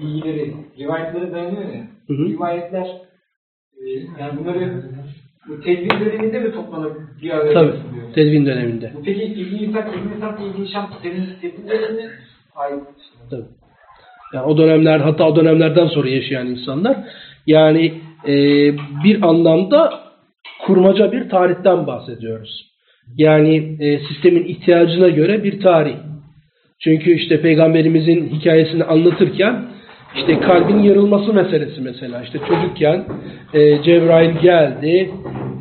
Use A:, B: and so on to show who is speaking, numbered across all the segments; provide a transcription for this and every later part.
A: bilgileri, rivayetlere dayanıyor ya.
B: Hı hı.
A: Rivayetler e, yani bunları bu tedbir döneminde mi toplanıp bir araya
B: Tabii.
A: getiriliyor?
B: Tedvin döneminde.
A: Bu peki İbn-i İshak, İbn-i İshak İbn-i Hişam tedbir tedbirlerine ait.
B: Tabii. Yani o dönemler hatta o dönemlerden sonra yaşayan insanlar yani e, bir anlamda kurmaca bir tarihten bahsediyoruz. Yani e, sistemin ihtiyacına göre bir tarih. Çünkü işte peygamberimizin hikayesini anlatırken işte kalbin yarılması meselesi mesela işte çocukken e, Cebrail geldi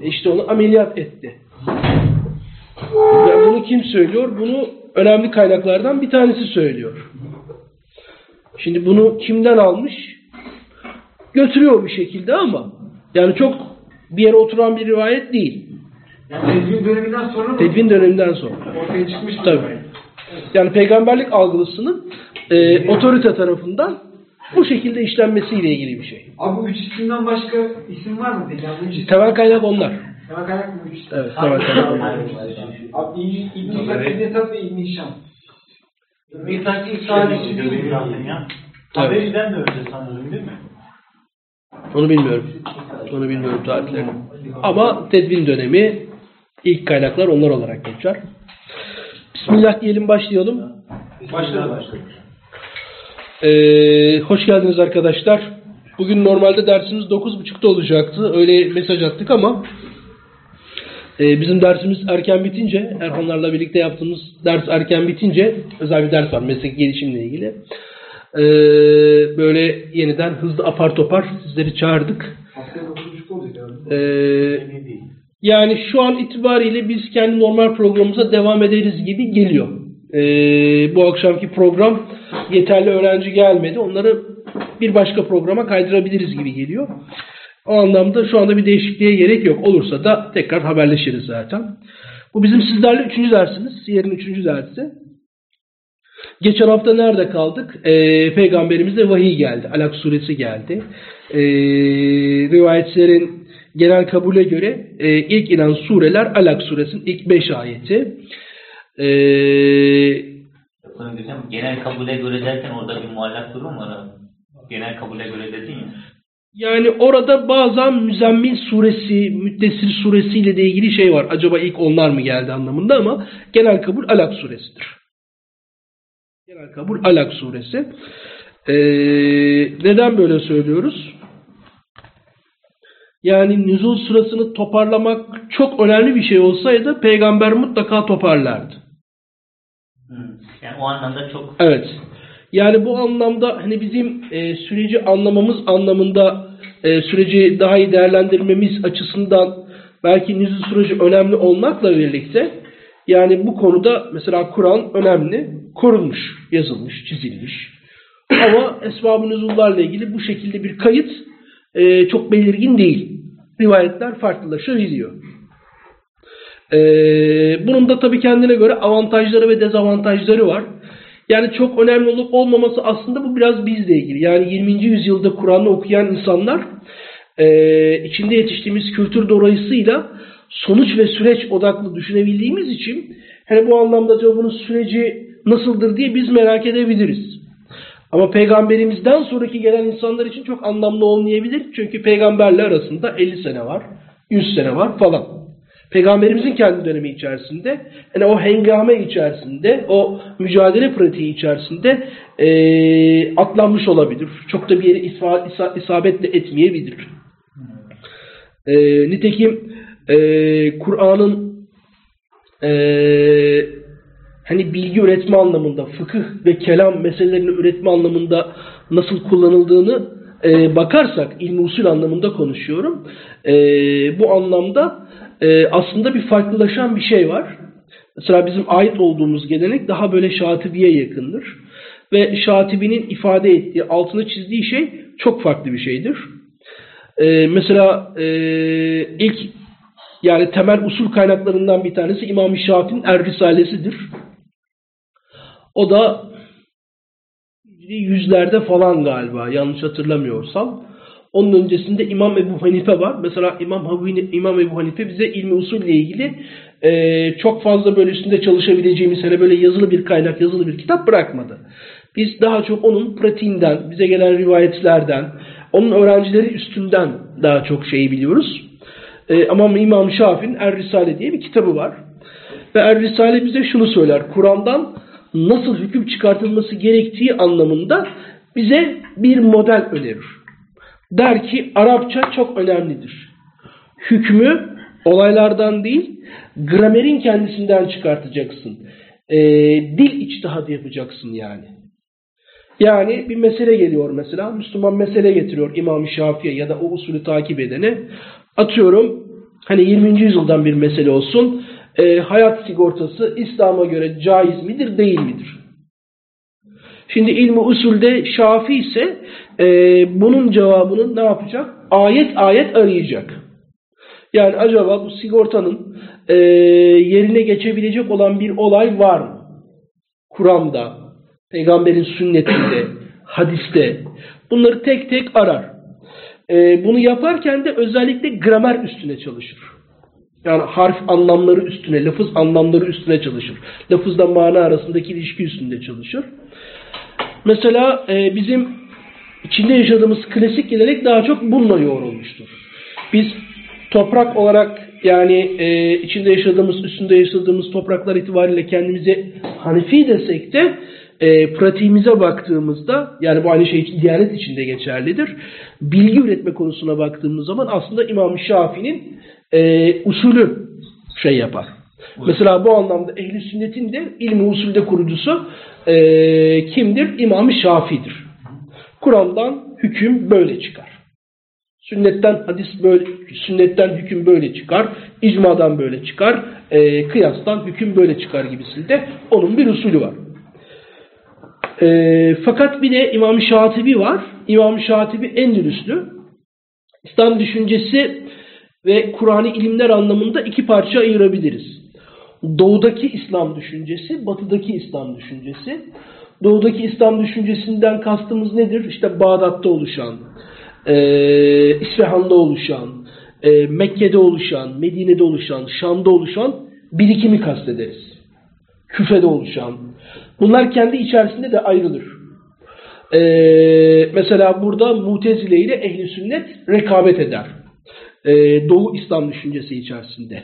B: işte onu ameliyat etti. Ve bunu kim söylüyor? Bunu önemli kaynaklardan bir tanesi söylüyor. Şimdi bunu kimden almış? Götürüyor bir şekilde ama yani çok bir yere oturan bir rivayet değil.
A: Yani tedbir döneminden sonra mı
B: Tedvin döneminden sonra.
A: ortaya çıkmış
B: Tabii. Yani peygamberlik algılısının e, otorite tarafından bu şekilde işlenmesiyle ilgili bir şey.
A: Abi bu üç isimden başka isim var mı peki? İsim.
B: Temel kaynak onlar.
A: Temel kaynak mı üç isim?
B: Evet, temel kaynak.
A: Abi İbn- İbn-i İbn-i İshak ve İbn-i Hişam.
C: Bir taktik sadece değil zaten ya. Haberiden de önce sanırım değil mi?
B: Onu bilmiyorum. Onu bilmiyorum tarihlerini. Ama tedvin dönemi ilk kaynaklar onlar olarak geçer. Bismillah diyelim başlayalım.
A: Başladı başladı.
B: Ee, hoş geldiniz arkadaşlar. Bugün normalde dersimiz 9.30'da olacaktı. Öyle mesaj attık ama e, bizim dersimiz erken bitince, Erhanlarla birlikte yaptığımız ders erken bitince, özel bir ders var meslek gelişimle ilgili. Ee, böyle yeniden hızlı apar topar sizleri çağırdık.
A: Haftaya 9.30 olacak abi.
B: Ee, yani şu an itibariyle biz kendi normal programımıza devam ederiz gibi geliyor. Ee, bu akşamki program yeterli öğrenci gelmedi. Onları bir başka programa kaydırabiliriz gibi geliyor. O anlamda şu anda bir değişikliğe gerek yok. Olursa da tekrar haberleşiriz zaten. Bu bizim sizlerle üçüncü dersimiz. Siyer'in üçüncü dersi. Geçen hafta nerede kaldık? Ee, Peygamberimize vahiy geldi. Alak suresi geldi. Ee, rivayetlerin genel kabule göre e, ilk inen sureler Alak suresinin ilk beş ayeti. Ee,
C: diyeceğim, genel kabule göre derken orada bir muallak durum var abi. Genel kabule göre dedin ya.
B: yani orada bazen Müzzemmil suresi, Müddessir suresiyle de ilgili şey var. Acaba ilk onlar mı geldi anlamında ama genel kabul Alak suresidir. Genel kabul Alak suresi. Ee, neden böyle söylüyoruz? Yani nüzul sırasını toparlamak çok önemli bir şey olsaydı peygamber mutlaka toparlardı.
C: Hı. Yani o anlamda çok
B: Evet. Yani bu anlamda hani bizim e, süreci anlamamız anlamında e, süreci daha iyi değerlendirmemiz açısından belki nüzul süreci önemli olmakla birlikte yani bu konuda mesela Kur'an önemli, korunmuş, yazılmış, çizilmiş. Ama esbab-ı nüzullarla ilgili bu şekilde bir kayıt e, çok belirgin değil. Rivayetler farklılaşabiliyor. E, bunun da tabii kendine göre avantajları ve dezavantajları var. Yani çok önemli olup olmaması aslında bu biraz bizle ilgili. Yani 20. yüzyılda Kur'an'ı okuyan insanlar e, içinde yetiştiğimiz kültür dolayısıyla sonuç ve süreç odaklı düşünebildiğimiz için hani bu anlamda acaba bunun süreci nasıldır diye biz merak edebiliriz. Ama peygamberimizden sonraki gelen insanlar için çok anlamlı olmayabilir. Çünkü peygamberle arasında 50 sene var, 100 sene var falan. Peygamberimizin kendi dönemi içerisinde, yani o hengame içerisinde, o mücadele pratiği içerisinde eee, atlanmış olabilir. Çok da bir yere isa, isa, isabet de etmeyebilir. Eee, nitekim eee, Kur'an'ın eee, hani bilgi üretme anlamında, fıkıh ve kelam meselelerini üretme anlamında nasıl kullanıldığını e, bakarsak, ilmi usul anlamında konuşuyorum. E, bu anlamda e, aslında bir farklılaşan bir şey var. Mesela bizim ait olduğumuz gelenek daha böyle Şatibi'ye yakındır. Ve Şatibi'nin ifade ettiği, altını çizdiği şey çok farklı bir şeydir. E, mesela e, ilk yani temel usul kaynaklarından bir tanesi İmam-ı Şafii'nin Er Risalesidir. O da yüzlerde falan galiba yanlış hatırlamıyorsam. Onun öncesinde İmam Ebu Hanife var. Mesela İmam, İmam Ebu Hanife bize ilmi usulle ilgili e, çok fazla böyle üstünde çalışabileceğimiz hani böyle yazılı bir kaynak, yazılı bir kitap bırakmadı. Biz daha çok onun pratiğinden, bize gelen rivayetlerden, onun öğrencileri üstünden daha çok şeyi biliyoruz. Ee, ama İmam Şafii'nin Er Risale diye bir kitabı var. Ve Er Risale bize şunu söyler. Kur'an'dan nasıl hüküm çıkartılması gerektiği anlamında bize bir model önerir. Der ki Arapça çok önemlidir. Hükmü olaylardan değil, gramerin kendisinden çıkartacaksın. Ee, dil içtihadı yapacaksın yani. Yani bir mesele geliyor mesela. Müslüman mesele getiriyor İmam-ı Şafii'ye ya da o usulü takip edene. Atıyorum hani 20. yüzyıldan bir mesele olsun. E, hayat sigortası İslam'a göre caiz midir değil midir? Şimdi ilmi usulde Şafi ise e, bunun cevabını ne yapacak? Ayet ayet arayacak. Yani acaba bu sigortanın e, yerine geçebilecek olan bir olay var mı? Kur'an'da, peygamberin sünnetinde, hadiste bunları tek tek arar. E, bunu yaparken de özellikle gramer üstüne çalışır. Yani harf anlamları üstüne, lafız anlamları üstüne çalışır. Lafızla mana arasındaki ilişki üstünde çalışır. Mesela e, bizim içinde yaşadığımız klasik gelenek daha çok bununla yoğrulmuştur. Biz toprak olarak yani e, içinde yaşadığımız, üstünde yaşadığımız topraklar itibariyle kendimize Hanefi desek de e, pratiğimize baktığımızda yani bu aynı şey için Diyanet içinde geçerlidir. Bilgi üretme konusuna baktığımız zaman aslında İmam Şafii'nin e, usulü şey yapar. Mesela bu anlamda ehli sünnetin de ilmi usulde kurucusu e, kimdir? İmam-ı Şafii'dir. Kur'an'dan hüküm böyle çıkar. Sünnetten hadis böyle, sünnetten hüküm böyle çıkar, icmadan böyle çıkar, e, kıyastan hüküm böyle çıkar gibisinde onun bir usulü var. E, fakat bir de İmam-ı Şatibi var. İmam-ı Şatibi Endülüslü. İslam düşüncesi ve Kur'an'ı ilimler anlamında iki parça ayırabiliriz. Doğudaki İslam düşüncesi, batıdaki İslam düşüncesi. Doğudaki İslam düşüncesinden kastımız nedir? İşte Bağdat'ta oluşan, e, İsfahan'da oluşan, e, Mekke'de oluşan, Medine'de oluşan, Şam'da oluşan birikimi kastederiz. Küfe'de oluşan. Bunlar kendi içerisinde de ayrılır. E, mesela burada Mutezile ile Ehli Sünnet rekabet eder. E, Doğu İslam düşüncesi içerisinde.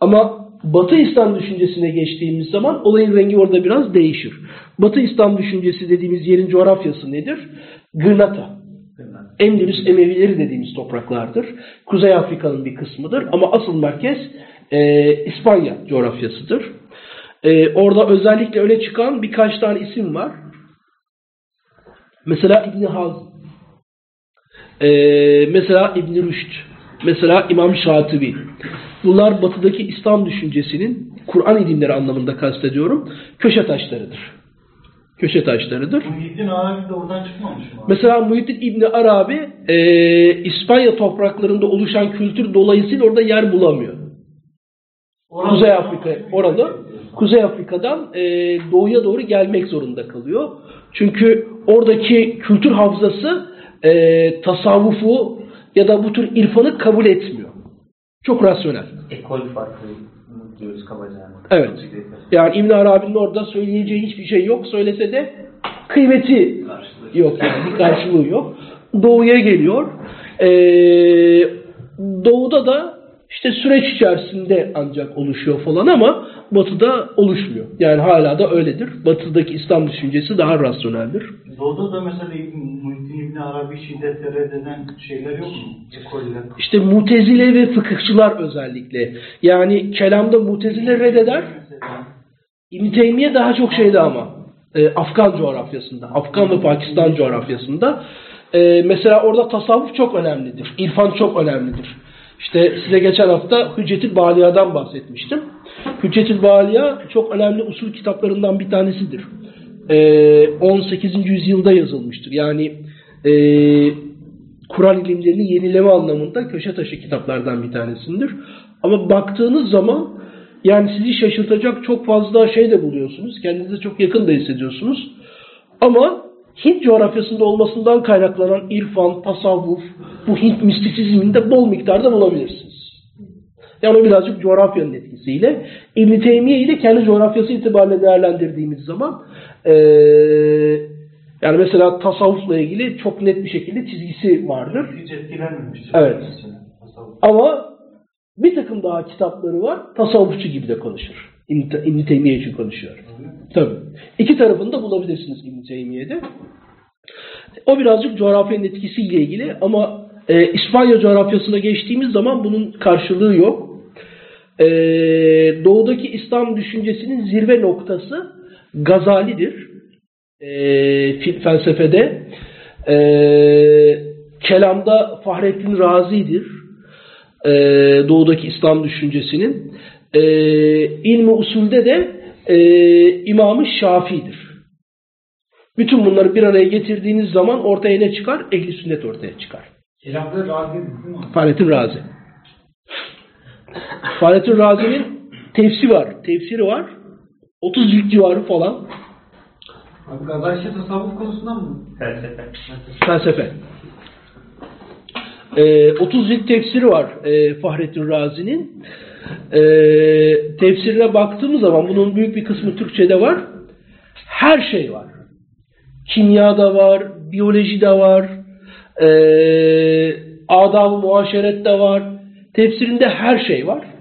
B: Ama Batı İslam düşüncesine geçtiğimiz zaman olayın rengi orada biraz değişir. Batı İslam düşüncesi dediğimiz yerin coğrafyası nedir? Gırnata. Endülüs Emevileri dediğimiz topraklardır. Kuzey Afrika'nın bir kısmıdır ama asıl merkez e, İspanya coğrafyasıdır. E, orada özellikle öne çıkan birkaç tane isim var. Mesela İbni Hazm, e, mesela İbni Rüşd, mesela İmam Şatibi. Bunlar batıdaki İslam düşüncesinin Kur'an ilimleri anlamında kastediyorum. Köşe taşlarıdır. Köşe taşlarıdır.
D: Muhyiddin Arabi de oradan çıkmamış mı?
B: Mesela Muhyiddin İbni Arabi e, İspanya topraklarında oluşan kültür dolayısıyla orada yer bulamıyor.
D: Orada-
B: Kuzey Afrika oralı. Kuzey Afrika'dan e, doğuya doğru gelmek zorunda kalıyor. Çünkü oradaki kültür hafızası e, tasavvufu ya da bu tür irfanı kabul etmiyor. Çok rasyonel.
C: Ekol farkı diyoruz kabaca.
B: Evet. Yani İbn Arabi'nin orada söyleyeceği hiçbir şey yok. Söylese de kıymeti yok yani bir karşılığı yok. Doğuya geliyor. Ee, doğuda da işte süreç içerisinde ancak oluşuyor falan ama batıda oluşmuyor. Yani hala da öyledir. Batıdaki İslam düşüncesi daha rasyoneldir.
D: Doğuda da mesela İbn- Arabi şiddetle reddeden şeyler yok mu? Ekoller.
B: İşte mutezile ve fıkıhçılar özellikle. Yani kelamda mutezile reddeder. İbn Teymiye daha çok şeyde ama e, Afgan coğrafyasında, Afgan ve Pakistan coğrafyasında. E, mesela orada tasavvuf çok önemlidir. İrfan çok önemlidir. İşte size geçen hafta Hüccetül Baliya'dan bahsetmiştim. Hüccetül Baliya çok önemli usul kitaplarından bir tanesidir. E, 18. yüzyılda yazılmıştır. Yani e, Kur'an ilimlerini yenileme anlamında köşe taşı kitaplardan bir tanesidir. Ama baktığınız zaman yani sizi şaşırtacak çok fazla şey de buluyorsunuz. Kendinize çok yakın da hissediyorsunuz. Ama Hint coğrafyasında olmasından kaynaklanan irfan, tasavvuf, bu Hint mistisizmini de bol miktarda bulabilirsiniz. Yani o birazcık coğrafyanın etkisiyle. İbn-i Teymiye ile kendi coğrafyası itibariyle değerlendirdiğimiz zaman eee Yani mesela tasavvufla ilgili çok net bir şekilde çizgisi vardır.
D: Hiç etkilenmemiştir.
B: Evet. Ama bir takım daha kitapları var. Tasavvufçu gibi de konuşur. İbn- İbn-i Teymiye için konuşuyor. Tabii. İki tarafını da bulabilirsiniz İbn-i Teymiye'de. O birazcık coğrafyanın etkisiyle ilgili ama e, İspanya coğrafyasına geçtiğimiz zaman bunun karşılığı yok. E, doğudaki İslam düşüncesinin zirve noktası Gazali'dir. E, fil- felsefede. E, kelamda Fahrettin Razi'dir. E, doğudaki İslam düşüncesinin. E, ilmi usulde de e, İmam-ı Şafii'dir. Bütün bunları bir araya getirdiğiniz zaman ortaya ne çıkar? Ehli sünnet ortaya çıkar.
A: Kelamda razı değil mi?
B: Fahrettin Razi. Fahrettin Razi'nin tefsiri var. Tefsiri var. 30 cilt civarı falan.
A: Abi Gazali tasavvuf konusundan mı?
C: Felsefe.
B: Felsefe. Ee, 30 cilt tefsiri var e, Fahrettin Razi'nin. Ee, tefsirine baktığımız zaman bunun büyük bir kısmı Türkçe'de var. Her şey var. Kimyada var, biyolojide var, e, adab-ı muaşeret de var. Tefsirinde her şey var.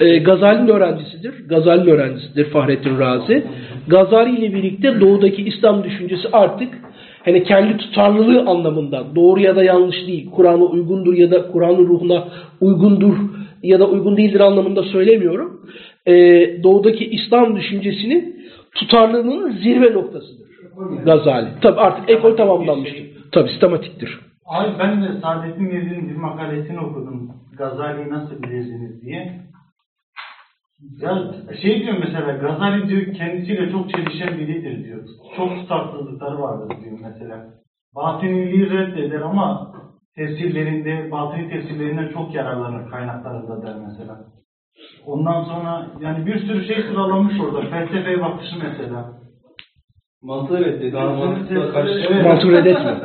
B: E, Gazali'nin öğrencisidir. Gazali'nin öğrencisidir Fahrettin Razi. Gazali ile birlikte doğudaki İslam düşüncesi artık hani kendi tutarlılığı anlamında doğru ya da yanlış değil, Kur'an'a uygundur ya da Kur'an'ın ruhuna uygundur ya da uygun değildir anlamında söylemiyorum. E, doğudaki İslam düşüncesinin tutarlılığının zirve noktasıdır. Gazali. Tabi artık ekol tamamlanmıştır. Tabi sistematiktir.
D: Abi ben de Saadettin Gezdi'nin bir makalesini okudum. Gazali'yi nasıl bilirsiniz diye. Ya şey diyor mesela Gazali diyor kendisiyle çok çelişen biridir diyor. Çok tutarsızlıkları vardır diyor mesela. Batıniliği reddeder ama tefsirlerinde, batini tefsirlerinden çok yararlanır kaynaklarında der mesela. Ondan sonra yani bir sürü şey sıralamış orada. Felsefeye bakışı mesela.
A: Mantığı reddediyor.
D: Mantığı
A: karşı.
D: Evet.
B: Mantığı reddetmiyor.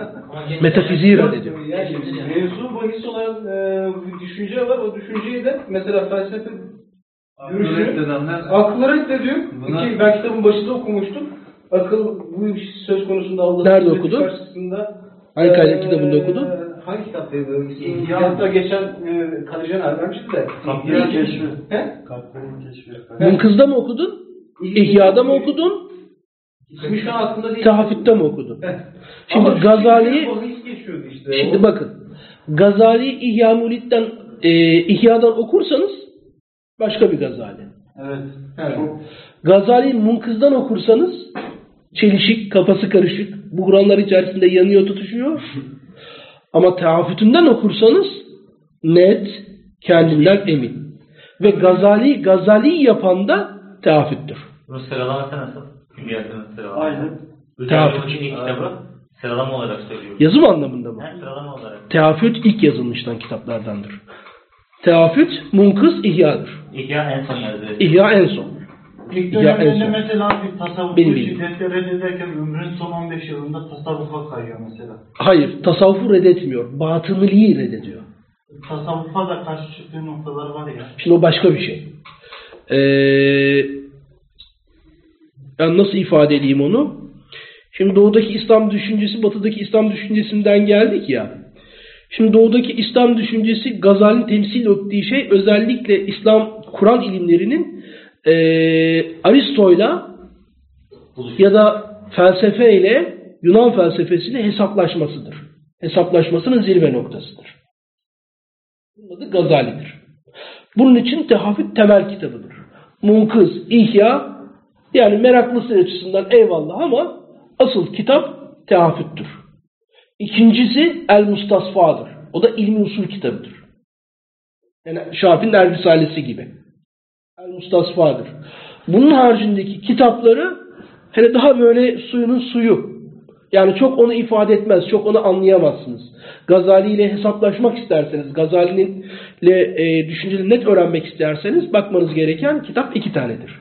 B: Metafiziği reddediyor.
A: Yani mevzu bahis olan e, bir düşünce var. O düşünceyi de mesela felsefe görüşü
E: reddedenler
A: aklı reddediyor.
E: Buna-
A: Ki ben kitabın başında okumuştum. Akıl bu iş söz konusunda Allah'ın
B: Nerede
A: hükmeti
B: okudun?
A: Karşısında,
B: Hangi kaynak kitabında okudun?
A: Hangi kitaptaydı?
D: İhya.
A: Hatta geçen e, Kadıcan vermişti de.
D: İhya keşfi.
A: He?
D: Kalplerin keşfi.
B: Munkız'da mı okudun? İhya'da mı okudun?
A: İsmi şu an aklımda değil.
B: Tehafütte mi okudun?
A: Heh.
B: Şimdi
A: Ama şu
B: Gazali'yi-
A: şekilde bahis geçiyordu işte.
B: Şimdi
A: O-
B: bakın. Gazali İhya Mulid'den e, İhya'dan okursanız başka bir Gazali.
D: Evet.
A: Evet.
B: Gazali Munkız'dan okursanız çelişik, kafası karışık, buhranlar içerisinde yanıyor, tutuşuyor. Ama tehafütünden okursanız net, kendinden emin. Ve Gazali, Gazali yapan da tehafüttür.
C: Bunun sıralaması nasıl? Külliyatının sıralaması.
D: Aynen.
C: Özellikle ilk kitabı sıralama olarak söylüyorum.
B: Yazım anlamında mı?
C: Ha, sıralama olarak.
B: Tehafüt ilk yazılmıştan kitaplardandır. Tehafüt, Munkız, İhya'dır.
C: İhya en son yazdığı.
B: İhya en son.
D: İlk
B: Ya, en
D: dönemlerinde
B: son.
D: mesela bir tasavvufu
B: Benim bildiğim.
D: şiddetle reddederken ömrünün son 15 yılında tasavvufa kayıyor mesela.
B: Hayır, tasavvufu reddetmiyor. Batıniliği reddediyor.
D: Tasavvufa da karşı çıktığı noktalar var ya.
B: Şimdi o başka bir şey. Ee, ben nasıl ifade edeyim onu? Şimdi doğudaki İslam düşüncesi batıdaki İslam düşüncesinden geldik ya. Şimdi doğudaki İslam düşüncesi Gazali'nin temsil ettiği şey özellikle İslam Kur'an ilimlerinin ee, Aristo'yla ya da felsefeyle Yunan felsefesiyle hesaplaşmasıdır. Hesaplaşmasının zirve noktasıdır. Bunun adı Gazali'dir. Bunun için tehafüt temel kitabıdır. Munkız, İhya yani meraklısı açısından eyvallah ama asıl kitap tehafüttür. İkincisi El Mustasfa'dır. O da ilmi usul kitabıdır. Yani Şafii'nin Er Risalesi gibi. El Mustasfa'dır. Bunun haricindeki kitapları hele daha böyle suyunun suyu. Yani çok onu ifade etmez, çok onu anlayamazsınız. Gazali ile hesaplaşmak isterseniz, Gazali'nin e, düşüncelerini net öğrenmek isterseniz bakmanız gereken kitap iki tanedir.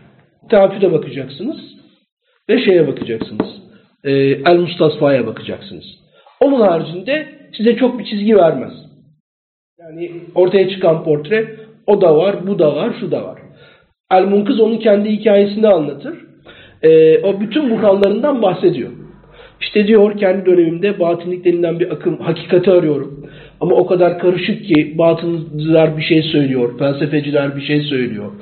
B: Teafüde bakacaksınız ve şeye bakacaksınız. E, El Mustasfa'ya bakacaksınız. Onun haricinde size çok bir çizgi vermez. Yani ortaya çıkan portre o da var, bu da var, şu da var. El Munkız onun kendi hikayesini anlatır. E, o bütün buhranlarından bahsediyor. İşte diyor kendi dönemimde batınlık denilen bir akım hakikati arıyorum. Ama o kadar karışık ki batınlılar bir şey söylüyor, felsefeciler bir şey söylüyor,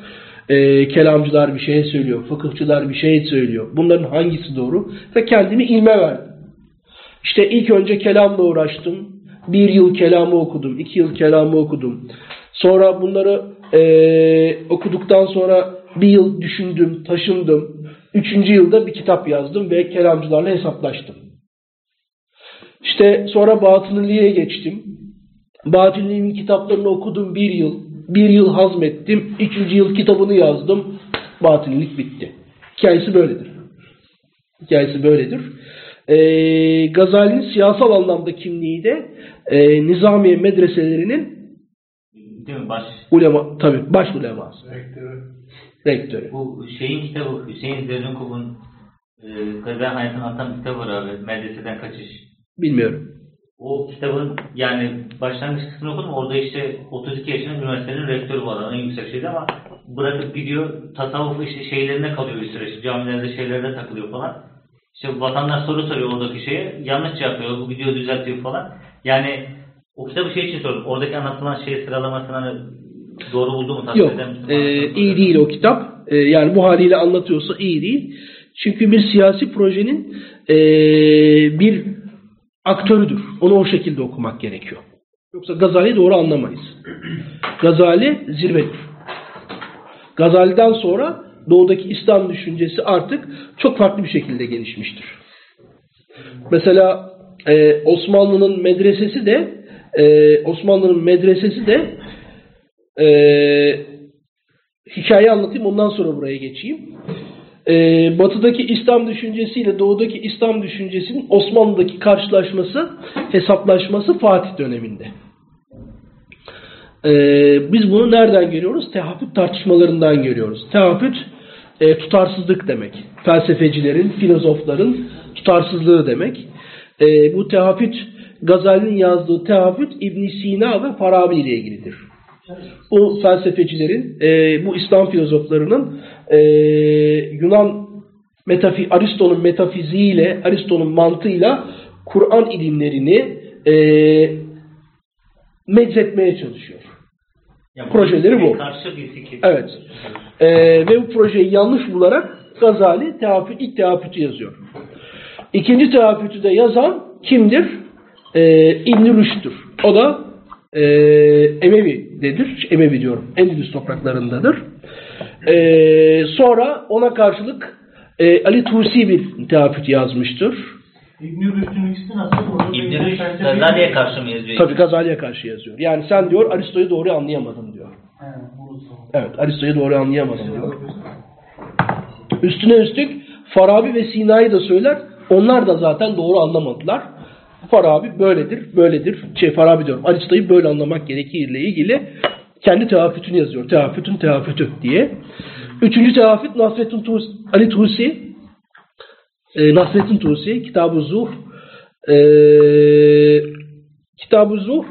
B: e, kelamcılar bir şey söylüyor, fıkıhçılar bir şey söylüyor. Bunların hangisi doğru? Ve kendimi ilme verdim. İşte ilk önce kelamla uğraştım. Bir yıl kelamı okudum, iki yıl kelamı okudum. Sonra bunları eee, okuduktan sonra bir yıl düşündüm, taşındım. Üçüncü yılda bir kitap yazdım ve kelamcılarla hesaplaştım. İşte sonra Batıniliğe geçtim. Batıniliğin kitaplarını okudum bir yıl. Bir yıl hazmettim. Üçüncü yıl kitabını yazdım. Batınilik bitti. Hikayesi böyledir. Hikayesi böyledir. Ee, Gazali'nin siyasal anlamda kimliği de e, Nizamiye medreselerinin
C: Değil mi? Baş,
B: ulema, tabii baş uleması, rektörü.
C: bu şeyin kitabı Hüseyin Zerrinkov'un e, Gazel Hayatını Atan bir kitabı var abi. Medreseden Kaçış.
B: Bilmiyorum.
C: O kitabın yani başlangıç kısmını okudum. Orada işte 32 yaşında üniversitenin rektörü adam. En yüksek şeydi ama bırakıp gidiyor. Tasavvuf işte şeylerine kalıyor bir süre. İşte camilerde şeylerde takılıyor falan. İşte vatandaş soru soruyor oradaki şeye. Yanlış veriyor. Bu gidiyor düzeltiyor falan. Yani o kitabı şey için sordum. Oradaki anlatılan şey sıralamasını hani doğru buldu mu? Tasvip
B: Yok. e, iyi değil o kitap. E, yani bu haliyle anlatıyorsa iyi değil. Çünkü bir siyasi projenin e, bir aktörüdür. Onu o şekilde okumak gerekiyor. Yoksa Gazali'yi doğru anlamayız. Gazali zirvedir. Gazali'den sonra doğudaki İslam düşüncesi artık çok farklı bir şekilde gelişmiştir. Mesela e, Osmanlı'nın medresesi de e, Osmanlı'nın medresesi de e, hikaye anlatayım ondan sonra buraya geçeyim. E, batıdaki İslam düşüncesiyle doğudaki İslam düşüncesinin Osmanlı'daki karşılaşması, hesaplaşması Fatih döneminde. E, biz bunu nereden görüyoruz? Tehafüt tartışmalarından görüyoruz. Tehafüt e, tutarsızlık demek. Felsefecilerin, filozofların tutarsızlığı demek. E, bu tehafüt Gazali'nin yazdığı tehafüt İbn Sina ve Farabi ile ilgilidir. Bu felsefecilerin, e, bu İslam filozoflarının e, Yunan metafi, Aristo'nun metafiziğiyle, Aristo'nun mantığıyla Kur'an ilimlerini e, meczetmeye çalışıyor.
C: Yani
B: projeleri bu.
C: Karşı bir fikir.
B: Evet. E, ve bu projeyi yanlış bularak Gazali tehafüt, ilk tehafütü yazıyor. İkinci tehafütü de yazan kimdir? E, İbn-i Rüşd'dür. O da e, Emevi'dedir. Emevi diyorum. Endülüs topraklarındadır. E, sonra ona karşılık e, Ali Tusi bir tehafüt yazmıştır.
D: İbn-i Rüşd'ün ikisi nasıl?
C: İbn-i Rüşd Gazali'ye karşı mı yazıyor?
B: Tabii Gazali'ye karşı yazıyor. Yani sen diyor Aristo'yu doğru anlayamadın diyor. Evet Aristo'yu doğru anlayamadın diyor. Üstüne üstlük Farabi ve Sina'yı da söyler. Onlar da zaten doğru anlamadılar. Farabi böyledir, böyledir. Şey Farabi diyorum. Aristo'yu böyle anlamak gerekirle ilgili kendi tehafütünü yazıyor. Tehafütün tehafütü diye. Üçüncü tehafüt Nasrettin Tusi, Ali Tusi. E, Nasrettin Tusi. Kitab-ı Zuh. E, Kitab-ı Zuh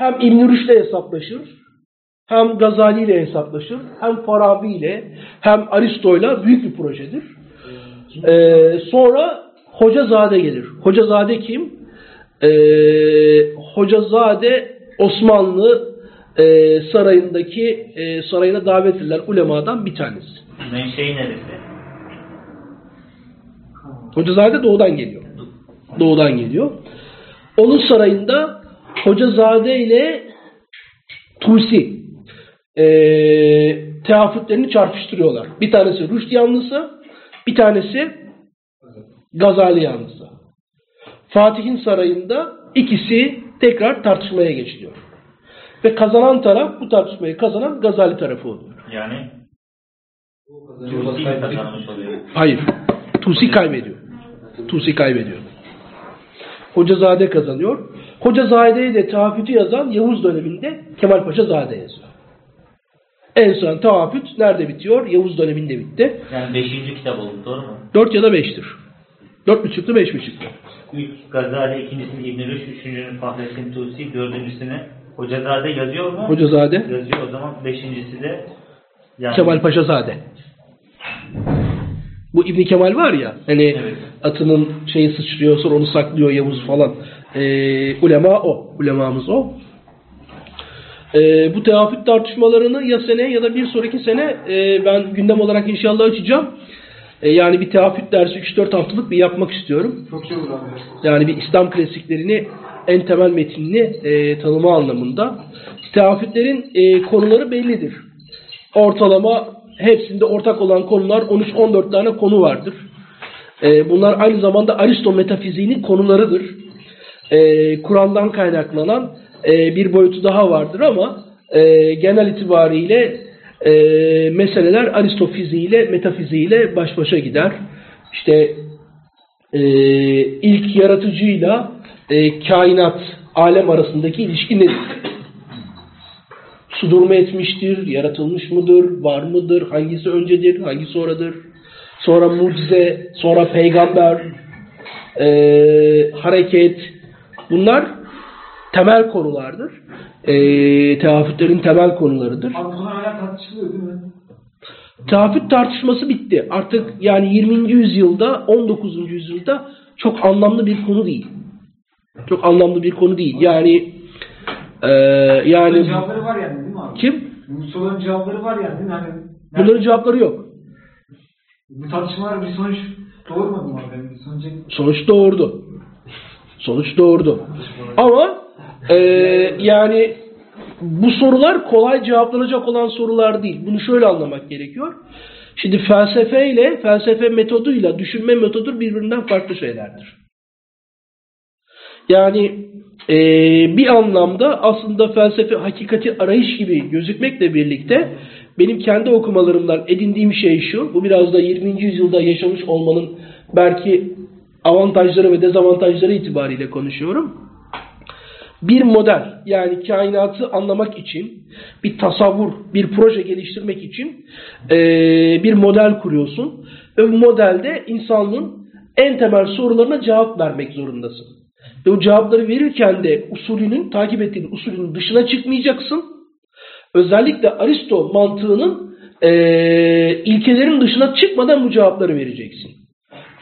B: hem İbn-i Rüşd'le hesaplaşır, hem Gazali ile hesaplaşır, hem Farabi ile, hem Aristo'yla büyük bir projedir. Ee, sonra Hocazade gelir. Hocazade kim? Ee, Hocazade Osmanlı e, sarayındaki e, sarayına davet edilen ulemadan bir tanesi.
C: Menşei neresi?
B: Hocazade doğudan geliyor. Doğudan geliyor. Onun sarayında Hocazade ile Tusi e, teafütlerini çarpıştırıyorlar. Bir tanesi Rüşd yanlısı, bir tanesi Gazali yanlısı. Fatih'in sarayında ikisi tekrar tartışmaya geçiliyor. Ve kazanan taraf bu tartışmayı kazanan Gazali tarafı oluyor.
C: Yani Tusi kazanmış oluyor?
B: Hayır. Tusi kaybediyor. Tusi kaybediyor. Hocazade kazanıyor. Hocazade'yi de tehafütü yazan Yavuz döneminde Kemal Paşa Zade yazıyor. En son tehafüt nerede bitiyor? Yavuz döneminde bitti.
C: Yani beşinci kitap oldu doğru mu?
B: 4 ya da 5'tir. 4.5'tü 5.5'tü.
C: Üç Gazali, ikincisini İbn-i Rüşd, üçüncünün Fahrettin Tusi, dördüncüsünü Hocazade yazıyor mu?
B: Hocazade,
C: Yazıyor o zaman beşincisi de yani
B: Kemal Paşa Zade. Bu İbn Kemal var ya hani
C: Evet.
B: atının şeyi sıçrıyor sonra onu saklıyor Yavuz falan. Ee, ulema o. Ulemamız o. Ee, bu teaffüt tartışmalarını ya sene ya da bir sonraki sene e, ben gündem olarak inşallah açacağım. E, yani bir teaffüt dersi 3-4 haftalık bir yapmak istiyorum.
A: Çok şey olur abi.
B: Yani bir İslam klasiklerini en temel metinini e, tanıma anlamında. Teaffütlerin e, konuları bellidir. Ortalama hepsinde ortak olan konular 13-14 tane konu vardır. E, bunlar aynı zamanda Aristo metafiziğinin konularıdır. E, Kur'an'dan kaynaklanan e, bir boyutu daha vardır ama e, genel itibariyle e, meseleler Aristo fiziğiyle, metafiziğiyle baş başa gider. İşte e, ilk yaratıcıyla e, kainat, alem arasındaki ilişki nedir? Sudur mu etmiştir? Yaratılmış mıdır? Var mıdır? Hangisi öncedir? Hangisi sonradır? Sonra mucize, sonra peygamber, e, hareket. Bunlar temel konulardır. E, teaffütlerin temel konularıdır.
A: Abi bunlar hala tartışılıyor değil mi?
B: Teaffüt tartışması bitti. Artık yani 20. yüzyılda, 19. yüzyılda çok anlamlı bir konu değil. Çok anlamlı bir konu değil. Yani e, yani
A: cevapları var yani
B: kim?
A: Bu soruların cevapları var yani değil mi? Hani,
B: Bunların cevapları yok.
A: bu tartışmalar bir sonuç doğurmadı mı abi? Yani bir sonuca
B: Sonuç doğurdu. Sonuç doğurdu. Ama e, yani bu sorular kolay cevaplanacak olan sorular değil. Bunu şöyle anlamak gerekiyor. Şimdi felsefe ile felsefe metoduyla düşünme metodu birbirinden farklı şeylerdir. Yani e, bir anlamda aslında felsefe hakikati arayış gibi gözükmekle birlikte benim kendi okumalarımdan edindiğim şey şu. Bu biraz da 20. yüzyılda yaşamış olmanın belki avantajları ve dezavantajları itibariyle konuşuyorum. Bir model yani kainatı anlamak için bir tasavvur, bir proje geliştirmek için eee, bir model kuruyorsun. Ve bu modelde insanlığın en temel sorularına cevap vermek zorundasın. Ve o cevapları verirken de usulünün, takip ettiğin usulünün dışına çıkmayacaksın. Özellikle Aristo mantığının eee ilkelerin dışına çıkmadan bu cevapları vereceksin.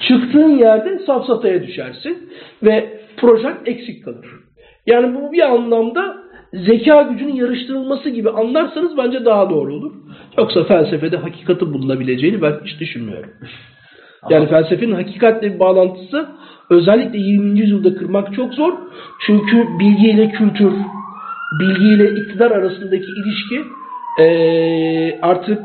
B: Çıktığın yerde safsataya düşersin ve projen eksik kalır. Yani bu bir anlamda zeka gücünün yarıştırılması gibi anlarsanız bence daha doğru olur. Yoksa felsefede hakikati bulunabileceğini ben hiç düşünmüyorum. Yani felsefenin hakikatle bir bağlantısı özellikle 20. yüzyılda kırmak çok zor. Çünkü bilgiyle kültür, bilgiyle iktidar arasındaki ilişki eee, artık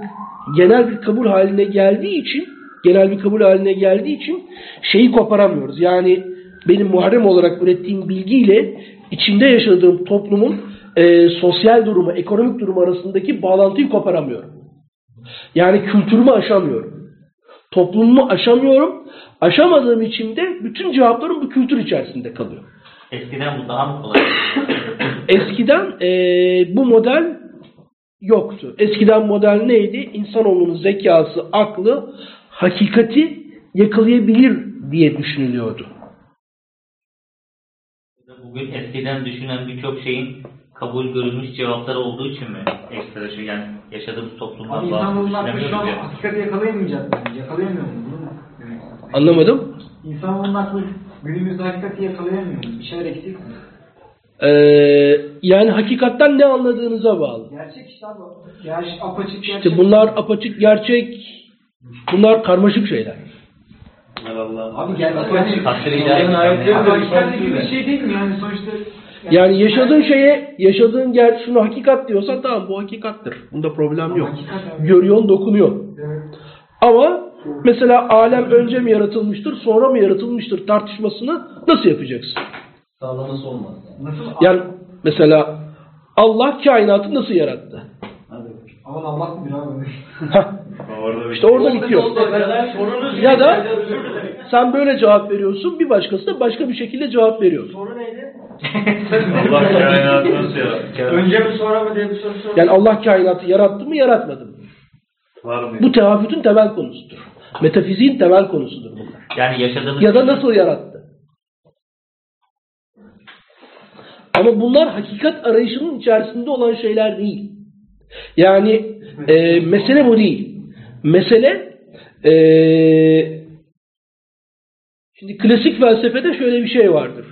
B: genel bir kabul haline geldiği için genel bir kabul haline geldiği için şeyi koparamıyoruz. Yani benim Muharrem olarak ürettiğim bilgiyle içinde yaşadığım toplumun eee, sosyal durumu, ekonomik durumu arasındaki bağlantıyı koparamıyorum. Yani kültürümü aşamıyorum. Toplumumu aşamıyorum. Aşamadığım için de bütün cevaplarım bu kültür içerisinde kalıyor.
C: Eskiden bu daha mı kolay?
B: Eskiden eee, bu model yoktu. Eskiden model neydi? İnsanoğlunun zekası, aklı, hakikati yakalayabilir diye düşünülüyordu.
C: Bugün eskiden düşünen birçok şeyin kabul görülmüş cevapları olduğu için mi ekstra şey yani yaşadığımız toplumdan
A: Abi insanoğlunun aklı şu an hakikati yakalayamayacak mı? Yakalayamıyor mu? Bunu demek?
B: Anlamadım.
A: İnsanoğlunun aklı günümüzde hakikati yakalayamıyor mu? Bir şeyler eksik mi?
B: Eee, yani hakikatten ne anladığınıza bağlı.
A: Gerçek işte abi. Ger apaçık gerçek.
B: İşte bunlar apaçık gerçek, bunlar karmaşık şeyler.
A: Abi gel
C: Takdir
A: yani.
C: ilahi.
A: Hakikat gibi bir şey değil mi yani sonuçta?
B: Yani yaşadığın şeye, yaşadığın yer şunu hakikat diyorsan tamam bu hakikattir. Bunda problem yok. Görüyorsun, dokunuyor.
A: Evet.
B: Ama mesela alem önce mi yaratılmıştır, sonra mı yaratılmıştır tartışmasını nasıl yapacaksın?
E: Sağlaması olmaz.
A: Nasıl?
B: Yani mesela Allah kainatı nasıl yarattı?
A: Aman Allah bilir abi.
B: İşte orada bitiyor. Ya da sen böyle cevap veriyorsun, bir başkası da başka bir şekilde cevap veriyor.
A: Soru neydi?
E: Allah kainatı nasıl yarattı?
A: Önce mi sonra mı diye bir soru sor.
B: Yani Allah kainatı yarattı mı, yaratmadı mı?
E: Var mı?
B: Bu teaffütün temel konusudur. Metafiziğin temel konusudur bunlar.
C: Yani yaşadığımız
B: Ya da nasıl yarattı? Ama bunlar hakikat arayışının içerisinde olan şeyler değil. Yani e, mesele bu değil. Mesele Ee, şimdi klasik felsefede şöyle bir şey vardır.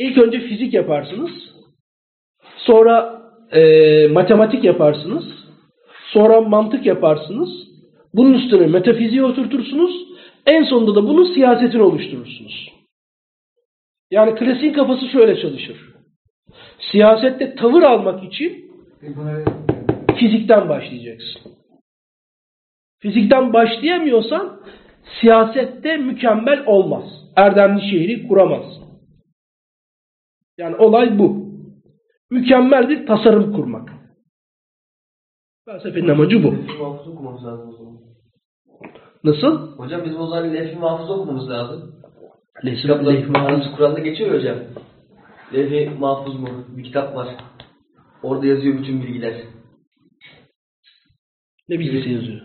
B: İlk önce fizik yaparsınız. Sonra e, matematik yaparsınız. Sonra mantık yaparsınız. Bunun üstüne metafiziği oturtursunuz. En sonunda da bunun siyasetini oluşturursunuz. Yani klasiğin kafası şöyle çalışır. Siyasette tavır almak için fizikten başlayacaksın. Fizikten başlayamıyorsan siyasette mükemmel olmaz. Erdemli şehri kuramazsın. Yani olay bu. Mükemmel bir tasarım kurmak. Felsefenin amacı bu. Nasıl?
F: Hocam bizim o zaman lef-i mahfuz okumamız lazım.
B: Lef mahfuz.
F: Kur'an'da geçiyor hocam. Lef-i mahfuz mu? Bir kitap var. Orada yazıyor bütün bilgiler.
B: Ne bilgisi yazıyor?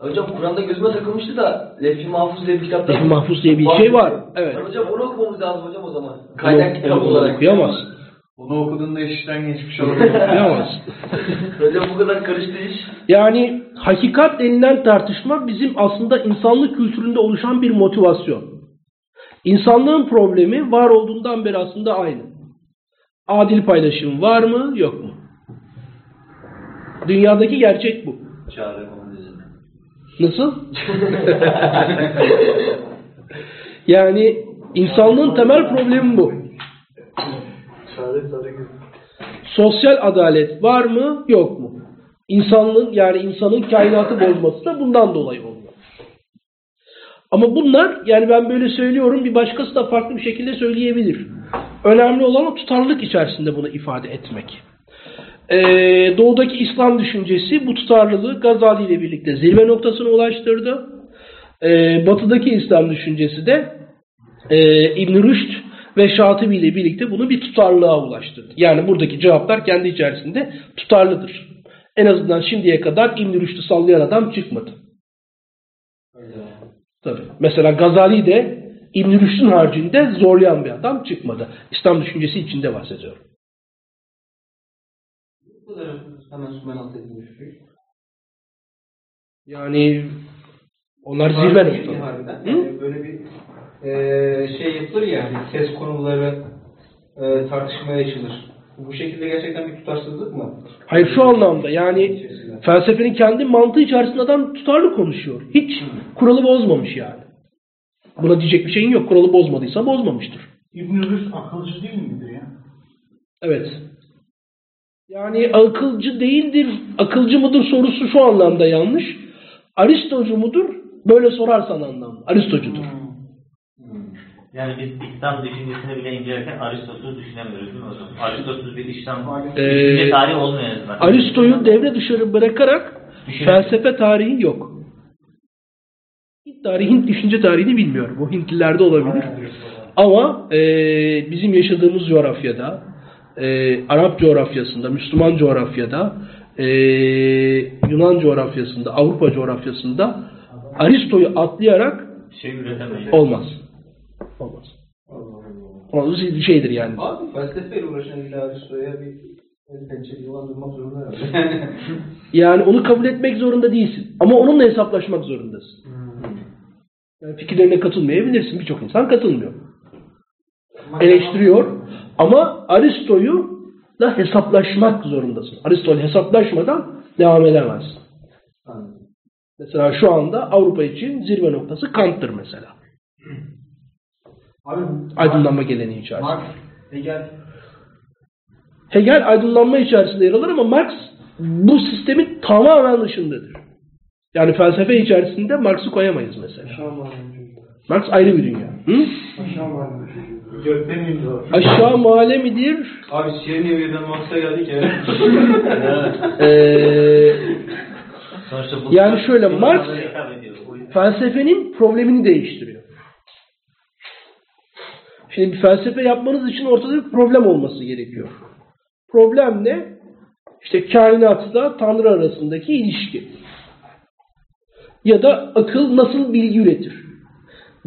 F: Hocam Kur'an'da gözüme takılmıştı da Lef-i mahfuz diye bir kitapta.
B: Lef-i mahfuz diye bir şey var. Evet.
F: Yani hocam onu okumamız lazım hocam o zaman. Kaynak
B: Onu-
F: kitap
B: onu
F: olarak.
B: Okuyamazsın.
E: Onu okuduğunda işten geçmiş olabilir.
B: Okuyamazsın.
F: hocam bu kadar karıştı iş.
B: Yani hakikat denilen tartışma bizim aslında insanlık kültüründe oluşan bir motivasyon. İnsanlığın problemi var olduğundan beri aslında aynı. Adil paylaşım var mı yok mu? Dünyadaki gerçek bu.
E: Çare.
B: Nasıl? yani insanlığın temel problemi bu. Sosyal adalet var mı yok mu? İnsanlığın yani insanın kainatı bozması da bundan dolayı oluyor. Ama bunlar yani ben böyle söylüyorum bir başkası da farklı bir şekilde söyleyebilir. Önemli olan o tutarlılık içerisinde bunu ifade etmek. Ee, doğudaki İslam düşüncesi bu tutarlılığı Gazali ile birlikte zirve noktasına ulaştırdı. Ee, batıdaki İslam düşüncesi de e, İbn Rüşd ve Şatibi ile birlikte bunu bir tutarlılığa ulaştırdı. Yani buradaki cevaplar kendi içerisinde tutarlıdır. En azından şimdiye kadar İbn Rüşd'ü sallayan adam çıkmadı. Tabii. Mesela Gazali de İbn Rüşd'ün haricinde zorlayan bir adam çıkmadı. İslam düşüncesi içinde bahsediyorum.
F: Hemen Sümen altı edilmiş.
B: Yani onlar zirve. Hı?
G: Yani böyle bir eee, şey yapılır ya hani test konuları eee, tartışmaya açılır. Bu şekilde gerçekten bir tutarsızlık mı?
B: Hayır şu anlamda yani felsefenin kendi mantığı içerisinde adam tutarlı konuşuyor. Hiç kuralı bozmamış yani. Buna diyecek bir şeyin yok. Kuralı bozmadıysa bozmamıştır.
D: İbn-i akılcı değil midir ya?
B: Evet. Yani akılcı değildir, akılcı mıdır sorusu şu anlamda yanlış. Aristocu mudur? Böyle sorarsan anlamda. Aristocudur.
C: Yani biz İslam düşüncesini bile incelerken Aristoteles'i düşünemiyoruz değil mi hocam? Aristoteles bir İslam
B: Ee,
C: düşünce tarihi olmuyor en azından.
B: Aristo'yu devre dışarı bırakarak felsefe tarihi yok. Hint tarihi, Hint düşünce tarihini bilmiyorum. O Hintlilerde olabilir. Ama e, bizim yaşadığımız coğrafyada, e, Arap coğrafyasında, Müslüman coğrafyada, e, Yunan coğrafyasında, Avrupa coğrafyasında Aristo'yu atlayarak
C: Şey
B: olmaz. Olmaz. O bir şeydir yani.
G: Abi felsefeyle uğraşan illa Aristo'ya bir zorunda.
B: Yani onu kabul etmek zorunda değilsin. Ama onunla hesaplaşmak zorundasın. Yani fikirlerine katılmayabilirsin. Birçok insan katılmıyor. Eleştiriyor. Ama Aristo'yu da hesaplaşmak zorundasın. Aristo'yla hesaplaşmadan devam edemezsin. Mesela şu anda Avrupa için zirve noktası Kant'tır mesela.
G: Abi
B: Aydınlanma geleneği içerisinde.
G: Marx, Hegel
B: Hegel aydınlanma içerisinde yer alır ama Marx bu sistemin tamamen dışındadır. Yani felsefe içerisinde Marx'ı koyamayız mesela. Marx ayrı bir dünya. Hı?
G: Aşağı
D: indi o.
B: Aşağı mahalle midir?
G: Abi Şirinevye'den Marx'a geldik ya.
B: Ee,
C: Sonuçta bu
B: Yani şöyle, Marx- felsefenin problemini değiştiriyor. Şimdi bir felsefe yapmanız için ortada bir problem olması gerekiyor. Problem ne? İşte kainatla Tanrı arasındaki ilişki. Ya da akıl nasıl bilgi üretir?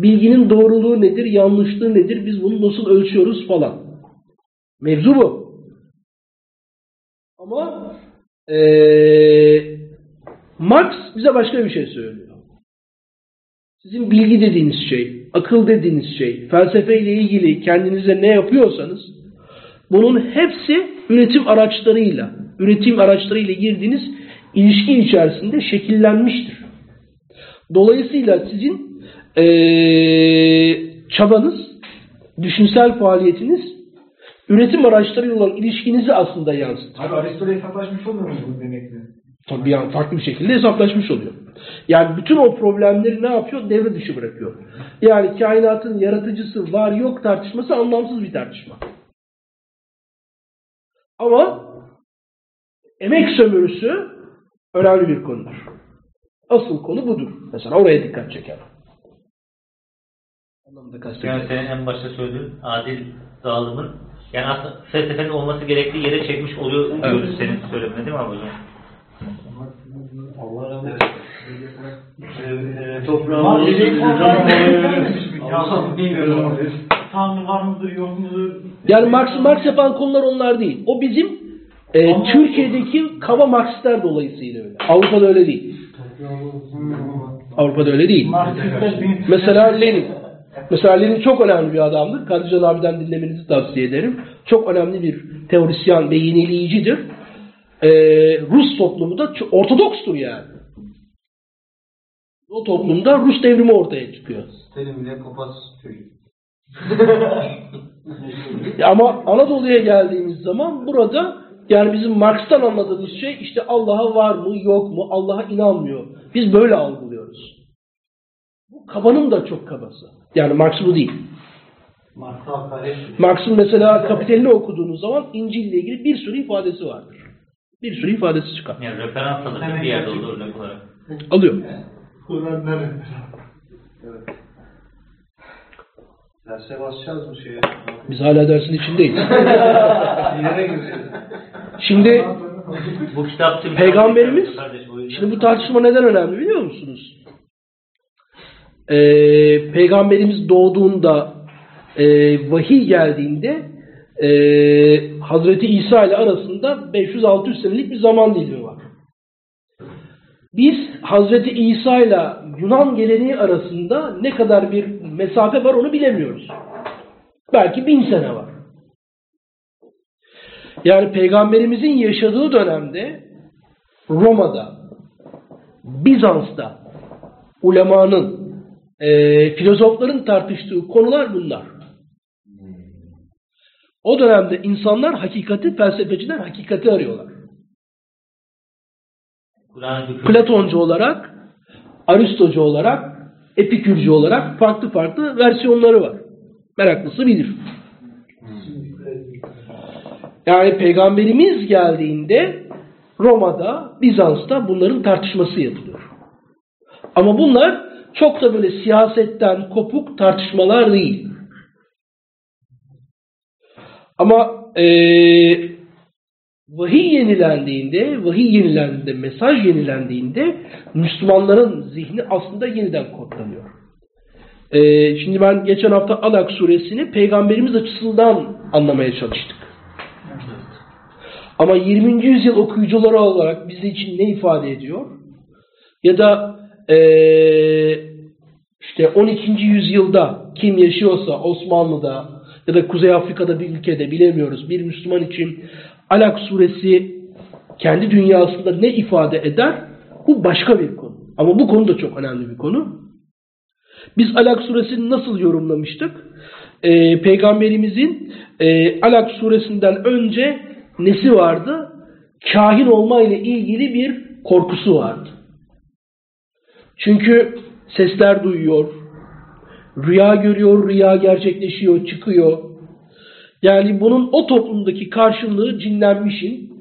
B: Bilginin doğruluğu nedir, yanlışlığı nedir, biz bunu nasıl ölçüyoruz falan. Mevzu bu. Ama eee Marx bize başka bir şey söylüyor. sizin bilgi dediğiniz şey, akıl dediğiniz şey, felsefeyle ilgili kendinize ne yapıyorsanız bunun hepsi üretim araçlarıyla, üretim araçlarıyla girdiğiniz ilişki içerisinde şekillenmiştir. Dolayısıyla sizin eee, çabanız, düşünsel faaliyetiniz üretim araçlarıyla olan ilişkinizi aslında yansıtır.
H: Abi Aristo'ya hesaplaşmış olmuyor mu bu demekle?
B: Tabii bir an farklı bir şekilde hesaplaşmış oluyor. Yani bütün o problemleri ne yapıyor? Devre dışı bırakıyor. Yani kainatın yaratıcısı var yok tartışması anlamsız bir tartışma. Ama emek sömürüsü önemli bir konudur. Asıl konu budur. Mesela oraya dikkat çeker.
C: Yani senin en başta söylediğin adil dağılımın yani aslında felsefenin olması gerektiği yere çekmiş oluyor diyoruz senin söylemine değil mi abi hocam?
D: Allah razı?
H: Allah'ım bilmiyorum.
D: Tanrı var mıdır yok mudur?
B: Yani Marx, Marx yapan konular onlar değil. O bizim e,
D: Ama-
B: Türkiye'deki kaba Marksistler dolayısıyla öyle. Avrupa'da öyle değil. Avrupa'da öyle değil. Mesela Lenin. Mesela Lenin çok önemli bir adamdır. Kadıcan abiden dinlemenizi tavsiye ederim. Çok önemli bir teorisyen ve yenileyicidir. Ee, Rus toplumu da ortodokstur yani. O toplumda Rus devrimi ortaya çıkıyor.
H: Senin bile papaz.
B: Ama Anadolu'ya geldiğimiz zaman burada yani bizim Marx'tan anladığımız şey işte Allah'a var mı yok mu Allah'a inanmıyor. Biz böyle algılıyoruz. Bu kabanın da çok kabası. Yani Marx bu değil. Marx'ın mesela Kapitalini okuduğunuz zaman İncil ile ilgili bir sürü ifadesi vardır. Bir sürü ifadesi çıkar.
C: Yani referans alır bir yerde olur örnek olarak.
B: Alıyor.
D: Kur'an nerede?
E: Derse basacağız mı şeye?
B: Biz hala dersin içindeyiz.
E: Gireceğiz.
B: Şimdi
C: Bu kitap
B: Peygamberimiz- Şimdi bu tartışma neden önemli biliyor musunuz? Ee, Peygamberimiz doğduğunda e, vahiy geldiğinde e, Hazreti İsa ile arasında 500-600 senelik bir zaman dilimi var. Biz Hazreti İsa ile Yunan geleneği arasında ne kadar bir mesafe var onu bilemiyoruz. Belki bin sene var. Yani Peygamberimizin yaşadığı dönemde Roma'da, Bizans'ta ulemanın, e, filozofların tartıştığı konular bunlar. O dönemde insanlar hakikati, felsefeciler hakikati arıyorlar. Platoncu olarak, Aristocu olarak, Epikürcü olarak farklı farklı versiyonları var. Meraklısı bilir. Yani Peygamberimiz geldiğinde Roma'da, Bizans'ta bunların tartışması yapılıyor. Ama bunlar çok da böyle siyasetten kopuk tartışmalar değil. Ama eee vahiy yenilendiğinde, vahiy yenilendiğinde, mesaj yenilendiğinde Müslümanların zihni aslında yeniden kodlanıyor. Ee, şimdi ben geçen hafta Alak suresini peygamberimiz açısından anlamaya çalıştık. Ama 20. yüzyıl okuyucuları olarak bizi için ne ifade ediyor? Ya da ee, işte 12. yüzyılda kim yaşıyorsa Osmanlı'da ya da Kuzey Afrika'da bir ülkede bilemiyoruz. Bir Müslüman için Alak suresi kendi dünyasında ne ifade eder? Bu başka bir konu. Ama bu konu da çok önemli bir konu. Biz Alak suresini nasıl yorumlamıştık? Ee, Peygamberimizin e, Alak suresinden önce nesi vardı? Kahin olma ile ilgili bir korkusu vardı. Çünkü sesler duyuyor, rüya görüyor, rüya gerçekleşiyor, çıkıyor. Yani bunun o toplumdaki karşılığı cinlenmişin,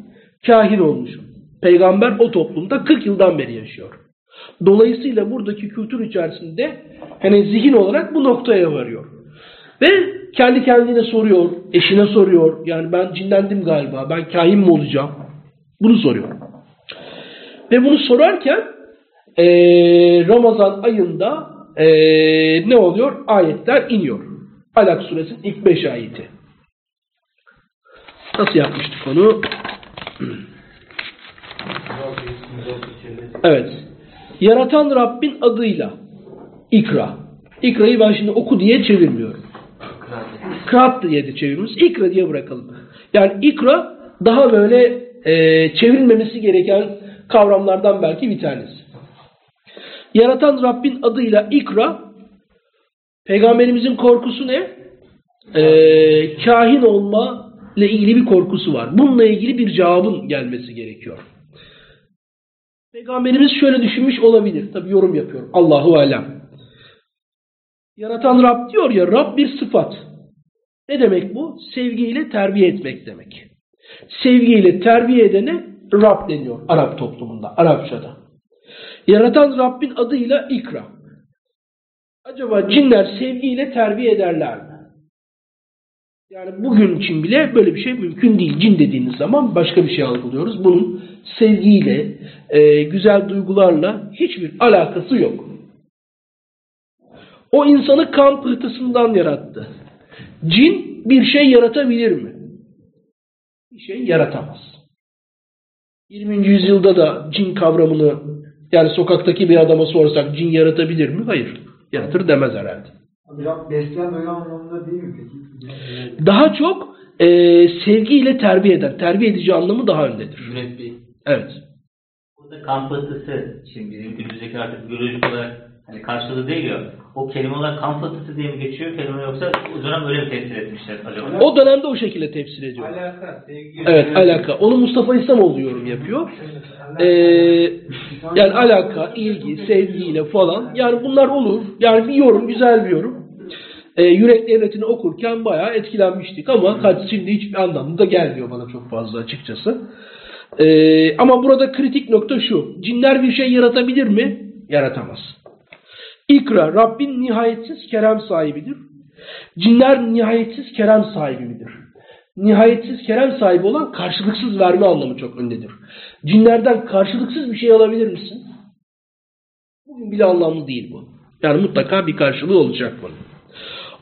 B: kahin olmuşum. Peygamber o toplumda 40 yıldan beri yaşıyor. Dolayısıyla buradaki kültür içerisinde hani zihin olarak bu noktaya varıyor. Ve kendi kendine soruyor, eşine soruyor. Yani ben cinlendim galiba, ben kahin mi olacağım? Bunu soruyor. Ve bunu sorarken eee, Ramazan ayında eee, ne oluyor? Ayetler iniyor. Alak suresinin ilk 5 ayeti. Nasıl yapmıştık onu? Evet. Yaratan Rabbin adıyla. İkra. İkra'yı ben şimdi oku diye çevirmiyorum. Kıraat diye de çevirmiyoruz. İkra diye bırakalım. Yani ikra daha böyle e, çevrilmemesi gereken kavramlardan belki bir tanesi. Yaratan Rabbin adıyla ikra Peygamberimizin korkusu ne? Ee, kahin olma ile ilgili bir korkusu var. Bununla ilgili bir cevabın gelmesi gerekiyor. Peygamberimiz şöyle düşünmüş olabilir. Tabi yorum yapıyorum. Allahu alem. Yaratan Rab diyor ya Rab bir sıfat. Ne demek bu? Sevgiyle terbiye etmek demek. Sevgiyle terbiye edene Rab deniyor Arap toplumunda, Arapçada. Yaratan Rabbin adıyla ikra. Acaba cinler sevgiyle terbiye ederler mi? Yani bugün için bile böyle bir şey mümkün değil. Cin dediğiniz zaman başka bir şey algılıyoruz. Bunun sevgiyle, e, güzel duygularla hiçbir alakası yok. O insanı kan pıhtısından yarattı. Cin bir şey yaratabilir mi? Bir şey yaratamaz. 20. yüzyılda da cin kavramını yani sokaktaki bir adama sorsak cin yaratabilir mi? Hayır. Yaratır demez herhalde.
H: Besleyen böyle anlamında değil mi peki?
B: Daha çok e, sevgiyle terbiye eden, terbiye edici anlamı daha öndedir.
F: Mürebbi.
B: Evet.
C: Burada kan pıhtısı, şimdi bizim günümüzdeki artık biyolojik olarak hani karşılığı değil ya, o kelime olarak kan pıhtısı diye mi geçiyor kelime yoksa o dönem öyle mi tefsir etmişler acaba?
B: O dönemde o şekilde tefsir ediyor.
G: Alaka, sevgi.
B: Evet alaka. Onu Mustafa İslamoğlu yorum yapıyor. Ee, yani alaka, ilgi, sevgiyle falan. Yani bunlar olur. Yani bir yorum, güzel bir yorum. Ee, Yürek Devleti'ni okurken bayağı etkilenmiştik ama kaç şimdi hiçbir anlamda gelmiyor bana çok fazla açıkçası. Ee, ama burada kritik nokta şu. Cinler bir şey yaratabilir mi? Yaratamaz. İkra, Rabbin nihayetsiz kerem sahibidir. Cinler nihayetsiz kerem sahibi midir? Nihayetsiz kerem sahibi olan karşılıksız verme anlamı çok öndedir. Cinlerden karşılıksız bir şey alabilir misin? Bugün bile anlamlı değil bu. Yani mutlaka bir karşılığı olacak bunun.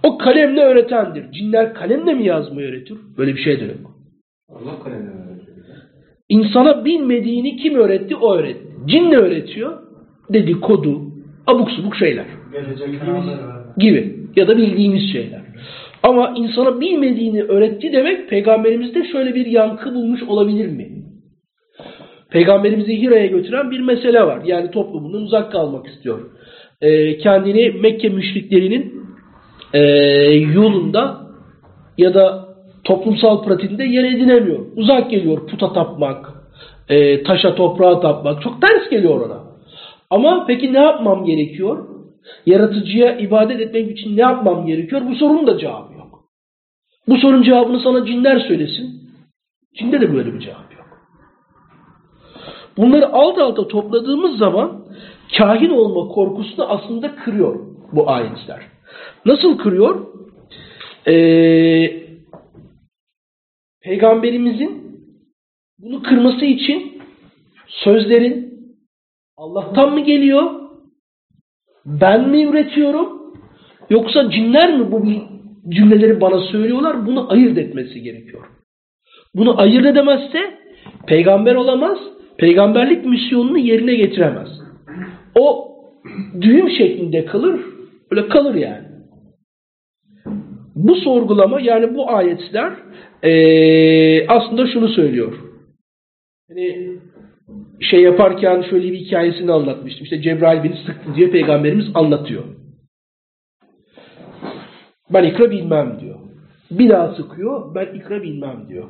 B: O kalemle öğretendir. Cinler kalemle mi yazmayı öğretir? Böyle bir şey de yok.
H: Allah kalemle öğretiyor.
B: İnsana bilmediğini kim öğretti? O öğretti. Cin ne öğretiyor? Dedikodu, abuk subuk şeyler gibi ya da bildiğimiz şeyler. Ama insana bilmediğini öğretti demek peygamberimizde şöyle bir yankı bulmuş olabilir mi? Peygamberimizi Hira'ya götüren bir mesele var. Yani toplumundan uzak kalmak istiyor. Ee, kendini Mekke müşriklerinin e, yolunda ya da toplumsal pratiğinde yer edinemiyor. Uzak geliyor puta tapmak, e, taşa toprağa tapmak. Çok ters geliyor ona. Ama peki ne yapmam gerekiyor? Yaratıcıya ibadet etmek için ne yapmam gerekiyor? Bu sorunun da cevabı yok. Bu sorunun cevabını sana cinler söylesin. Cinde de böyle bir cevap yok. Bunları alt alta topladığımız zaman kahin olma korkusunu aslında kırıyor bu ayetler. Nasıl kırıyor? Ee, Peygamberimizin bunu kırması için sözlerin Allah'tan mı geliyor? Ben mi üretiyorum? Yoksa cinler mi bu cümleleri bana söylüyorlar? Bunu ayırt etmesi gerekiyor. Bunu ayırt edemezse peygamber olamaz, peygamberlik misyonunu yerine getiremez. O düğüm şeklinde kalır, öyle kalır yani. Bu sorgulama yani bu ayetler eee, aslında şunu söylüyor. Hani şey yaparken şöyle bir hikayesini anlatmıştım. İşte Cebrail beni sıktı diye peygamberimiz anlatıyor. Ben ikra bilmem diyor. Bir daha sıkıyor. Ben ikra bilmem diyor.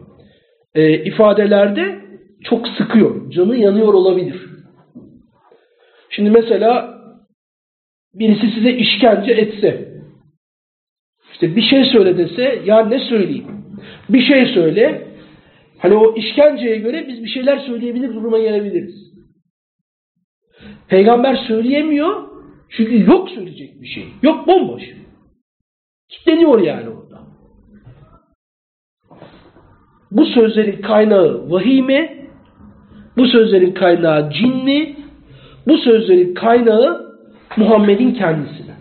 B: Ee, ifadelerde çok sıkıyor. Canı yanıyor olabilir. Şimdi mesela birisi size işkence etse işte bir şey söyle dese ya ne söyleyeyim? Bir şey söyle Hani o işkenceye göre biz bir şeyler söyleyebilir duruma gelebiliriz. Peygamber söyleyemiyor çünkü yok söyleyecek bir şey. Yok bomboş. Kitleniyor yani orada. Bu sözlerin kaynağı vahiy mi? Bu sözlerin kaynağı cin mi? Bu sözlerin kaynağı Muhammed'in kendisi mi?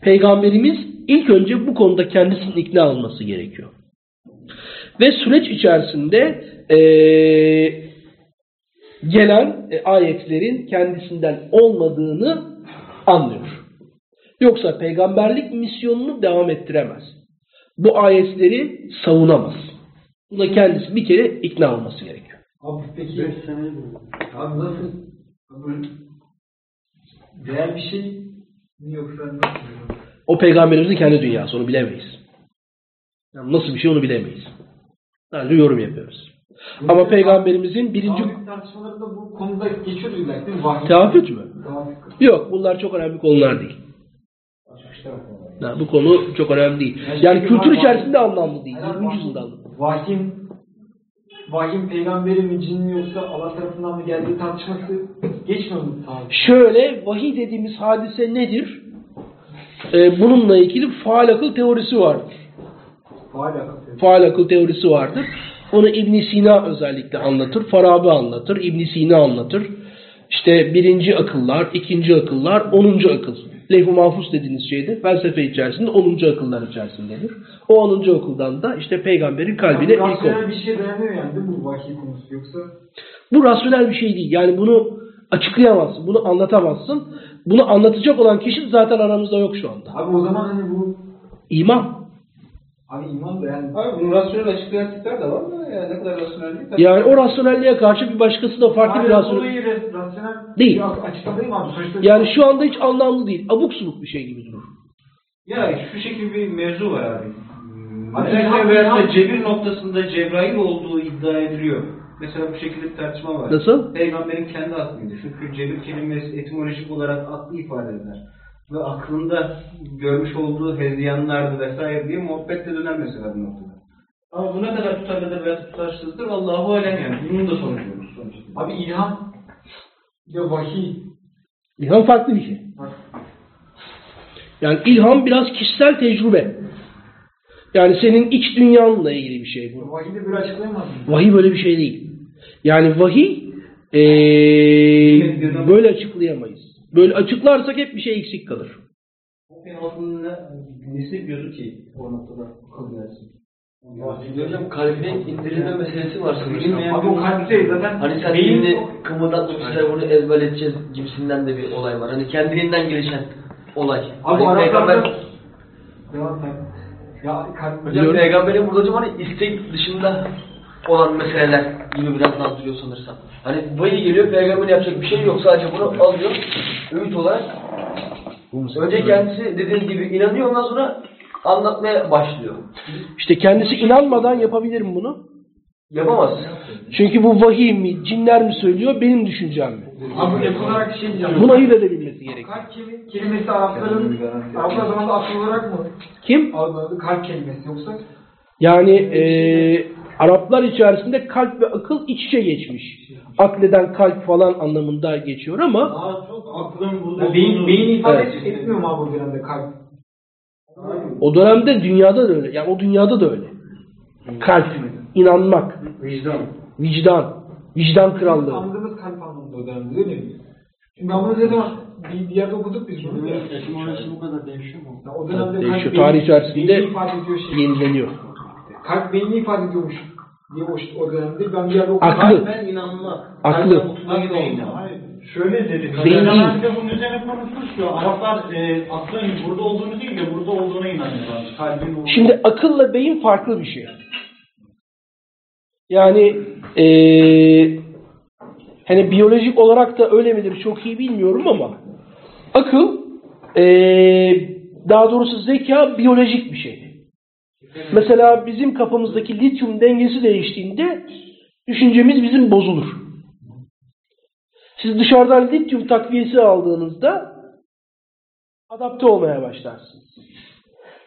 B: Peygamberimiz ilk önce bu konuda kendisinin ikna olması gerekiyor. Ve süreç içerisinde ee, gelen e, ayetlerin kendisinden olmadığını anlıyor. Yoksa peygamberlik misyonunu devam ettiremez. Bu ayetleri savunamaz. Buna kendisi bir kere ikna olması gerekiyor.
H: Abi peki abi nasıl değer bir şey mi yoksa nasıl?
B: O peygamberimizin kendi dünyası onu bilemeyiz. Yani nasıl bir şey onu bilemeyiz. Sadece yorum yapıyoruz. Ama peygamberimizin birinci
H: tartışmalarında bu konuda geçiyordu illa değil mi? Vahiy.
B: teaffüt mü? Yok bunlar çok önemli konular değil. Ha, bu konu çok önemli değil. Yani kültür içerisinde anlamlı değil. 20. yüzyılda.
H: Vahyin vahyin peygamberi mi cin mi yoksa Allah tarafından mı geldiği tartışması geçmiyor mu?
B: Şöyle vahiy dediğimiz hadise nedir? Ee, bununla ilgili faal akıl teorisi vardır.
H: Faal akıl.
B: Faal akıl teorisi vardır. Onu ibn Sina özellikle anlatır. Farabi anlatır. ibn Sina anlatır. İşte birinci akıllar, ikinci akıllar, onuncu akıl. Leyf-i mahfuz dediğiniz şeyde felsefe içerisinde onuncu akıllar içerisindedir. O onuncu akıldan da işte peygamberin kalbine
H: Yani
B: ilk olur.
H: rasyonel bir şey dayanıyor yani değil mi bu vahiy konusu yoksa
B: Bu rasyonel bir şey değil. Yani bunu açıklayamazsın, bunu anlatamazsın. Bunu anlatacak olan kişi zaten aramızda yok şu anda.
H: abi o zaman hani bu
B: İman.
H: abi iman da yani
G: Abi bunu rasyonel açıklayan tipler de var da yani ne kadar rasyonel değil. tabii.
B: Yani o rasyonelliğe karşı bir başkası da farklı bir
H: Madem
B: rasyonel.
H: olayı rasyonel
B: Değil.
H: bir açıklama değil mi abi? Sonuçta
B: Yani şu anda hiç anlamlı değil. Abuk subuk bir şey gibi durur.
G: Ya şu şekilde bir mevzu var abi. Ve veyahut da cebir noktasında Cebrail olduğu iddia ediliyor. Mesela bu şekilde bir tartışma var.
B: Nasıl?
G: Peygamberin kendi aklıydı. Çünkü cebir kelimesi etimolojik olarak aklı ifade eder. Ve aklında görmüş olduğu hezyanlardı vesaire diye muhabbet de döner mesela bu noktada. Ama bu ne kadar tutarlıdır veya tutarsızdır Allahu alem yani. Bunun da sonucu sonuçta.
H: abi ilham ya vahiy
B: İlham farklı bir şey. Yani ilham biraz kişisel tecrübe. Yani senin iç dünyanla ilgili bir şey bu.
H: vahiy de böyle açıklayamaz mı?
B: Vahiy böyle bir şey değil. Yani vahiy eee, böyle açıklayamayız. Böyle açıklarsak hep bir şey eksik kalır.
G: Okey altında nesi diyordu ki o noktada akıl gelsin.
F: Hocam kalbine indirilme meselesi var sanırsam.
H: Abi o kalp değil zaten
F: Hani sen dilini kımıldatmışlar bunu ezberleteceğiz gibisinden de bir olay var. Hani kendiliğinden gelişen olay.
H: Abi
F: hani
H: Araplarda Devam et. Ya
F: Hocam peygamberin burada hocam hani istek dışında olan meseleler gibi bir adlandırıyor sanırsam. Hani vahiy geliyor peygamberin yapacak bir şey yok sadece bunu alıyor öğüt olarak. Önce kendisi dediğiniz gibi inanıyor ondan sonra anlatmaya başlıyor.
B: İşte kendisi inanmadan yapabilir mi bunu?
F: Yapamaz.
B: Çünkü bu vahiy mi, cinler mi söylüyor, benim düşüncem mi?
H: Abi ek olarak şey diyeceğim.
B: Bunu ayırt edebilmesi gerekiyor.
H: Kalp kelime- kelimesi Arapların Araplar zamanında akıl olarak mı
B: Kim?
H: algıladı kalp kelimesi yoksa
B: Yani eee, Araplar içerisinde kalp ve akıl iç içe geçmiş. Akleden kalp falan anlamında geçiyor ama
D: Daha çok aklın burada
H: ya beyin, beyin ifade
B: Evet.
H: etmiyor mu abi bu dönemde kalp?
B: o dönemde dünyada da öyle. Yani o dünyada da öyle. Kalp, inanmak,
E: Vicdan.
B: vicdan, vicdan krallığı.
H: Anladığımız kalp anlamında o dönemde değil mi? Çünkü ben bunu ne zaman bir, bir yerde okuduk biz bunu.
D: etimolojisi bu kadar değişiyor mu?
H: Ya o dönemde
B: Değişiyor.
H: kalp
B: Tarih
H: beyin-
B: içerisinde
H: beyni ifade ediyor şey.
B: Yenileniyor.
H: Kalp beyni ifade ediyormuş diye o, o dönemde ben bir yerde okudum.
B: Aklı.
G: Ben inanmak.
B: Aklı.
D: Şöyle dedi.
B: Beyin
D: de bunun üzerine konuşmuş ya. Araplar e, aklın burada olduğunu değil de burada olduğuna inanıyorlar. Kalbin olduğunu.
B: Şimdi akılla beyin farklı bir şey. Yani eee, hani biyolojik olarak da öyle midir çok iyi bilmiyorum ama akıl eee, daha doğrusu zeka biyolojik bir şey. Mesela bizim kafamızdaki lityum dengesi değiştiğinde düşüncemiz bizim bozulur. Siz dışarıdan lityum takviyesi aldığınızda adapte olmaya başlarsınız.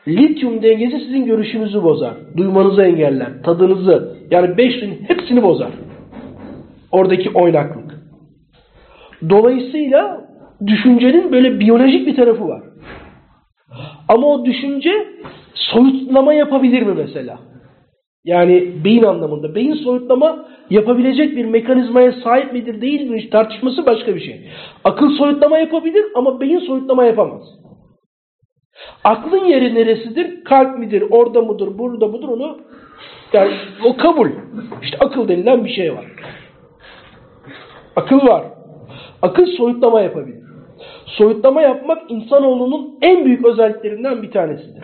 B: Lityum dengesi sizin görüşünüzü bozar. Duymanızı engeller. Tadınızı. Yani beş hepsini bozar. Oradaki oynaklık. Dolayısıyla düşüncenin böyle biyolojik bir tarafı var. Ama o düşünce soyutlama yapabilir mi mesela? Yani beyin anlamında. Beyin soyutlama yapabilecek bir mekanizmaya sahip midir değil mi tartışması başka bir şey. Akıl soyutlama yapabilir ama beyin soyutlama yapamaz. Aklın yeri neresidir? Kalp midir? Orada mıdır? Burada mıdır? Onu yani o kabul. İşte akıl denilen bir şey var. Akıl var. Akıl soyutlama yapabilir. Soyutlama yapmak insanoğlunun en büyük özelliklerinden bir tanesidir.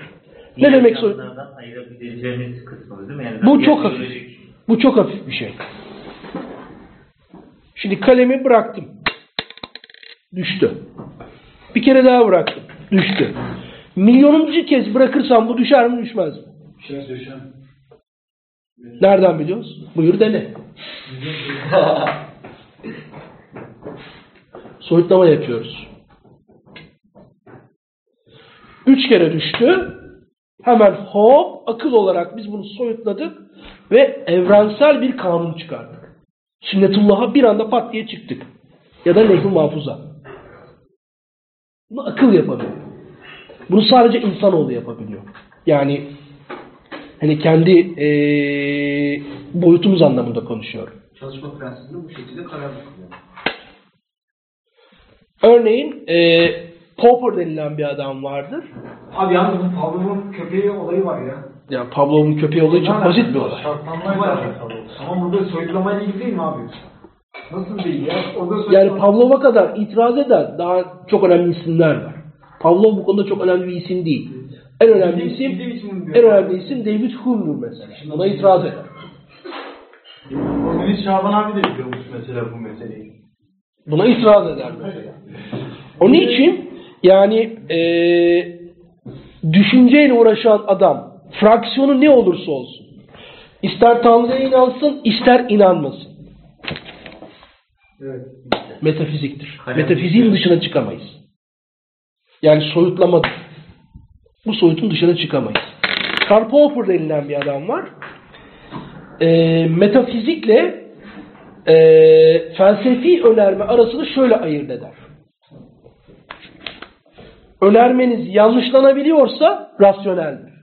B: Ne
C: Diğer
B: demek soyut?
C: canlılardan ayırabileceğimiz kısmı değil mi? Yani
B: Bu çok hafif.
C: biyolojik-
B: Bu çok hafif bir şey. Şimdi kalemi bıraktım. Düştü. Bir kere daha bıraktım. Düştü. Milyonuncu kez bırakırsam bu düşer mi düşmez mi?
E: Düşer düşer.
B: Nereden biliyoruz? Buyur dene. Soyutlama yapıyoruz. Üç kere düştü. Hemen hop akıl olarak biz bunu soyutladık ve evrensel bir kanun çıkardık. Sünnetullah'a bir anda pat diye çıktık. Ya da lehv-i mahfuza. Bunu akıl yapabiliyor. Bunu sadece insanoğlu yapabiliyor. Yani hani kendi eee, boyutumuz anlamında konuşuyorum.
G: Çalışma prensibini bu şekilde karar.
B: Örneğin eee Popper denilen bir adam vardır.
H: Abi yalnız bu Pavlov'un köpeği olayı var ya.
B: Yani Pavlov'un köpeği olayı çok basit bir olay.
H: Şartlanmayla alakalı. Ama burada soyutlamayla ilgili değil mi abi? Nasıl değil ya? Orada
B: Yani. Pavlov'a kadar itiraz eden daha çok önemli isimler var. Pavlov bu konuda çok önemli bir isim değil. En önemli
H: Bizim-
B: isim, en önemli isim David Hume'dur mesela. Buna itiraz eder.
D: Komünist Şaban abi de biliyormuş mesela bu meseleyi.
B: Buna itiraz eder mesela. Onun için yani eee düşünceyle uğraşan adam fraksiyonu ne olursa olsun ister Tanrı'ya inansın ister inanmasın.
H: Evet.
B: Metafiziktir.
C: Kalem
B: Metafiziğin dışına çıkamayız. Yani soyutlamadır. Bu soyutun dışına çıkamayız. Karl Popper denilen bir adam var. Eee, metafizikle eee, felsefi önerme arasını şöyle ayırt eder. Önermeniz yanlışlanabiliyorsa rasyoneldir.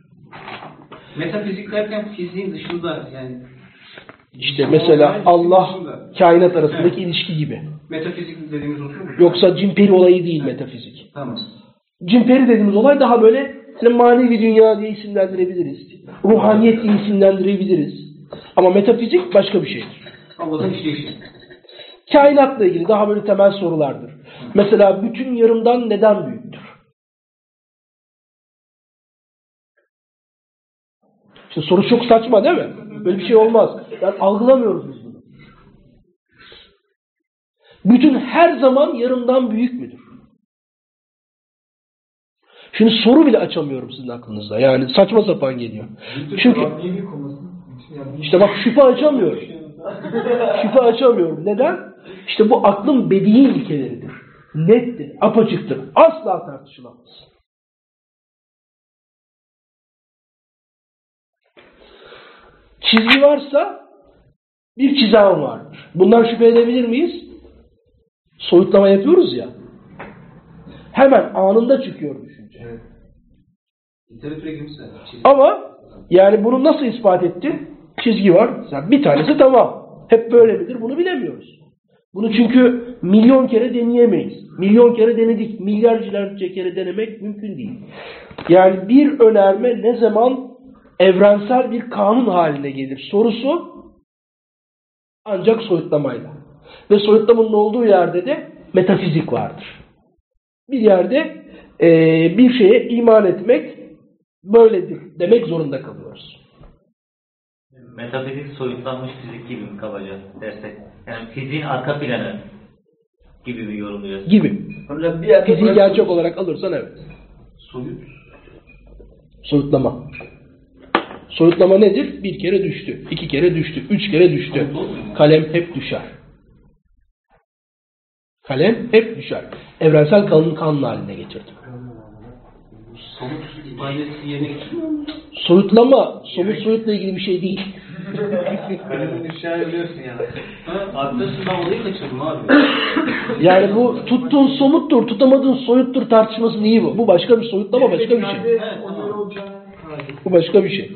G: Metafizik derken fiziğin dışında yani
B: İşte mesela Allah kainat arasındaki ilişki gibi.
G: metafizik dediğimiz usul mu?
B: Yoksa cimperi olayı değil metafizik.
G: Tamam.
B: Cimperi dediğimiz olay daha böyle hani manevi dünya diye isimlendirebiliriz. Ruhaniyet diye isimlendirebiliriz. Ama metafizik başka bir şeydir.
G: Allah'ın işleyişi.
B: Kainatla ilgili daha böyle temel sorulardır. Mesela bütün yarımdan neden büyüktür? Şimdi soru çok saçma değil mi? Böyle bir şey olmaz. Yani algılamıyoruz biz bunu. Bütün her zaman yarımdan büyük müdür? Şimdi soru bile açamıyorum sizin aklınızda. Yani saçma sapan geliyor. Çünkü işte bak şüphe açamıyorum. şüphe açamıyorum. Neden? İşte bu aklın bedi'i ilkeleridir. Nettir, apaçıktır. Asla tartışılamaz. Çizgi varsa bir çizen vardır. Bundan şüphe edebilir miyiz? Soyutlama yapıyoruz ya. Hemen anında çıkıyor düşünce.
G: Girmişse.
B: Ama yani bunu nasıl ispat etti? Çizgi var. Mesela bir tanesi tamam. Hep böyle midir? Bunu bilemiyoruz. Bunu çünkü milyon kere deneyemeyiz. Milyon kere denedik. Milyarcılarca kere denemek mümkün değil. Yani bir önerme ne zaman evrensel bir kanun haline gelir sorusu ancak soyutlamayla. Ve soyutlamanın olduğu yerde de metafizik vardır. Bir yerde eee, bir şeye iman etmek böyledir demek zorunda kalıyoruz.
C: Metafizik soyutlanmış fizik gibi mi kabaca dersek? Yani fiziğin arka planı gibi mi yorumluyoruz?
B: Gibi.
F: Hocam bir
B: Fiziği gerçek olarak alırsan evet.
G: Soyut.
B: Soyutlama. Soyutlama nedir? Bir kere düştü, iki kere düştü, üç kere düştü. Kalem hep düşer. Kalem hep düşer. Evrensel kanun kanun haline getirdi. Soyutlama, somut soyutla ilgili bir şey değil.
E: Yani.
B: Bu tuttuğun somuttur, tutamadığın soyuttur tartışması değil bu. Bu başka bir soyutlama, başka bir şey. Bu başka bir şey.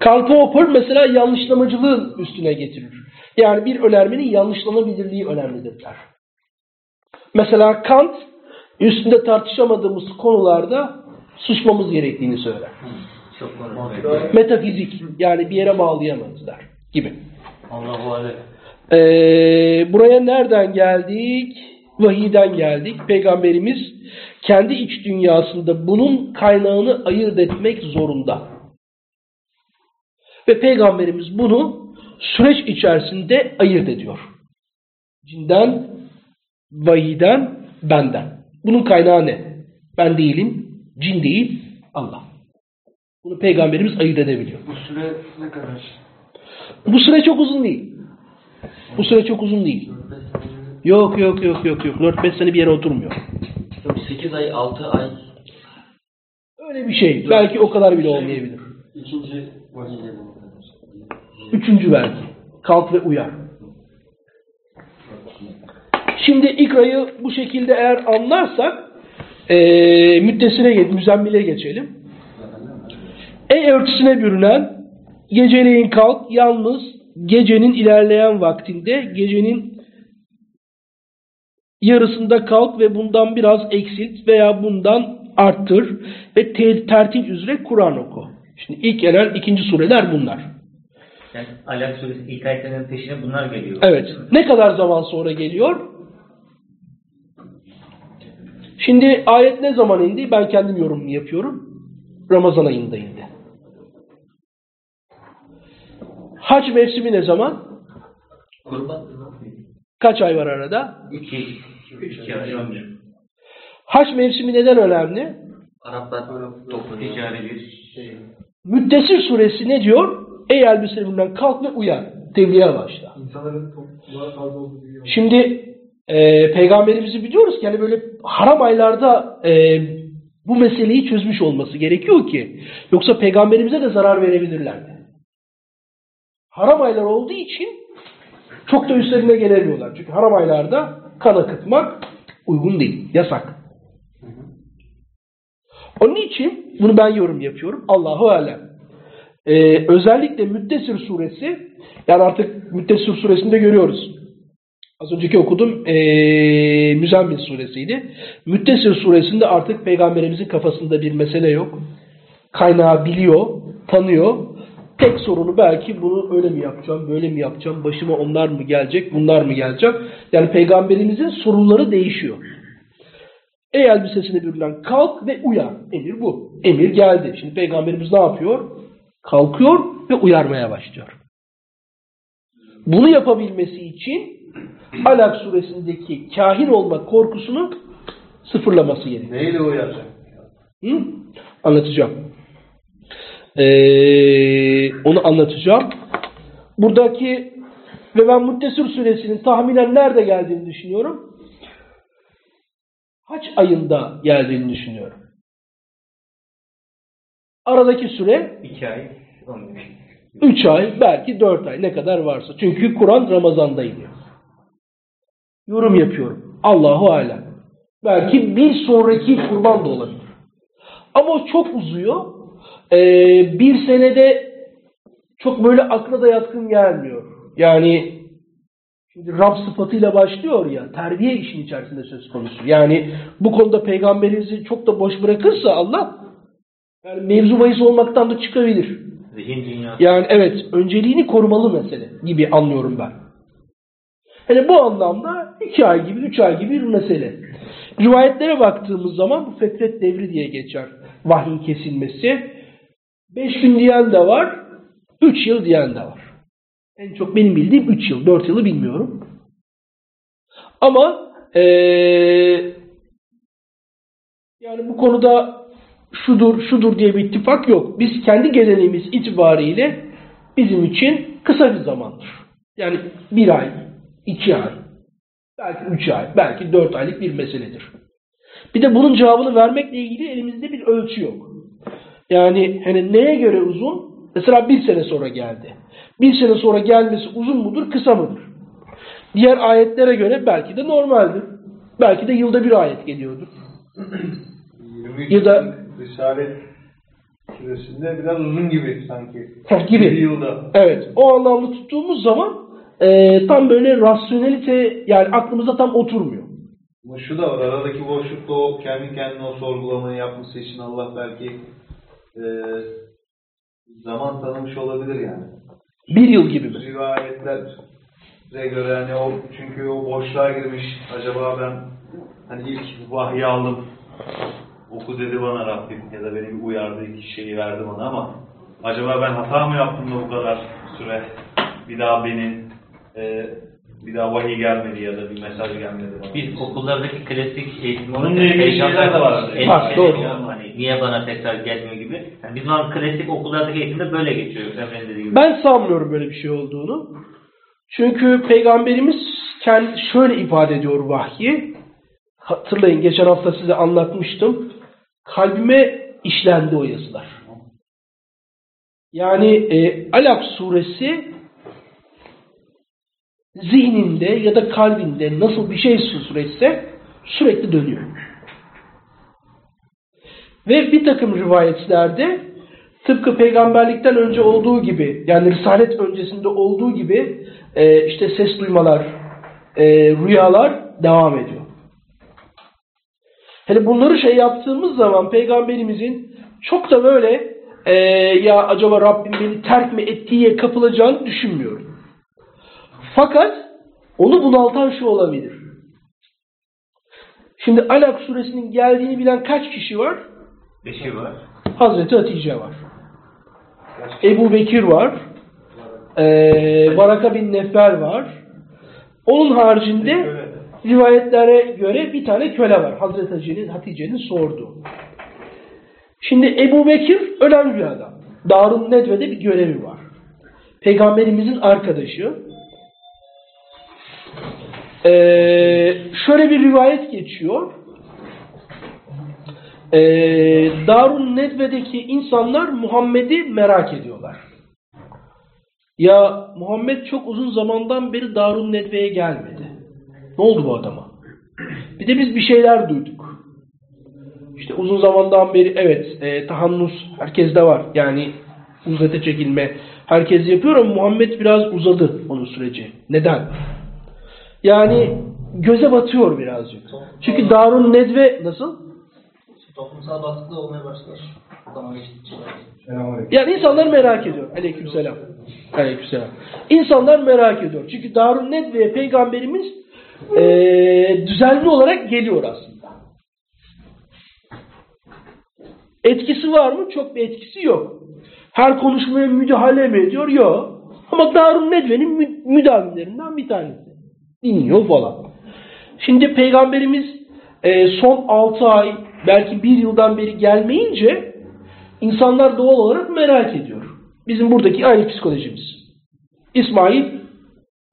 B: Karl Popper mesela yanlışlamacılığın üstüne getirir. Yani bir önermenin yanlışlanabilirliği önemlidir der. Mesela Kant üstünde tartışamadığımız konularda susmamız gerektiğini söyler. Metafizik yani bir yere bağlayamayız der gibi. Ee, buraya nereden geldik? Vahiyden geldik. Peygamberimiz kendi iç dünyasında bunun kaynağını ayırt etmek zorunda. Ve Peygamberimiz bunu süreç içerisinde ayırt ediyor. Cinden, vahiyden, benden. Bunun kaynağı ne? Ben değilim, cin değil, Allah. Bunu Peygamberimiz ayırt edebiliyor.
F: Bu süre ne kadar?
B: Bu süre çok uzun değil. Bu süre çok uzun değil. Yok yok yok yok yok. 4-5 sene bir yere oturmuyor.
F: 8 ay, 6 ay.
B: Öyle bir şey. Belki o kadar bile olmayabilir.
F: İkinci vahiyle
B: Üçüncü belki. Kalk ve uyan. Şimdi ikrayı bu şekilde eğer anlarsak eee müddessire geç, müzemmile geçelim. Ey örtüsüne bürünen geceleyin kalk yalnız gecenin ilerleyen vaktinde gecenin yarısında kalk ve bundan biraz eksilt veya bundan arttır ve te- tertip üzere Kur'an oku. Şimdi ilk gelen ikinci sureler bunlar.
C: Yani Alak suresi ilk ayetlerinin peşine bunlar geliyor.
B: Evet. Ne kadar zaman sonra geliyor? Şimdi ayet ne zaman indi? Ben kendim yorumunu yapıyorum. Ramazan ayında indi. Hac mevsimi ne zaman?
F: Kurban.
B: Kaç ay var arada?
C: İki,
B: Hac mevsimi neden önemli?
F: Araplar toplanıyor.
C: Ticari bir
B: Müddessir suresi ne diyor? Ey elbiselerinden kalk ve uyan. Tebliğe başla. Şimdi e, peygamberimizi biliyoruz ki hani böyle haram aylarda e, bu meseleyi çözmüş olması gerekiyor ki yoksa peygamberimize de zarar verebilirlerdi. Haram aylar olduğu için çok da üstlerine gelemiyorlar. Çünkü haram aylarda kan akıtmak uygun değil. Yasak. Onun için bunu ben yorum yapıyorum. Allahu Alem. Ee, özellikle Müddessir suresi yani artık Müddessir suresinde görüyoruz. Az önceki okudum ee, Müzzemmil suresiydi. Müddessir suresinde artık peygamberimizin kafasında bir mesele yok. Kaynağı biliyor, tanıyor. Tek sorunu belki bunu öyle mi yapacağım, böyle mi yapacağım, başıma onlar mı gelecek, bunlar mı gelecek? Yani peygamberimizin soruları değişiyor. Ey elbisesine bürünen kalk ve uyan. Emir bu. Emir geldi. Şimdi peygamberimiz ne yapıyor? Kalkıyor ve uyarmaya başlıyor. Bunu yapabilmesi için Alak suresindeki kahin olma korkusunu sıfırlaması gerekiyor.
E: Neyle uyaracak?
B: Hı? Anlatacağım. Ee, onu anlatacağım. Buradaki ve ben Muttesir suresinin tahminen nerede geldiğini düşünüyorum. Haç ayında geldiğini düşünüyorum. Aradaki süre
C: iki ay ömrü.
B: 3 ay, belki 4 ay ne kadar varsa. Çünkü Kur'an Ramazan'da iniyor. Yorum yapıyorum. Allahu alem. Belki bir sonraki kurban da olabilir. Ama çok uzuyor. Ee, bir senede çok böyle akla da yatkın gelmiyor. Yani şimdi Rab sıfatıyla başlıyor ya terbiye işin içerisinde söz konusu. Yani bu konuda peygamberimizi çok da boş bırakırsa Allah yani mevzu bahis olmaktan da çıkabilir.
C: Zihin dünyası.
B: Yani evet önceliğini korumalı mesele gibi anlıyorum ben. Hani bu anlamda iki ay gibi, üç ay gibi bir mesele. Rivayetlere baktığımız zaman bu fetret devri diye geçer. Vahyin kesilmesi. Beş gün diyen de var, üç yıl diyen de var. En çok benim bildiğim üç yıl, dört yılı bilmiyorum. Ama eee, yani bu konuda şudur, şudur diye bir ittifak yok. Biz kendi geleneğimiz itibariyle bizim için kısa bir zamandır. Yani bir ay, iki ay, belki üç ay, belki dört aylık bir meseledir. Bir de bunun cevabını vermekle ilgili elimizde bir ölçü yok. Yani hani neye göre uzun? Mesela bir sene sonra geldi. Bir sene sonra gelmesi uzun mudur, kısa mıdır? Diğer ayetlere göre belki de normaldir. Belki de yılda bir ayet geliyordur.
E: 23
B: Ya da-
E: Risalet süresinde biraz uzun gibi sanki.
B: Heh, gibi.
E: Bir yılda.
B: Evet. O anlamda tuttuğumuz zaman e, tam böyle rasyonelite yani aklımıza tam oturmuyor.
E: Ama şu da var, aradaki boşlukta o kendi kendine o sorgulamayı yapması için Allah belki e, zaman tanımış olabilir yani.
B: Bir yıl gibi mi?
E: Rivayetler Size göre hani o çünkü o boşluğa girmiş. Acaba ben hani ilk vahyi aldım. Oku dedi bana Rabbim ya da beni uyardı iki şeyi verdi bana ama acaba ben hata mı yaptım da bu kadar süre bir daha beni e, bir daha vahiy gelmedi ya da bir mesaj gelmedi bana.
C: Biz okullardaki klasik eğitim
E: Onunla ilgili şeyler de var.
C: endişe
B: Bak, doğru.
C: Hani niye bana tekrar gelmiyor gibi. Yani bizim an klasik okullardaki eğitimde böyle geçiyor gibi.
B: Ben sanmıyorum böyle bir şey olduğunu. Çünkü Peygamberimiz kendi şöyle ifade ediyor vahyi. Hatırlayın geçen hafta size anlatmıştım. Kalbime işlendi o yazılar. Yani e, Alak suresi zihninde ya da kalbinde nasıl bir şey süretse sürekli dönüyor. Ve bir takım rivayetlerde tıpkı peygamberlikten önce olduğu gibi yani risalet öncesinde olduğu gibi e, işte ses duymalar, e, rüyalar devam ediyor. Hele bunları şey yaptığımız zaman peygamberimizin çok da böyle e, ya acaba Rabbim beni terk mi ettiğiye kapılacağını düşünmüyorum. Fakat onu bunaltan şu olabilir. Şimdi Alak suresinin geldiğini bilen kaç kişi var?
C: Beşi var.
B: Hazreti Hatice var. Ebu Bekir var. Ee, Varaka bin Nefer var. Onun haricinde rivayetlere göre bir tane köle var. Hazreti Hatice'nin Hatice'nin sorduğu. Şimdi Ebu Bekir ölen bir adam. Darun Nedve'de bir görevi var. Peygamberimizin arkadaşı. Ee, şöyle bir rivayet geçiyor. Ee, Darun Nedve'deki insanlar Muhammed'i merak ediyorlar. Ya Muhammed çok uzun zamandan beri Darun Nedve'ye gelmedi. Ne oldu bu adama? Bir de biz bir şeyler duyduk. İşte uzun zamandan beri evet e, tahannus herkeste var. Yani uzete çekilme herkes yapıyor ama Muhammed biraz uzadı onun süreci. Neden? Yani göze batıyor birazcık. Çünkü Darun Nedve nasıl?
H: Toplumsal baskı olmaya başlar.
B: Yani insanlar merak ediyor. Aleykümselam. Aleykümselam. İnsanlar merak ediyor. Çünkü Darun Nedve'ye peygamberimiz eee, düzenli olarak geliyor aslında. Etkisi var mı? Çok bir etkisi yok. Her konuşmaya müdahale mi ediyor? Yok. Ama Darun Nedve'nin mü- müdavimlerinden bir tanesi. Dinliyor falan. Şimdi peygamberimiz e, son 6 ay belki bir yıldan beri gelmeyince insanlar doğal olarak merak ediyor. Bizim buradaki aynı psikolojimiz. İsmail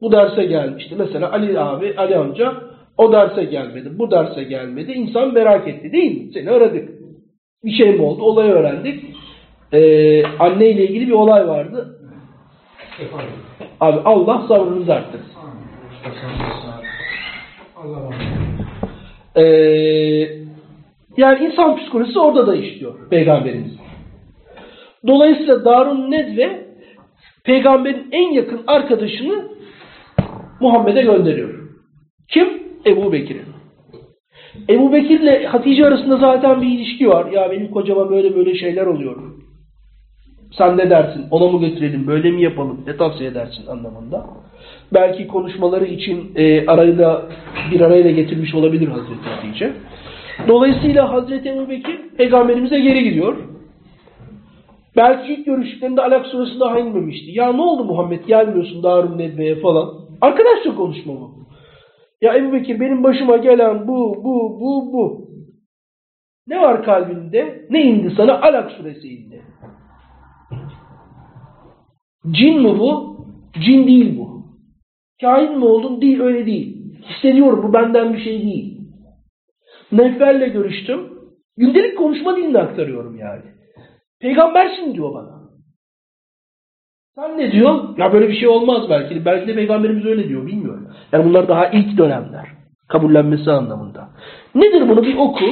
B: bu derse gelmişti. Mesela Ali abi, Ali amca o derse gelmedi, bu derse gelmedi. İnsan merak etti değil mi? Seni aradık. Bir şey mi oldu? Olayı öğrendik. Ee, anneyle ilgili bir olay vardı. Abi Allah sabrınızı arttırsın. Ee, yani insan psikolojisi orada da işliyor Peygamberimiz. Dolayısıyla Darun Nedve peygamberin en yakın arkadaşını Muhammed'e gönderiyor. Kim? Ebu Bekir'in. Ebu Bekir'le Hatice arasında zaten bir ilişki var. Ya benim kocama böyle böyle şeyler oluyor. Sen ne dersin? Ona mı götürelim? Böyle mi yapalım? Ne tavsiye edersin anlamında. Belki konuşmaları için e, arayla bir arayla getirmiş olabilir Hazreti Hatice. Dolayısıyla Hazreti Ebu Bekir peygamberimize geri gidiyor. Belki ilk görüştüklerinde Alak suresi daha inmemişti. Ya ne oldu Muhammed gelmiyorsun Darun Nedve'ye falan. Arkadaşça konuşma bu. Ya Ebu Bekir benim başıma gelen bu, bu, bu, bu. Ne var kalbinde? Ne indi sana? Alak suresi indi. Cin mi bu? Cin değil bu. Kain mi oldun? Değil öyle değil. Hissediyorum bu benden bir şey değil. Nefberle görüştüm. Gündelik konuşma dilini aktarıyorum yani. Peygambersin diyor bana. Sen ne diyorsun? Ya böyle bir şey olmaz belki. Belki de peygamberimiz öyle diyor bilmiyorum. Yani bunlar daha ilk dönemler. Kabullenmesi anlamında. Nedir bunu bir oku.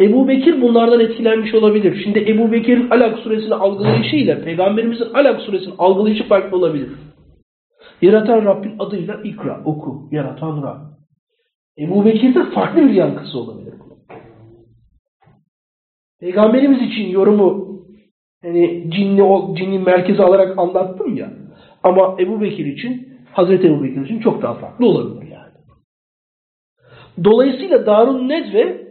B: Ebu Bekir bunlardan etkilenmiş olabilir. Şimdi Ebu Bekir'in Alak suresini algılayışıyla Peygamberimizin Alak suresini algılayışı farklı olabilir. Yaratan Rabbin adıyla ikra, oku, yaratan Rab. Ebu Bekir'de farklı bir yankısı olabilir. Peygamberimiz için yorumu hani cinni, o, cinni merkeze alarak anlattım ya. Ama Ebu Bekir için Hazreti Ebu Bekir için çok daha farklı olabilir yani. Dolayısıyla Darun Nedve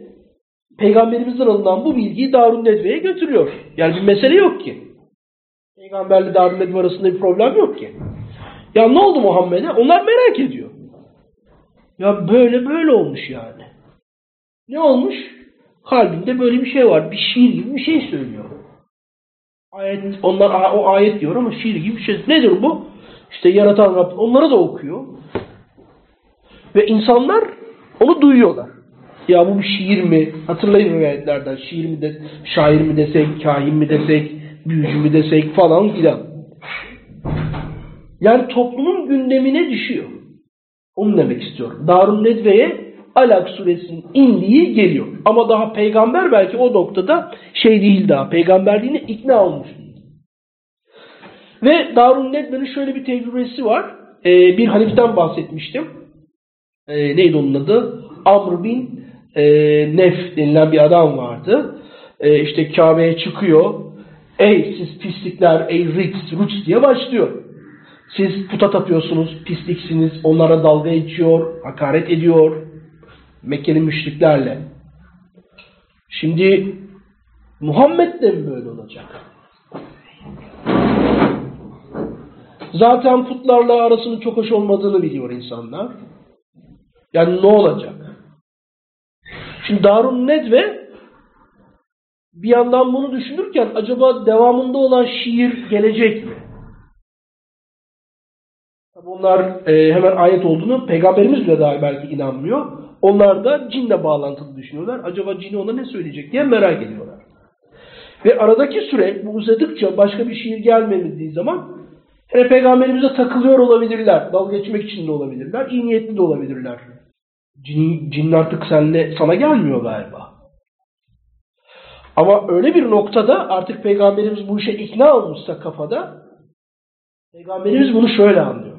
B: Peygamberimizden alınan bu bilgiyi Darun Nedve'ye götürüyor. Yani bir mesele yok ki. Peygamberle Darun Nedve arasında bir problem yok ki. Ya ne oldu Muhammed'e? Onlar merak ediyor. Ya böyle böyle olmuş yani. Ne olmuş? Kalbinde böyle bir şey var. Bir şiir gibi bir şey söylüyor. Ayet, onlar o ayet diyor ama şiir gibi bir şey. Nedir bu? İşte yaratan Rabbim onları da okuyor. Ve insanlar onu duyuyorlar. Ya bu bir şiir mi? Hatırlayın rivayetlerden. Şiir mi de, şair mi desek, kahin mi desek, büyücü mü desek falan filan. Yani toplumun gündemine düşüyor. Onu demek istiyorum. Darun Nedve'ye Alak suresinin indiği geliyor. Ama daha peygamber belki o noktada şey değil daha. Peygamberliğine ikna olmuş. Ve Darun Nedve'nin şöyle bir tecrübesi var. Ee, bir haliften bahsetmiştim. Ee, neydi onun adı? Amr bin e, Nef denilen bir adam vardı. E, işte Kabe'ye çıkıyor. Ey siz pislikler, ey Riks, Ruts diye başlıyor. Siz puta tapıyorsunuz, pisliksiniz, onlara dalga geçiyor, hakaret ediyor. Mekke'li müşriklerle. Şimdi Muhammed de mi böyle olacak? Zaten putlarla arasının çok hoş olmadığını biliyor insanlar. Yani ne olacak? Şimdi Darun Nedve bir yandan bunu düşünürken acaba devamında olan şiir gelecek mi? Tabi onlar e, hemen ayet olduğunu peygamberimiz bile dahi belki inanmıyor. Onlar da cinle bağlantılı düşünüyorlar. Acaba cini ona ne söyleyecek diye merak ediyorlar. Ve aradaki süre bu uzadıkça başka bir şiir gelmediği zaman hele peygamberimize takılıyor olabilirler. Dalga geçmek için de olabilirler. iyi niyetli de olabilirler. Cin, cin artık senle, sana gelmiyor galiba. Ama öyle bir noktada artık peygamberimiz bu işe ikna olmuşsa kafada peygamberimiz bunu şöyle anlıyor.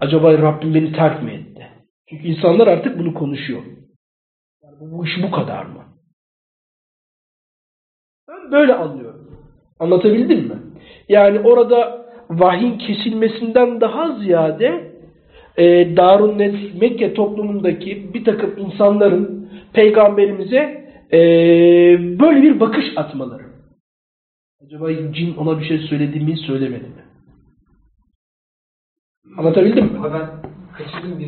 B: Acaba Rabbim beni terk mi etti? Çünkü insanlar artık bunu konuşuyor. Yani bu, iş bu kadar mı? Ben böyle anlıyorum. Anlatabildim mi? Yani orada vahyin kesilmesinden daha ziyade e, Darun Nedv Mekke toplumundaki bir takım insanların peygamberimize e, böyle bir bakış atmaları. Acaba cin ona bir şey söyledi mi söylemedi mi? Anlatabildim mi?
H: Ben kaçırdım bir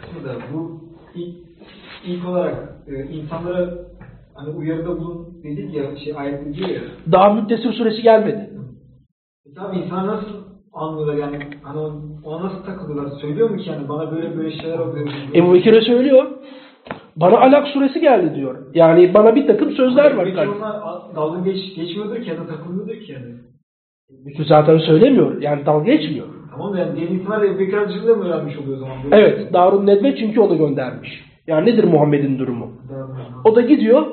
H: kısmı da bu ilk, ilk olarak e, insanlara hani uyarıda bulun dedik ya şey ayette diyor ya.
B: Daha Müddessir suresi gelmedi.
H: E tabi insan nasıl anlıyorlar yani hani ona nasıl takılıyorlar söylüyor mu ki yani bana böyle böyle şeyler oluyor.
B: Ebu Bekir'e söylüyor. Bana Alak suresi geldi diyor. Yani bana bir takım sözler var.
H: Peki
B: kardeşim.
H: onlar dalga geç, geçmiyordur ki ya da takılmıyordur ki yani.
B: Bekir zaten söylemiyor. Yani dalga geçmiyor.
H: Tamam yani diğer insanlar Ebu Bekir dışında mı öğrenmiş oluyor o zaman? Böyle
B: Evet. Darun Nedve çünkü onu göndermiş. Yani nedir Muhammed'in durumu? O da gidiyor.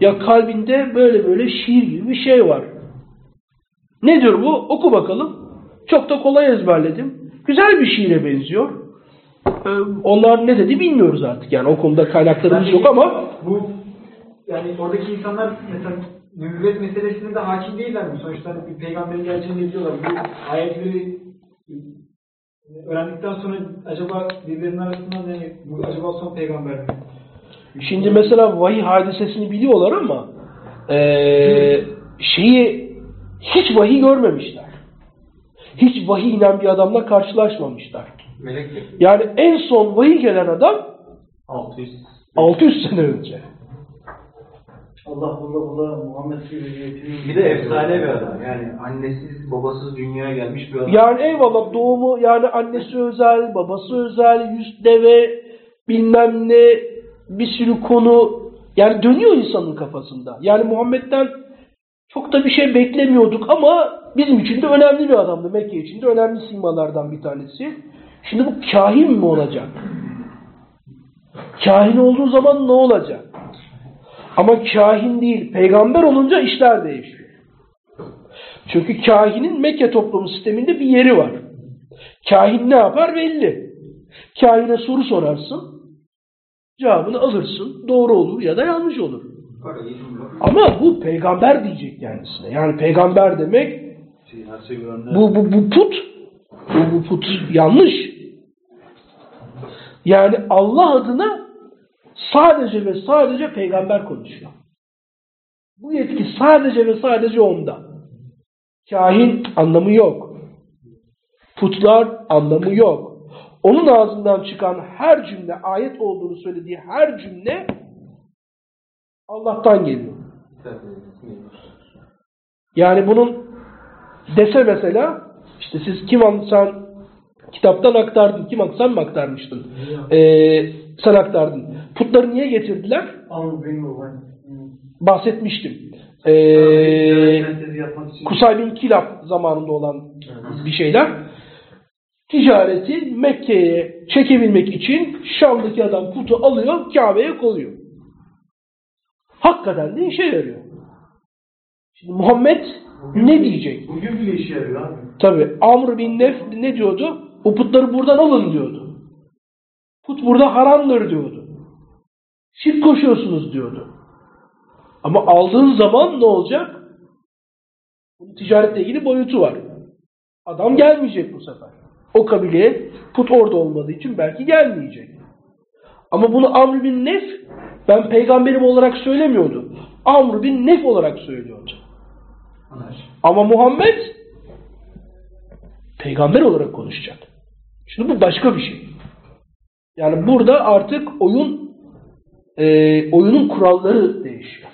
B: Ya kalbinde böyle böyle şiir gibi bir şey var. Nedir bu? Oku bakalım. Çok da kolay ezberledim. Güzel bir şiire benziyor. Ee, onlar ne dedi bilmiyoruz artık. Yani o konuda kaynaklarımız yok ama
H: bu yani oradaki insanlar mesela nübüvvet meselesine de hakim değiller mi? Sonuçta bir peygamberin geleceğini biliyorlar. Bu ayetleri öğrendikten sonra acaba birbirinin arasında ne bu acaba son peygamber mi?
B: Şimdi mesela vahiy hadisesini biliyorlar ama eee, şeyi hiç vahiy görmemişler. Hiç vahiy inen bir adamla karşılaşmamışlar.
E: Melek.
B: Yani en son vahiy gelen adam
C: 600.
B: 600 sene önce.
G: Allah bula bula Muhammed Süreyet'in
E: Bir de efsane bir adam. Yani annesiz babasız dünyaya gelmiş bir adam.
B: Yani eyvallah doğumu yani annesi özel, babası özel, yüz deve bilmem ne bir sürü konu yani dönüyor insanın kafasında. Yani Muhammed'den çok da bir şey beklemiyorduk ama bizim için de önemli bir adamdı. Mekke için de önemli simalardan bir tanesi. Şimdi bu kahin mi olacak? Kahin olduğu zaman ne olacak? Ama kahin değil, peygamber olunca işler değişiyor. Çünkü kahinin Mekke toplumu sisteminde bir yeri var. Kahin ne yapar belli. Kahine soru sorarsın, cevabını alırsın, doğru olur ya da yanlış olur. Ama bu peygamber diyecek kendisine. Yani peygamber demek bu, bu, bu put Bu, bu put yanlış. Yani Allah adına sadece ve sadece peygamber konuşuyor. Bu yetki sadece ve sadece onda. Kahin anlamı yok. Putlar anlamı yok. Onun ağzından çıkan her cümle, ayet olduğunu söylediği her cümle Allah'tan geliyor. Yani bunun dese mesela işte siz kim an- sen kitaptan aktardın kim ak- sen mi aktarmıştın? Ee, sen aktardın. Putları niye getirdiler? Bahsetmiştim. Ee, Kusay bin Kilab zamanında olan bir şeyler. Ticareti Mekke'ye çekebilmek için Şam'daki adam putu alıyor, Kabe'ye koyuyor. Hakikaten de işe yarıyor. Şimdi Muhammed ne diyecek?
E: bugün bile işe yarıyor abi.
B: Tabi Amr bin Nef ne diyordu? O putları buradan alın diyordu. Put burada haramdır diyordu. Şirk koşuyorsunuz diyordu. Ama aldığın zaman ne olacak? Bunun ticaretle ilgili boyutu var. Adam gelmeyecek bu sefer. O kabileye put orada olmadığı için belki gelmeyecek. Ama bunu Amr bin Nef ben peygamberim olarak söylemiyordu. Amr bin Nef olarak söylüyordu. Ama Muhammed peygamber olarak konuşacak. Şimdi bu başka bir şey. Yani burada artık oyun e, oyunun kuralları değişiyor.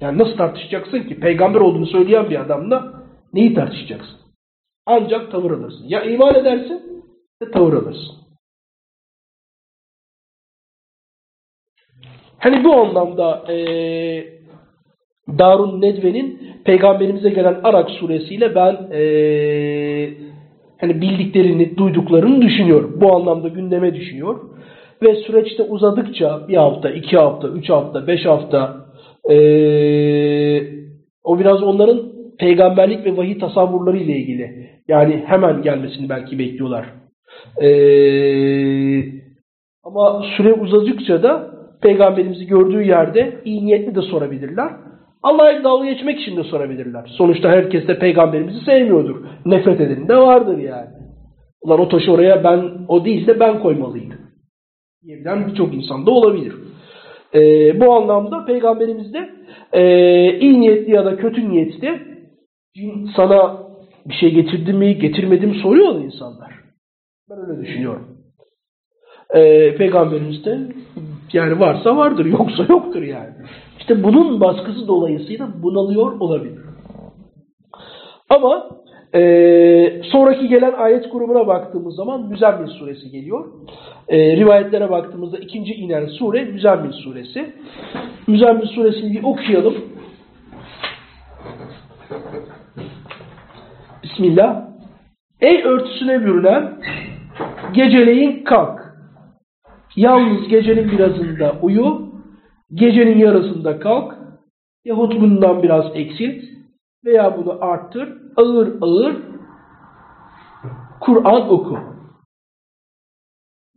B: Yani nasıl tartışacaksın ki? Peygamber olduğunu söyleyen bir adamla neyi tartışacaksın? Ancak tavır alırsın. Ya iman edersin ya tavır alırsın. Hani bu anlamda eee Darun Nedve'nin peygamberimize gelen Arak suresiyle ben eee, hani bildiklerini, duyduklarını düşünüyorum. Bu anlamda gündeme düşüyor. Ve süreçte uzadıkça bir hafta, iki hafta, üç hafta, beş hafta eee, o biraz onların peygamberlik ve vahiy tasavvurları ile ilgili. Yani hemen gelmesini belki bekliyorlar. Eee, ama süre uzadıkça da peygamberimizi gördüğü yerde iyi niyetli de sorabilirler. Allah'a dalga geçmek için de sorabilirler. Sonuçta herkes de peygamberimizi sevmiyordur. Nefret edeni de vardır yani. Ulan o taşı oraya ben o değil de ben koymalıydım. Diyebilen birçok insanda olabilir. Ee, bu anlamda peygamberimiz de ee, iyi niyetli ya da kötü niyetli cin sana bir şey getirdi mi getirmedi mi soruyor insanlar. Ben öyle düşünüyorum. Ee, peygamberimiz de yani varsa vardır yoksa yoktur yani. İşte bunun baskısı dolayısıyla bunalıyor olabilir. Ama e, sonraki gelen ayet grubuna baktığımız zaman Müzzemmil suresi geliyor. E, rivayetlere baktığımızda ikinci inen sure Müzzemmil suresi. Müzzemmil suresini bir okuyalım. Bismillah. Ey örtüsüne bürünen geceleyin kalk. Yalnız gecenin birazında uyu, gecenin yarısında kalk, yahut bundan biraz eksilt veya bunu arttır, ağır ağır Kur'an oku.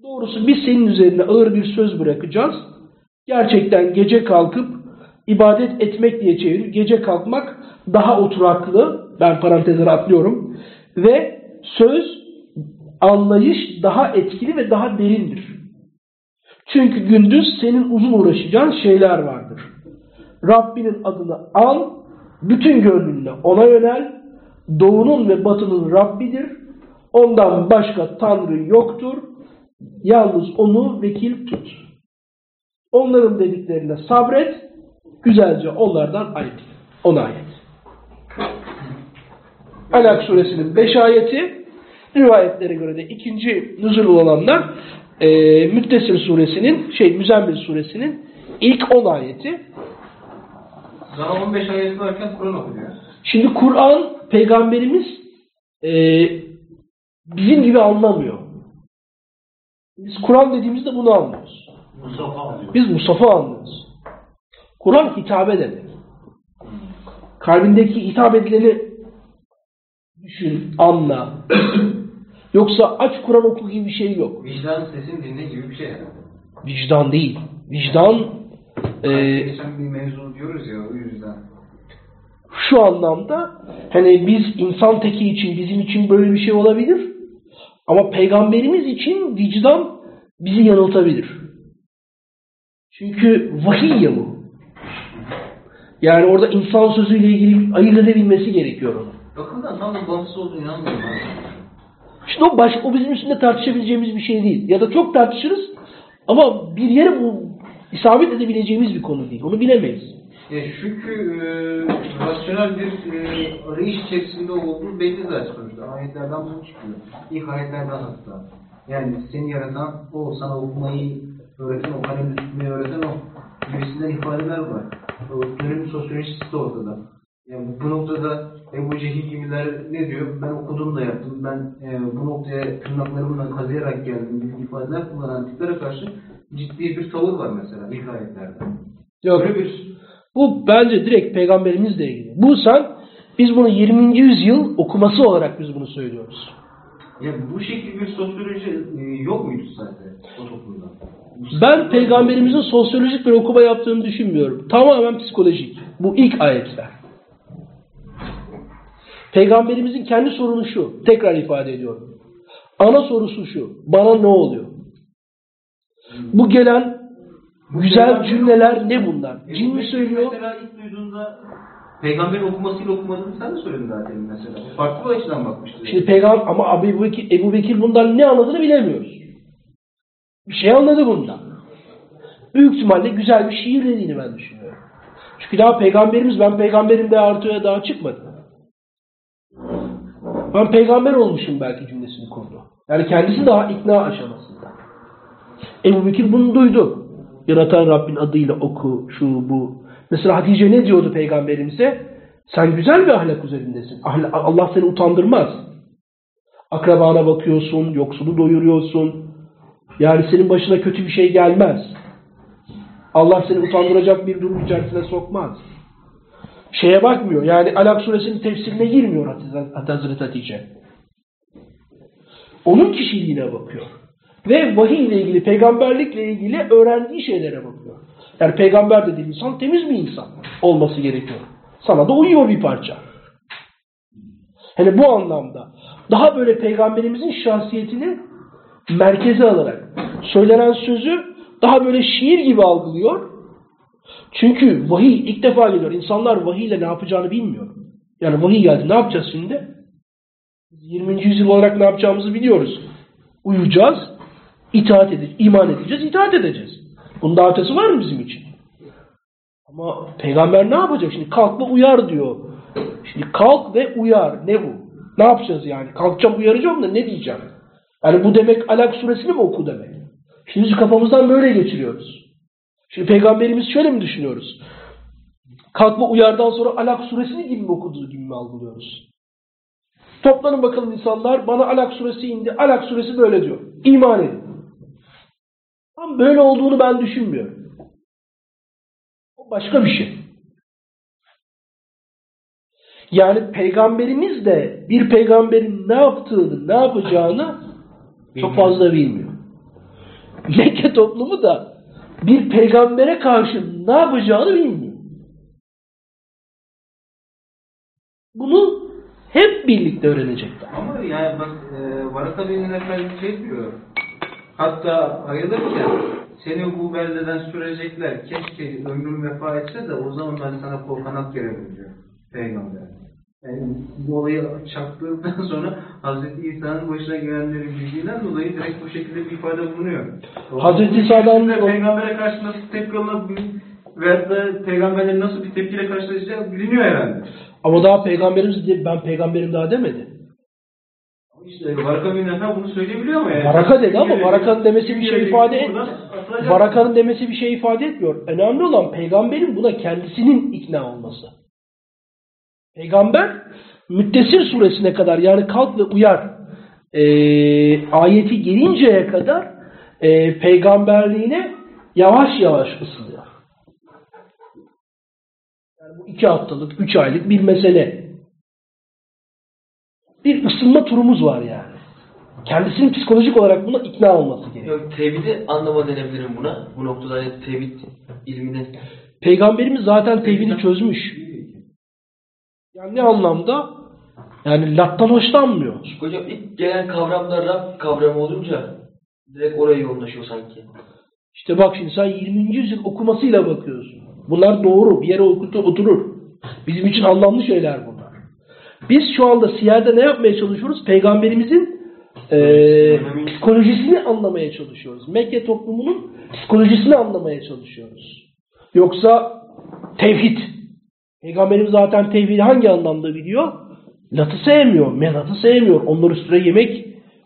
B: Doğrusu biz senin üzerine ağır bir söz bırakacağız. Gerçekten gece kalkıp ibadet etmek diye çevir. Gece kalkmak daha oturaklı. Ben parantezleri atlıyorum. Ve söz, anlayış daha etkili ve daha derindir. Çünkü gündüz senin uzun uğraşacağın şeyler vardır. Rabbinin adını al, bütün gönlünle ona yönel. Doğunun ve batının Rabbidir. Ondan başka Tanrı yoktur. Yalnız onu vekil tut. Onların dediklerine sabret. Güzelce onlardan ayet. 10 ayet. Alak suresinin 5 ayeti rivayetlere göre de ikinci nüzul olanlar e, Müddessir suresinin şey Müzemmil suresinin ilk 10 ayeti.
G: Daha 15 ayeti varken Kur'an okunuyor.
B: Şimdi Kur'an peygamberimiz e, bizim gibi anlamıyor. Biz Kur'an dediğimizde bunu anlıyoruz.
E: Mustafa alıyor.
B: Biz Mustafa anlıyoruz. Kur'an hitabe demek. Kalbindeki hitap edileni düşün, anla. Yoksa aç Kur'an oku gibi bir şey yok.
G: Vicdan sesin dinle gibi bir şey yani.
B: Vicdan değil. Vicdan e,
G: Geçen bir mevzu diyoruz ya o yüzden.
B: şu anlamda hani biz insan teki için bizim için böyle bir şey olabilir. Ama peygamberimiz için vicdan bizi yanıltabilir. Çünkü vahiy ya bu. Yani orada insan sözüyle ilgili ayırt edebilmesi gerekiyor onu.
G: Akıldan tam da bağımsız olduğunu inanmıyorum.
B: Şimdi o, baş, o bizim üstünde tartışabileceğimiz bir şey değil. Ya da çok tartışırız ama bir yere bu isabet edebileceğimiz bir konu değil. Onu bilemeyiz.
G: Ya çünkü e, rasyonel bir e, arayış içerisinde olduğu belli zaten sonuçta. Ayetlerden bunu çıkıyor. İlk ayetlerden hatta. Yani seni yaratan o, sana okumayı öğreten, o kalemi tutmayı öğreten o gibisinden ifadeler var. O dönemin sosyolojisi de ortada. Yani bu noktada Ebu Cehil gibiler ne diyor? Ben okudum da yaptım. Ben e, bu noktaya tırnaklarımla kazıyarak geldim gibi ifadeler kullanan tiplere karşı ciddi bir tavır var mesela ilk ayetlerde.
B: Yok.
G: Böyle bir
B: Bu bence direkt peygamberimizle ilgili. Bu sen biz bunu 20. yüzyıl okuması olarak biz bunu söylüyoruz.
G: Ya bu şekilde bir sosyoloji e, yok muydu zaten o toplumda?
B: Ben peygamberimizin sosyolojik bir okuma yaptığını düşünmüyorum. Tamamen psikolojik. Bu ilk ayetler. Peygamberimizin kendi sorunu şu. Tekrar ifade ediyorum. Ana sorusu şu. Bana ne oluyor? Bu gelen güzel cümleler ne bunlar? Cin mi söylüyor?
G: Mesela ilk duyduğunda peygamberin okumasıyla okumadığını sen de söyledin zaten mesela. Farklı bir açıdan bakmıştı.
B: Şimdi peygamber ama Ebu Bekir, Ebu Bekir bundan ne anladığını bilemiyoruz. Bir şey anladı bundan. Büyük ihtimalle güzel bir şiir dediğini ben düşünüyorum. Çünkü daha peygamberimiz ben peygamberim de artıya daha çıkmadı. Ben peygamber olmuşum belki cümlesini kurdu. Yani kendisi daha ikna aşamasında. Ebu Bekir bunu duydu. Yaratan Rabbin adıyla oku, şu bu. Mesela Hatice ne diyordu peygamberimize? Sen güzel bir ahlak üzerindesin. Allah seni utandırmaz. Akrabana bakıyorsun, yoksulu doyuruyorsun. Yani senin başına kötü bir şey gelmez. Allah seni utandıracak bir durum içerisine sokmaz. Şeye bakmıyor. Yani Alak suresinin tefsirine girmiyor Hazreti Hatice. Onun kişiliğine bakıyor. Ve vahiy ile ilgili, peygamberlikle ilgili öğrendiği şeylere bakıyor. Yani peygamber dediğin insan temiz bir insan olması gerekiyor. Sana da uyuyor bir parça. Hani bu anlamda daha böyle peygamberimizin şahsiyetini merkeze alarak söylenen sözü daha böyle şiir gibi algılıyor. Çünkü vahiy ilk defa geliyor. İnsanlar vahiyle ne yapacağını bilmiyor. Yani vahiy geldi. Ne yapacağız şimdi? 20. yüzyıl olarak ne yapacağımızı biliyoruz. Uyuyacağız, itaat edeceğiz, iman edeceğiz, itaat edeceğiz. Bunun daha ötesi var mı bizim için? Ama peygamber ne yapacak? Şimdi kalk ve uyar diyor. Şimdi kalk ve uyar. Ne bu? Ne yapacağız yani? Kalkacağım uyaracağım da ne diyeceğim? Yani bu demek Alak suresini mi oku demek? Şimdi kafamızdan böyle geçiriyoruz. Şimdi peygamberimiz şöyle mi düşünüyoruz? Kalk ve uyardan sonra Alak suresini gibi mi okuduğu gibi mi algılıyoruz? Toplanın bakalım insanlar. Bana Alak suresi indi. Alak suresi böyle diyor. İman edin. Tam böyle olduğunu ben düşünmüyorum. O başka bir şey. Yani peygamberimiz de bir peygamberin ne yaptığını, ne yapacağını çok fazla bilmiyor. Mekke toplumu da bir peygambere karşı ne yapacağını bilmiyor. Bunu hep birlikte öğrenecekler.
G: Ama yani bak e, Varaka bin Nefel şey diyor. Hatta ayrılırken seni bu beldeden sürecekler. Keşke ömrüm vefa etse de o zaman ben sana kol kanat diyor Peygamber. Yani bu olayı çaktırdıktan sonra Hz. İsa'nın başına gelenleri bildiğinden dolayı direkt bu şekilde bir ifade bulunuyor.
B: Hazreti İsa'dan-
G: peygambere karşı nasıl tepki alınabilir veyahut da peygamberlerin nasıl bir tepkiyle karşılaşacağı biliniyor herhalde.
B: Ama daha peygamberimiz diye ben peygamberim daha demedi.
G: İşte Varaka bin Nefel bunu söyleyebiliyor ama yani.
B: Varaka dedi ama Varaka'nın demesi bir şey ifade etmiyor. Varaka'nın demesi bir şey ifade etmiyor. Önemli olan peygamberin buna kendisinin ikna olması. Peygamber Müddessir suresine kadar yani kalk ve uyar eee, ayeti gelinceye kadar eee, peygamberliğine yavaş yavaş ısınıyor. Yani bu iki haftalık, üç aylık bir mesele. Bir ısınma turumuz var yani. Kendisinin psikolojik olarak buna ikna olması gerekiyor.
F: Yok tevhidi anlama denebilirim buna. Bu noktada hani tevhid ilminin
B: Peygamberimiz zaten tevhidi çözmüş. Yani ne anlamda? Yani lattan hoşlanmıyor.
F: Hocam ilk gelen kavramlar Rab kavramı olunca direkt oraya yoğunlaşıyor sanki.
B: İşte bak şimdi sen 20. yüzyıl okumasıyla bakıyorsun. Bunlar doğru. Bir yere okutu oturur. Bizim için anlamlı şeyler bunlar. Biz şu anda siyerde ne yapmaya çalışıyoruz? Peygamberimizin eee, psikolojisini anlamaya çalışıyoruz. Mekke toplumunun psikolojisini anlamaya çalışıyoruz. Yoksa tevhid. Peygamberimiz zaten tevhidi hangi anlamda biliyor? Latı sevmiyor, menatı sevmiyor. Onlar üstüne yemek,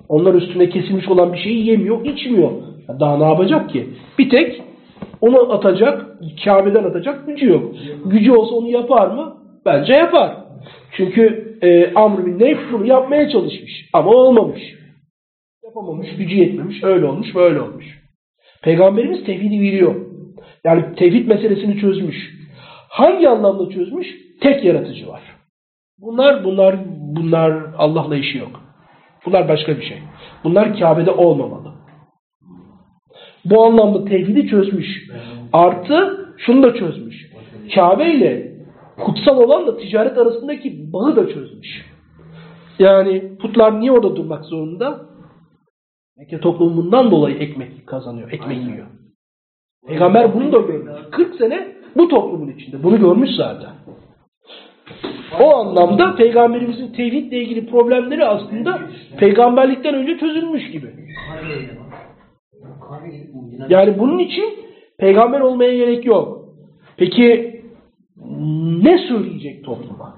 B: onlar üstüne kesilmiş olan bir şeyi yemiyor, içmiyor. Daha ne yapacak ki? Bir tek onu atacak, Kabe'den atacak gücü yok. Gücü olsa onu yapar mı? Bence yapar. Çünkü e, Amr bin Neyf bunu yapmaya çalışmış. Ama olmamış. Yapamamış, gücü yetmemiş, öyle olmuş, böyle olmuş. Peygamberimiz tevhidi biliyor. Yani tevhid meselesini çözmüş. Hangi anlamda çözmüş? Tek yaratıcı var. Bunlar bunlar bunlar Allah'la işi yok. Bunlar başka bir şey. Bunlar Kabe'de olmamalı. Bu anlamda tevhidi çözmüş. Artı şunu da çözmüş. Kabe ile kutsal olan da ticaret arasındaki bağı da çözmüş. Yani putlar niye orada durmak zorunda? Mekke toplumu bundan dolayı ekmek kazanıyor, ekmek yiyor. Peygamber bunu da görmüş. 40 sene bu toplumun içinde. Bunu görmüş zaten. O anlamda peygamberimizin tevhidle ilgili problemleri aslında peygamberlikten önce çözülmüş gibi. Yani bunun için peygamber olmaya gerek yok. Peki ne söyleyecek topluma?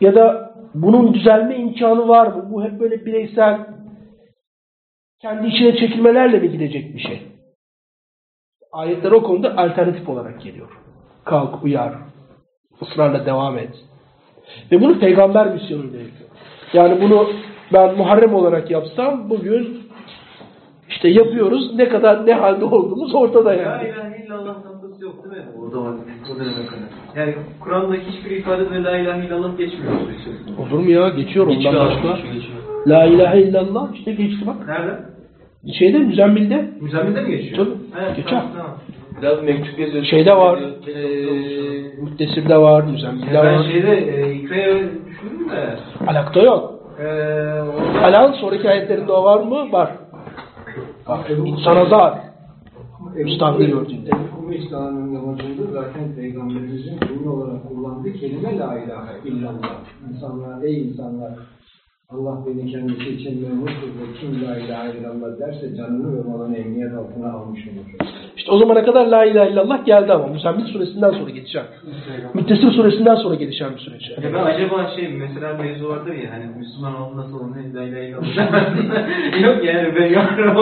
B: Ya da bunun düzelme imkanı var mı? Bu hep böyle bireysel kendi içine çekilmelerle mi gidecek bir şey? Ayetler o konuda alternatif olarak geliyor. Kalk, uyar, ısrarla devam et. Ve bunu peygamber misyonuyla yapıyor. Yani bunu ben Muharrem olarak yapsam bugün işte yapıyoruz. Ne kadar ne halde olduğumuz ortada
G: La
B: yani.
G: ilahe illallah noktası yok değil mi? Orada var. O döneme kadar. Yani Kur'an'daki hiçbir ifadede la ilahe illallah geçmiyor.
B: Olur mu ya? Geçiyor ondan başka. La ilahe illallah işte geçti bak.
G: Nerede?
B: Şeyde Müzemmil'de
G: Müzemmil'de mi geçiyor?
B: Tabii,
G: Evet,
B: geçer.
G: Tamam, tamam.
F: Biraz mektup yazıyor.
B: şeyde var.
F: Gene-
B: Eee Müddessir'de var. Müzemmil'de
G: ben
B: var.
G: şeyde e, İkra'ya düşündüm de
B: Alakta yok.
G: e, orada
B: Alan sonraki ayetlerinde o var mı? Var. Var. İnsana zar. Müstahını gördüğünde.
H: Ebu İslam'ın amacında zaten Peygamberimizin ürün olarak kullandığı kelime la ilahe illallah. İnsanlar, ey insanlar Allah beni kendisi için memnundur ve kim la ilahe illallah derse canını ve malını emniyet altına almış olur.
B: İşte o zamana kadar la ilahe illallah geldi ama Müzemmil suresinden sonra geçen. Müddessir suresinden sonra gelişen bir süreç.
G: Ya ben acaba şey mesela mevzu vardır ya hani Müslüman ol nasıl olur ne la ilahe illallah Yok yani ben yarın o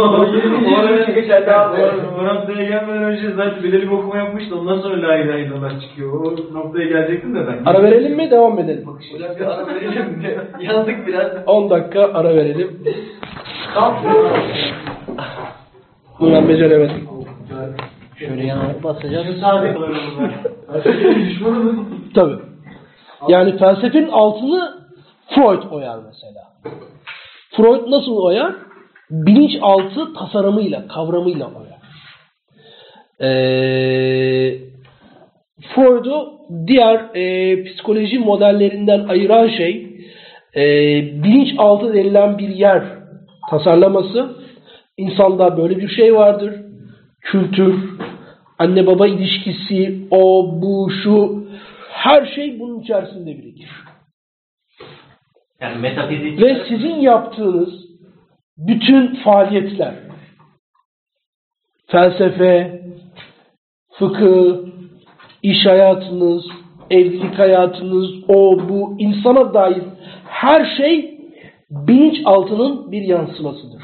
G: oraya
F: geçer daha
G: o o noktaya gelmeden önce zaten belirli bir okuma yapmıştı ondan sonra la ilahe illallah çıkıyor. O noktaya gelecektim de ben.
B: Ara verelim mi? Devam edelim.
F: Hocam bir ara verelim mi? Yandık biraz.
B: 10 dakika ara verelim. Ulan beceremedik.
C: Şöyle yana basacağız.
B: Tabii. Yani felsefenin altını Freud oyar mesela. Freud nasıl oyar? Bilinçaltı tasarımıyla, kavramıyla oyar. Ee, Freud'u diğer e, psikoloji modellerinden ayıran şey e, bilinçaltı denilen bir yer tasarlaması. İnsanda böyle bir şey vardır. Kültür, anne baba ilişkisi, o, bu, şu her şey bunun içerisinde birikir.
C: Yani metafizik
B: Ve sizin yaptığınız bütün faaliyetler, felsefe, fıkıh, iş hayatınız, evlilik hayatınız, o bu insana dair her şey bilinçaltının bir yansımasıdır.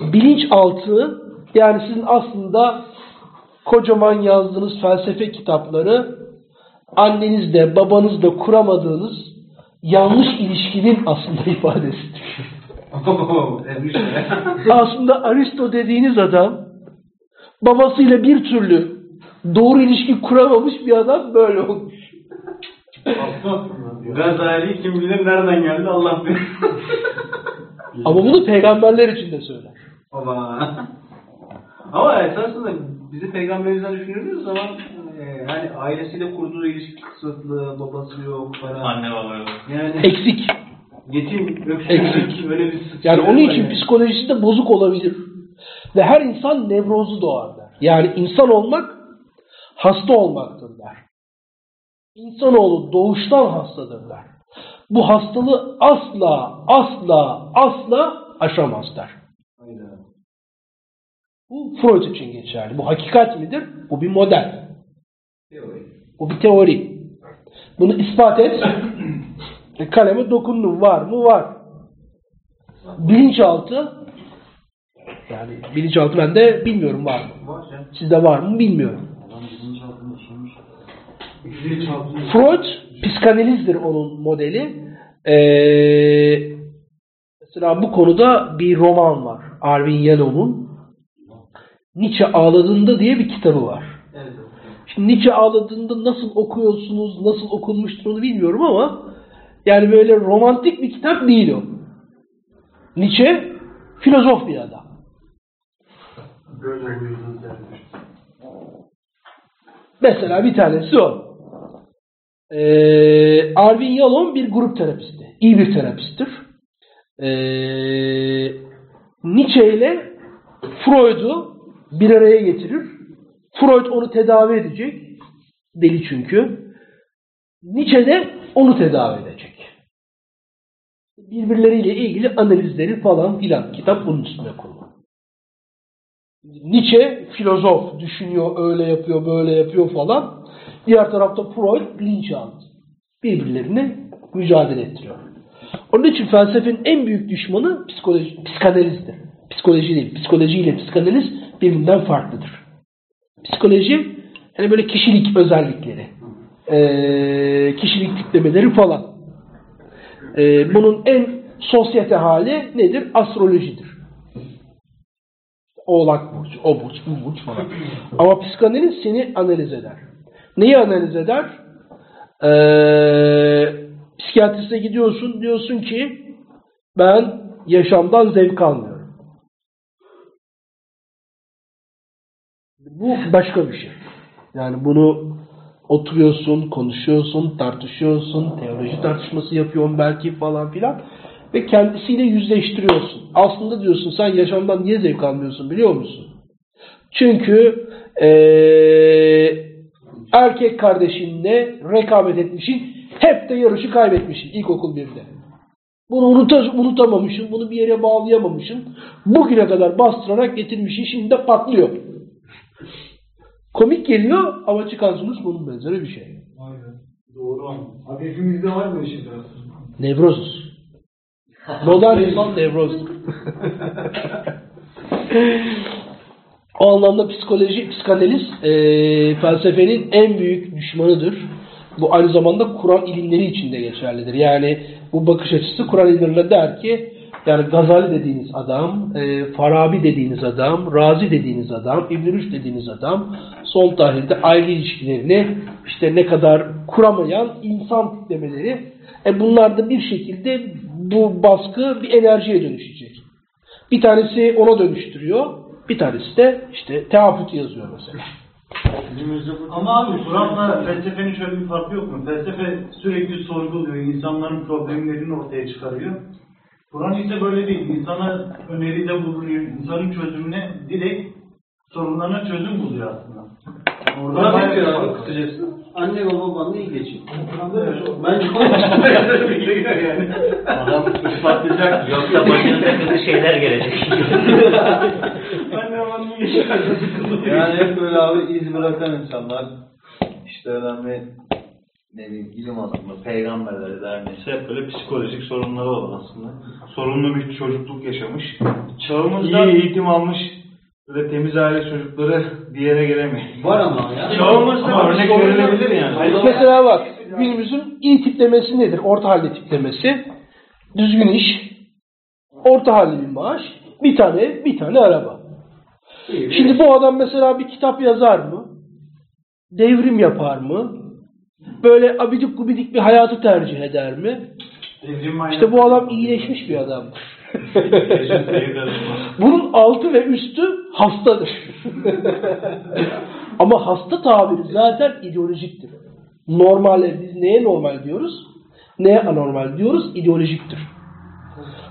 B: Bilinçaltı yani sizin aslında kocaman yazdığınız felsefe kitapları annenizle babanızla kuramadığınız yanlış ilişkinin aslında ifadesidir. Aslında Aristo dediğiniz adam babasıyla bir türlü doğru ilişki kuramamış bir adam böyle olmuş.
G: Gazali kim bilir nereden geldi Allah bilir.
B: Ama bunu peygamberler için de söyler.
G: Baba. Ama esasında bizi peygamberimizden düşündüğümüz zaman e, hani ailesiyle kurduğu ilişki kısıtlı, babası yok, para.
C: Anne baba yok.
G: Yani
B: Eksik.
G: yetim, öksürük,
B: Eksik.
G: öyle bir sıkıntı
B: Yani onun için
G: var yani.
B: psikolojisi de bozuk olabilir. Ve her insan nevrozu doğar der. Yani insan olmak hasta olmaktır der. İnsanoğlu doğuştan hastadır der. Bu hastalığı asla, asla, asla aşamaz der. Bu Freud için geçerli. Bu hakikat midir? Bu bir model. Bu bir teori. Bunu ispat et. E, kaleme dokundum. Var mı? Var. Bilinçaltı yani bilinçaltı bende bilmiyorum var mı? Sizde var mı bilmiyorum. Freud psikanalizdir onun modeli. Ee, mesela bu konuda bir roman var. Arvin Yalom'un Nietzsche Ağladığında diye bir kitabı var. Şimdi Nietzsche Ağladığında nasıl okuyorsunuz, nasıl okunmuştur onu bilmiyorum ama yani böyle romantik bir kitap değil o. Nietzsche filozof bir adam. Mesela bir tanesi o. Ee, Arvin Yalom bir grup terapisti. İyi bir terapisttir. Ee, Nietzsche ile Freud'u bir araya getirir. Freud onu tedavi edecek. Deli çünkü. Nietzsche de onu tedavi edecek. Birbirleriyle ilgili analizleri falan filan. Kitap bunun üstüne kurulu. Nietzsche filozof, düşünüyor, öyle yapıyor, böyle yapıyor falan. Diğer tarafta Freud bilinçaltı. Birbirlerini mücadele ettiriyor. Onun için felsefenin en büyük düşmanı psikoloji, psikanalizdir. Psikoloji değil. Psikoloji ile psikanaliz birbirinden farklıdır. Psikoloji hani böyle kişilik özellikleri, kişilik tiplemeleri falan. Bunun en sosyete hali nedir? Astrolojidir. Oğlak burcu, o burç, bu burç falan. Ama psikanaliz seni analiz eder. Neyi analiz eder? Ee, psikiyatriste gidiyorsun, diyorsun ki ben yaşamdan zevk almıyorum. Bu başka bir şey. Yani bunu oturuyorsun, konuşuyorsun, tartışıyorsun, teoloji tartışması yapıyorsun belki falan filan ve kendisiyle yüzleştiriyorsun. Aslında diyorsun sen yaşamdan niye zevk almıyorsun biliyor musun? Çünkü ee, erkek kardeşinle rekabet etmişsin, hep de yarışı kaybetmişsin ilkokul 1'de. Bunu unuta, unutamamışsın, bunu bir yere bağlayamamışsın. Bugüne kadar bastırarak getirmişsin, şimdi de patlıyor. Komik geliyor ama çıkan sonuç bunun benzeri bir şey.
D: Doğru ama.
H: Abi hepimizde var mı işin?
B: Nevrozuz. Modern insan nevroz. o anlamda psikoloji, psikanaliz e, felsefenin en büyük düşmanıdır. Bu aynı zamanda Kur'an ilimleri için de geçerlidir. Yani bu bakış açısı Kur'an ilimlerine der ki yani Gazali dediğiniz adam, e, Farabi dediğiniz adam, Razi dediğiniz adam, İbn Rüşd dediğiniz adam son tarihte aile ilişkilerini işte ne kadar kuramayan insan tiplemeleri e bunlar da bir şekilde bu baskı bir enerjiye dönüşecek. Bir tanesi ona dönüştürüyor, bir tanesi de işte teaffüt yazıyor mesela.
D: Ama abi Kur'an'la felsefenin şöyle bir farkı yok mu? Felsefe sürekli sorguluyor, insanların problemlerini ortaya çıkarıyor. Kur'an ise böyle değil. İnsana öneride bulunuyor, insanın çözümüne direkt sorunlarına çözüm buluyor aslında. Orada
G: Kur'an ne diyor abi
D: var.
G: kısacası? Anne baba babanla iyi geçin.
H: Çok.
G: Bence
D: yani.
C: Adam ispatlayacak. Yoksa başına takılı şeyler gelecek.
D: Anne babanın iyi
E: Yani hep böyle abi iz bırakan insanlar işte önemli ne bileyim ilim adamı, peygamberleri der neyse hep böyle psikolojik sorunları olan aslında. Sorunlu bir çocukluk yaşamış.
D: Çağımızda
E: İyi eğitim almış böyle temiz aile çocukları bir yere gelemiyor.
G: var ama ya.
D: Çağımızda
E: Ama örnek verilebilir yani.
B: Mesela bak günümüzün iyi tiplemesi nedir? Orta halli tiplemesi. Düzgün iş, orta halli bir maaş, bir tane bir tane araba. Şimdi bu adam mesela bir kitap yazar mı? Devrim yapar mı? Böyle abidik gubidik bir hayatı tercih eder mi?
D: Evrim
B: İşte bu adam iyileşmiş bir adam. Bunun altı ve üstü hastadır. Ama hasta tabiri zaten ideolojiktir. Normalde biz neye normal diyoruz? Neye anormal diyoruz? İdeolojiktir.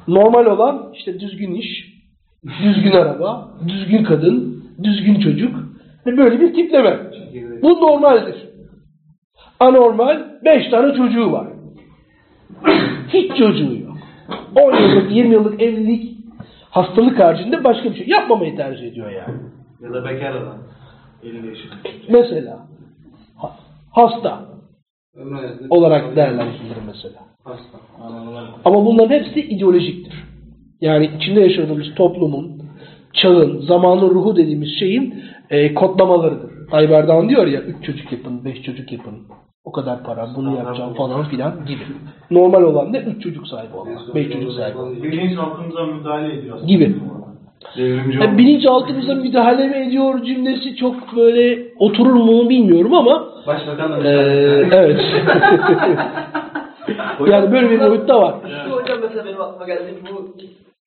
B: Normal olan işte düzgün iş, düzgün araba, düzgün kadın, düzgün çocuk böyle bir tipleme. Bu normaldir. Anormal 5 tane çocuğu var. Hiç çocuğu. 10 yıllık, 20 yıllık evlilik hastalık haricinde başka bir şey yapmamayı tercih ediyor yani.
E: Ya da bekar adam. 50 yaşında.
B: Mesela ha- hasta
G: hayatında
B: olarak değerlendirilir mesela.
G: hasta.
B: Ama bunların hepsi ideolojiktir. Yani içinde yaşadığımız toplumun, çağın, zamanın ruhu dediğimiz şeyin e, kodlamalarıdır. Tayyip Erdoğan diyor ya, üç çocuk yapın, beş çocuk yapın, o kadar para, bunu yapacağım falan filan gibi. Normal olan ne? Üç çocuk sahibi olmak, beş çocuk sahibi olmak
D: Bilinç altımıza müdahale ediyor.
B: gibi. Yani bilinçaltımıza müdahale mi ediyor cümlesi çok böyle oturur mu bilmiyorum ama
G: Başbakan da
B: Ee, evet. yani böyle bir boyut da var.
F: İşte hocam mesela benim aklıma geldi bu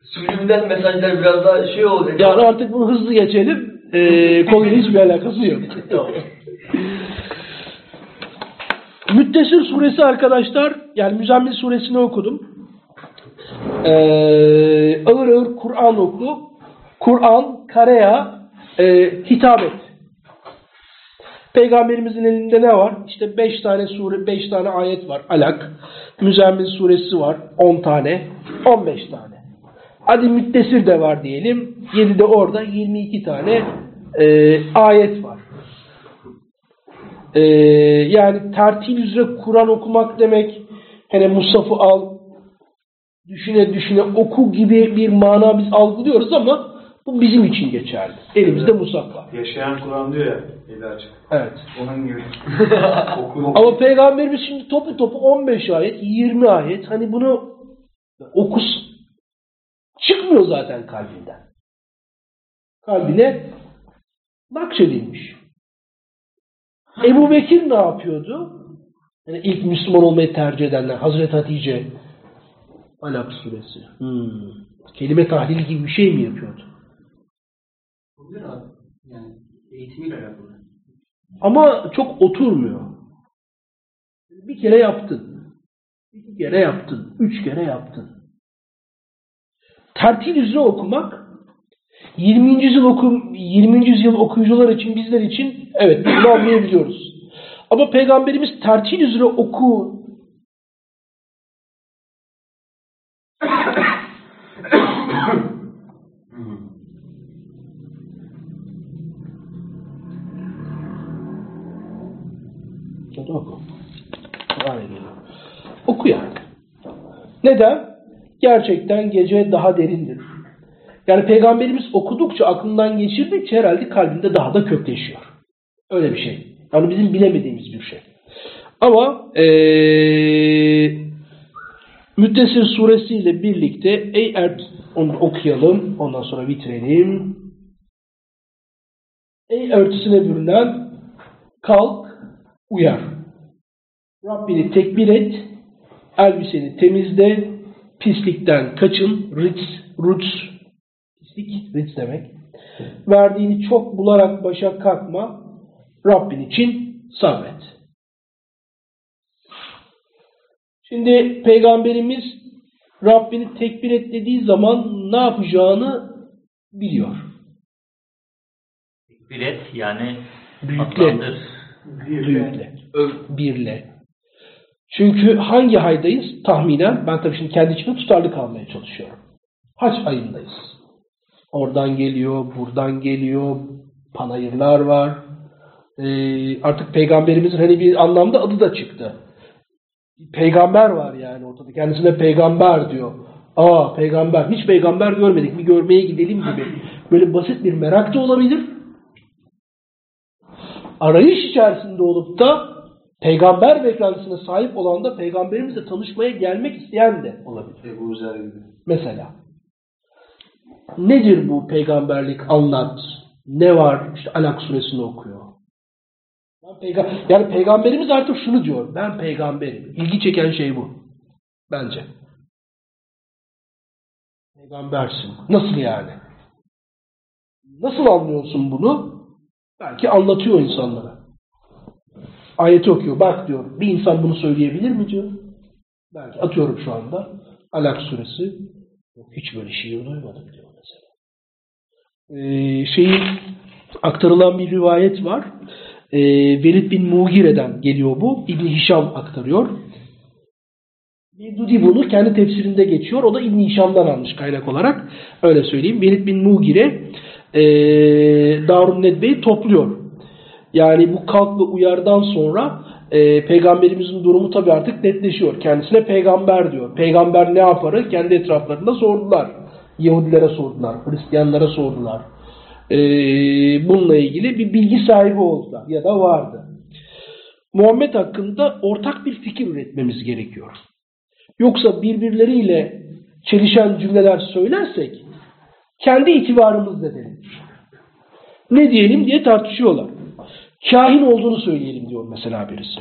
F: subliminal mesajlar biraz daha şey olacak.
B: Yani artık bunu hızlı geçelim. Ee, konuyla hiçbir alakası yok. Müttesir suresi arkadaşlar, yani Müzammil suresini okudum. Ee, ağır ağır Kur'an oku. Kur'an, karaya e, hitap et. Peygamberimizin elinde ne var? İşte 5 tane sure, 5 tane ayet var. Alak. Müzammil suresi var. 10 tane. 15 tane. Hadi müttesir de var diyelim. 7 de orada 22 tane e, ayet var. E, yani tertil üzere Kur'an okumak demek hani Musaf'ı al düşüne düşüne oku gibi bir mana biz algılıyoruz ama bu bizim için geçerli. Elimizde Musaf var.
E: Yaşayan Kur'an diyor ya. Eli açık.
B: Evet.
E: Onun gibi. Oku.
B: Ama Peygamberimiz şimdi topu topu 15 ayet, 20 ayet. Hani bunu okus çıkmıyor zaten kalbinden. Kalbine nakşedilmiş. Ebu Bekir ne yapıyordu? Yani ilk Müslüman olmayı tercih edenler. Hazreti Hatice. Alak suresi. Hmm. Kelime tahlili gibi bir şey mi yapıyordu?
G: Olabilir abi. Yani eğitimiyle alakalı.
B: Ama çok oturmuyor. Bir kere yaptın. İki kere yaptın. Üç kere yaptın. Tertil üzere okumak 20. yüzyıl oku 20. yüzyıl okuyucular için bizler için evet bunu anlayabiliyoruz. Ama peygamberimiz tertil üzere oku oku. Oku yani. Neden? Gerçekten gece daha derindir. Yani Peygamberimiz okudukça, aklından geçirdikçe herhalde kalbinde daha da kökleşiyor. Öyle bir şey. Yani bizim bilemediğimiz bir şey. Ama ee, Müddessir suresiyle birlikte ey er onu okuyalım. Ondan sonra bitirelim. Ey örtüsüne bürünen kalk, uyar. Rabbini tekbir et, elbiseni temizle, pislikten kaçın, ritz, ruts, pislik, ritz demek. Verdiğini çok bularak başa kalkma, Rabbin için sabret. Şimdi Peygamberimiz Rabbini tekbir et dediği zaman ne yapacağını biliyor.
C: Bir et yani
B: Büyükle. Büyükle. Birle. Çünkü hangi haydayız? Tahminen ben tabii şimdi kendi içimde tutarlı kalmaya çalışıyorum. Haç ayındayız. Oradan geliyor, buradan geliyor, panayırlar var. Ee, artık peygamberimizin hani bir anlamda adı da çıktı. Peygamber var yani ortada. Kendisine peygamber diyor. Aa peygamber. Hiç peygamber görmedik. Bir görmeye gidelim gibi. Böyle basit bir merak da olabilir arayış içerisinde olup da peygamber beklentisine sahip olan da peygamberimizle tanışmaya gelmek isteyen de olabilir.
E: Ebu Zer gibi.
B: Mesela nedir bu peygamberlik anlat? Ne var? İşte Alak suresini okuyor. Ben peyga- yani peygamberimiz artık şunu diyor. Ben peygamberim. İlgi çeken şey bu. Bence. Peygambersin. Nasıl yani? Nasıl anlıyorsun bunu? Belki anlatıyor insanlara. Ayeti okuyor. Bak diyor. Bir insan bunu söyleyebilir mi diyor. Belki atıyorum şu anda. Alak suresi. Hiç böyle şiir duymadım diyor Ee, şeyi aktarılan bir rivayet var. Ee, Velid bin Mugire'den geliyor bu. İbn Hişam aktarıyor. Dudi bunu kendi tefsirinde geçiyor. O da İbn Hişam'dan almış kaynak olarak. Öyle söyleyeyim. Velid bin Mugire e, Darun Nedve'yi topluyor. Yani bu kalk ve uyardan sonra e, peygamberimizin durumu tabi artık netleşiyor. Kendisine peygamber diyor. Peygamber ne yaparı kendi etraflarında sordular. Yahudilere sordular. Hristiyanlara sordular. E, bununla ilgili bir bilgi sahibi oldular. Ya da vardı. Muhammed hakkında ortak bir fikir üretmemiz gerekiyor. Yoksa birbirleriyle çelişen cümleler söylersek kendi itibarımız zedelenir. Ne diyelim diye tartışıyorlar. Kahin olduğunu söyleyelim diyor mesela birisi.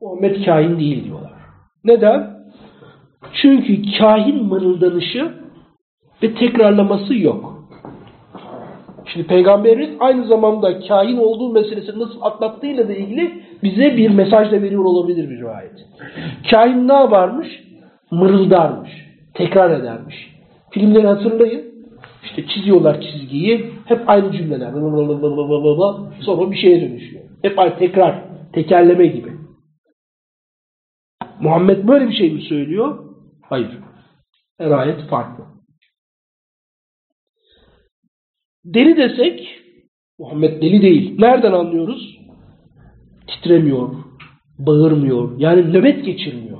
B: Muhammed kahin değil diyorlar. Neden? Çünkü kahin mırıldanışı ve tekrarlaması yok. Şimdi peygamberimiz aynı zamanda kahin olduğu meselesini nasıl atlattığıyla da ilgili bize bir mesaj da veriyor olabilir bir rivayet. Kahin ne yaparmış? Mırıldarmış. Tekrar edermiş. Filmleri hatırlayın. İşte çiziyorlar çizgiyi. Hep aynı cümleler. Sonra bir şeye dönüşüyor. Hep aynı tekrar. Tekerleme gibi. Muhammed böyle bir şey mi söylüyor? Hayır. Her ayet farklı. Deli desek Muhammed deli değil. Nereden anlıyoruz? Titremiyor, bağırmıyor, yani nöbet geçirmiyor.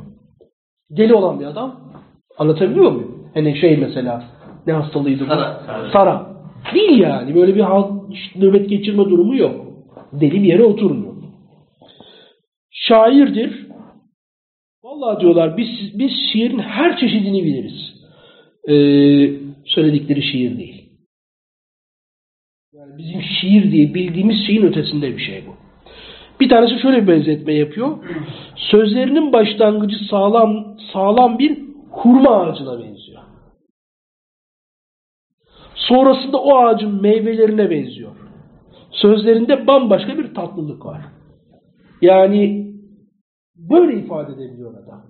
B: Deli olan bir adam anlatabiliyor muyum? Hani şey mesela ne hastalığıydı bu?
F: Sara.
B: Sara. Değil yani. Böyle bir hal, nöbet geçirme durumu yok. Deli bir yere oturmuyor. Şairdir. Vallahi diyorlar biz biz şiirin her çeşidini biliriz. Ee, söyledikleri şiir değil. Bizim şiir diye bildiğimiz şeyin ötesinde bir şey bu. Bir tanesi şöyle bir benzetme yapıyor. Sözlerinin başlangıcı sağlam sağlam bir hurma ağacına benziyor. Sonrasında o ağacın meyvelerine benziyor. Sözlerinde bambaşka bir tatlılık var. Yani böyle ifade edebiliyor adam.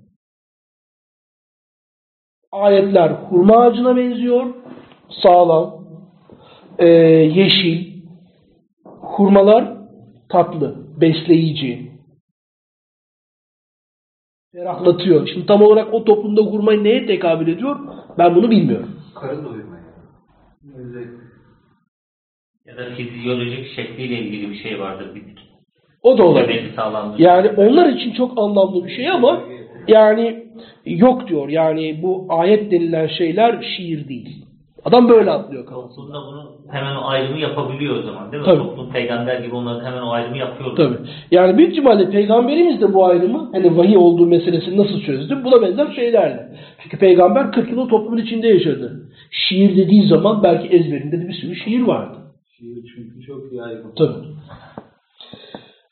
B: Ayetler hurma ağacına benziyor. Sağlam, e, yeşil. Hurmalar tatlı, besleyici. Ferahlatıyor. Şimdi tam olarak o toplumda hurma neye tekabül ediyor? Ben bunu bilmiyorum.
G: Karın doyurma yani.
C: Ya da fizyolojik şekliyle ilgili bir şey vardır. Bir
B: O da olabilir. Yani onlar için çok anlamlı bir şey ama yani yok diyor. Yani bu ayet denilen şeyler şiir değil. Adam böyle atlıyor kafasında.
C: Toplumda bunu hemen o ayrımı yapabiliyor o zaman değil mi?
B: Tabii.
C: Toplum peygamber gibi onların hemen o ayrımı yapıyor.
B: Tabii. Yani büyük ihtimalle peygamberimiz de bu ayrımı hani vahiy olduğu meselesini nasıl çözdü? Buna benzer şeylerle. Çünkü peygamber 40 yıl toplumun içinde yaşadı. Şiir dediği zaman belki ezberinde de bir sürü şiir vardı.
G: şiir çünkü çok yaygın.
B: Tabii.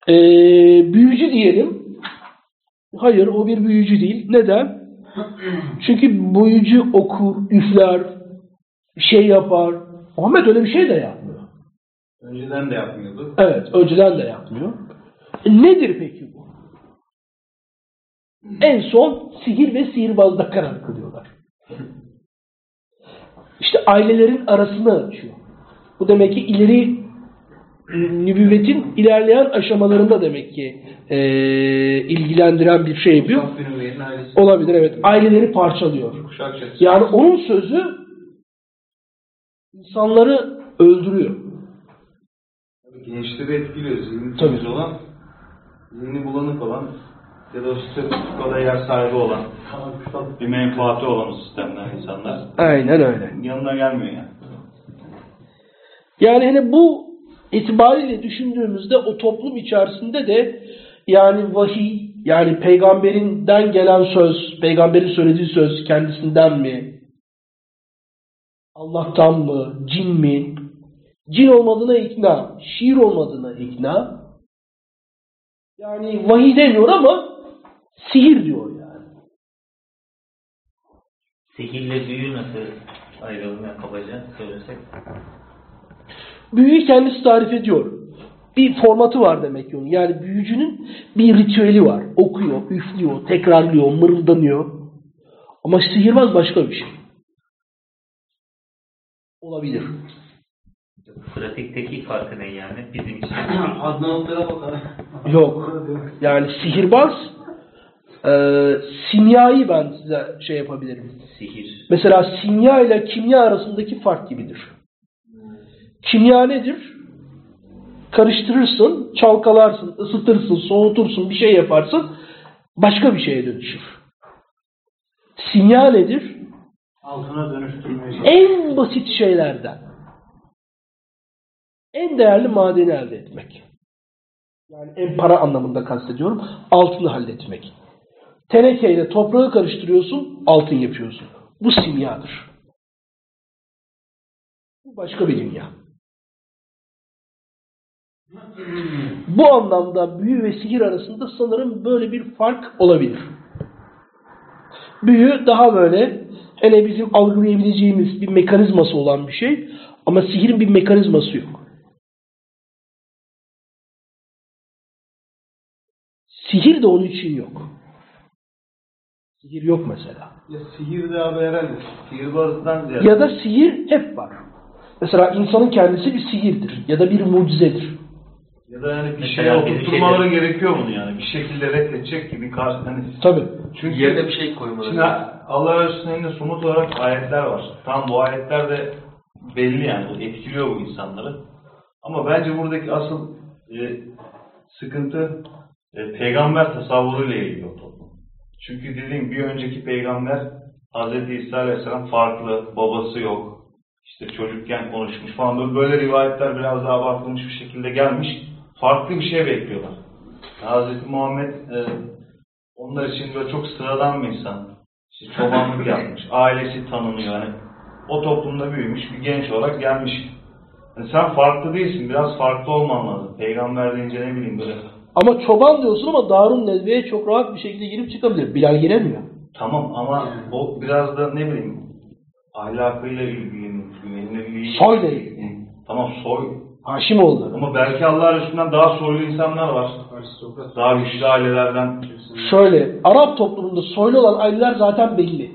B: Ee, büyücü diyelim. Hayır o bir büyücü değil. Neden? Çünkü büyücü okur, üfler, bir şey yapar. Muhammed öyle bir şey de yapmıyor.
E: Önceden de yapmıyordu.
B: Evet, önceden de yapmıyor. E, nedir peki bu? En son sihir ve sihirbazda karar kılıyorlar. İşte ailelerin arasını açıyor. Bu demek ki ileri e, nübüvvetin ilerleyen aşamalarında demek ki e, ilgilendiren bir şey yapıyor. Olabilir evet. Aileleri parçalıyor. Yani onun sözü insanları öldürüyor.
E: Gençleri etkiliyor. Zihni temiz olan, zihni bulanık olan ya da o statükoda yer sahibi olan, bir menfaati olan o sistemden insanlar
B: Aynen öyle.
E: yanına gelmiyor yani.
B: Yani hani bu itibariyle düşündüğümüzde o toplum içerisinde de yani vahiy yani peygamberinden gelen söz, peygamberin söylediği söz kendisinden mi? Allah'tan mı? Cin mi? Cin olmadığına ikna, şiir olmadığına ikna. Yani vahiy demiyor ama sihir diyor yani.
C: Sihirle büyü nasıl ayrılır yani kabaca söylesek?
B: Büyüyü kendisi tarif ediyor. Bir formatı var demek ki onun. Yani büyücünün bir ritüeli var. Okuyor, üflüyor, tekrarlıyor, mırıldanıyor. Ama sihirbaz başka bir şey. Olabilir.
C: Pratikteki farkı ne yani bizim için?
G: Adnanlıklara bak abi.
B: Yok. Yani sihirbaz e, simyayı ben size şey yapabilirim.
C: Sihir.
B: Mesela simya ile kimya arasındaki fark gibidir. Kimya nedir? Karıştırırsın, çalkalarsın, ısıtırsın, soğutursun, bir şey yaparsın, başka bir şeye dönüşür. Simya nedir?
D: Altına dönüştürmeye.
B: En basit şeylerden. En değerli madeni elde etmek. Yani en para anlamında kastediyorum. Altını halletmek. Tenekeyle toprağı karıştırıyorsun, altın yapıyorsun. Bu simyadır. Bu başka bir dünya. Bu anlamda büyü ve sihir arasında sanırım böyle bir fark olabilir. Büyü daha böyle hele bizim algılayabileceğimiz bir mekanizması olan bir şey ama sihirin bir mekanizması yok. Sihir de onun için yok. Sihir yok mesela.
E: Ya sihir de abi herhalde. Sihirbazdan ziyade.
B: Ya da sihir hep var. Mesela insanın kendisi bir sihirdir ya da bir mucizedir.
E: Ya da yani bir
C: Mesela
E: şeye
C: bir
E: oturtmaları
C: şeyde-
E: gerekiyor bunu yani. Bir şekilde reddedecek gibi karşı hani
B: Tabii.
E: çünkü
F: Yerine bir şey koymaları.
E: Şimdi Allah Resulü'nün somut olarak ayetler var. Tam bu ayetler de belli yani. Bu etkiliyor bu insanları. Ama bence buradaki asıl e, sıkıntı e, peygamber tasavvuruyla ilgili o toplum. Çünkü dediğim bir önceki peygamber Hz. İsa Aleyhisselam farklı, babası yok. İşte çocukken konuşmuş falan böyle, böyle rivayetler biraz daha abartılmış bir şekilde gelmiş. Farklı bir şey bekliyorlar. Hz. Muhammed e, onlar için böyle çok sıradan bir insan. İşte çobanlık yapmış. Ailesi tanınıyor. Yani o toplumda büyümüş bir genç olarak gelmiş. Yani sen farklı değilsin. Biraz farklı olman lazım. Peygamber deyince ne bileyim böyle.
B: Ama çoban diyorsun ama Darun Nedve'ye çok rahat bir şekilde girip çıkabilir. Bilal giremiyor.
E: Tamam ama o biraz da ne bileyim ahlakıyla ilgili, ilgili.
B: Soyla ilgili.
E: Tamam soy.
B: Haşimoğulları.
E: Ama belki Allah Resulü'nden daha soylu insanlar var. Daha güçlü ailelerden.
B: Şöyle, Arap toplumunda soylu olan aileler zaten belli.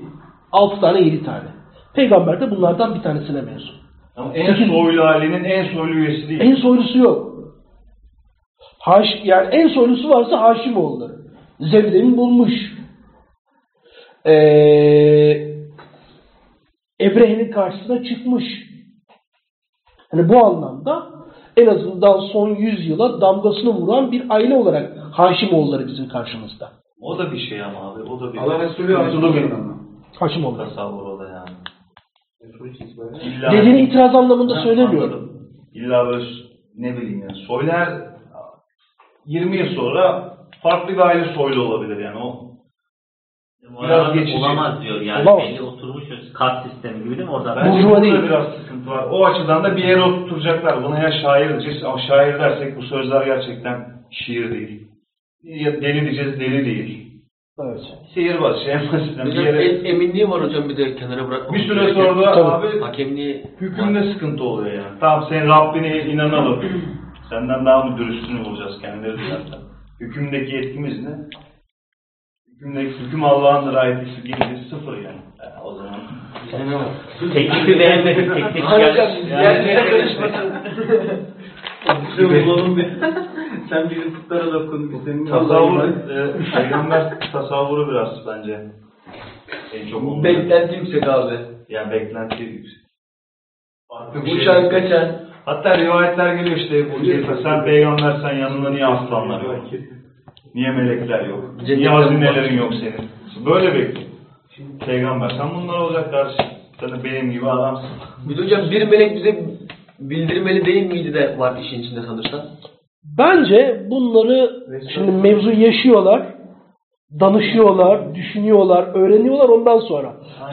B: 6 tane, 7 tane. Peygamber de bunlardan bir tanesine mensup.
E: Ama en soylu ailenin en soylu üyesi değil.
B: En soylusu yok. Haş, yani en soylusu varsa Haşimoğulları. Zevde'nin bulmuş. Ee, Ebrehe'nin karşısına çıkmış. Yani bu anlamda en azından son 100 yıla damgasını vuran bir aile olarak Haşimoğulları bizim karşımızda.
E: O da bir şey ama abi. O da bir
G: Allah Resulü
E: sıkıntılı bir.
B: Haşimoğulları.
E: tasavvur o da yani.
B: Dediğini itiraz anlamında söylemiyorum.
E: anladım. İlla böyle ne bileyim yani. Soyler 20 yıl sonra farklı bir aile soylu olabilir yani o. Biraz geçici.
C: olamaz diyor. Yani
B: Olamaz.
C: belli oturmuş kat sistemi gibi değil mi orada?
E: Bence
B: Burjuva
E: burada
B: değil.
E: biraz sıkıntı var. O açıdan da bir yere oturtacaklar. Buna ya şair diyeceğiz ama şair dersek bu sözler gerçekten şiir değil. Ya deli diyeceğiz deli değil.
B: Evet.
E: Sihirbaz şey en basitinden bir yere
F: el, eminliği var hocam bir de kenara bırakmak.
E: bir süre sonra da abi
F: Hakemliği
E: hükümde sıkıntı oluyor yani. Tamam senin Rabbine inanalım. Senden daha mı dürüstünü bulacağız kendileri zaten. Hükümdeki yetkimiz ne? Hükümdeki hüküm Allah'ındır ayeti gibi sıfır yani. yani o zaman
C: Teklifi beğenmedik. Teklif
F: Hocam
C: geldi.
F: yerlere karışmasın.
G: Bulalım bir. Sen bizim putlara dokun. Biz senin
E: tasavvur, e, peygamber tasavvuru biraz bence en çok onun.
F: Beklenti yüksek abi.
E: Yani beklenti yüksek. Farklı bir şey.
F: Uçan kaçan.
E: Hatta rivayetler geliyor işte bu sen peygambersen yanında niye aslanlar yok? Niye melekler yok? Niye hazinelerin yok senin? Böyle bekliyor. Peygamber sen bunlar olacak kardeşim. Sen de benim gibi adamsın.
F: Bir de hocam bir melek bize bildirmeli değil miydi de var işin içinde sanırsan.
B: Bence bunları şimdi mevzu yaşıyorlar, danışıyorlar, düşünüyorlar, öğreniyorlar ondan sonra.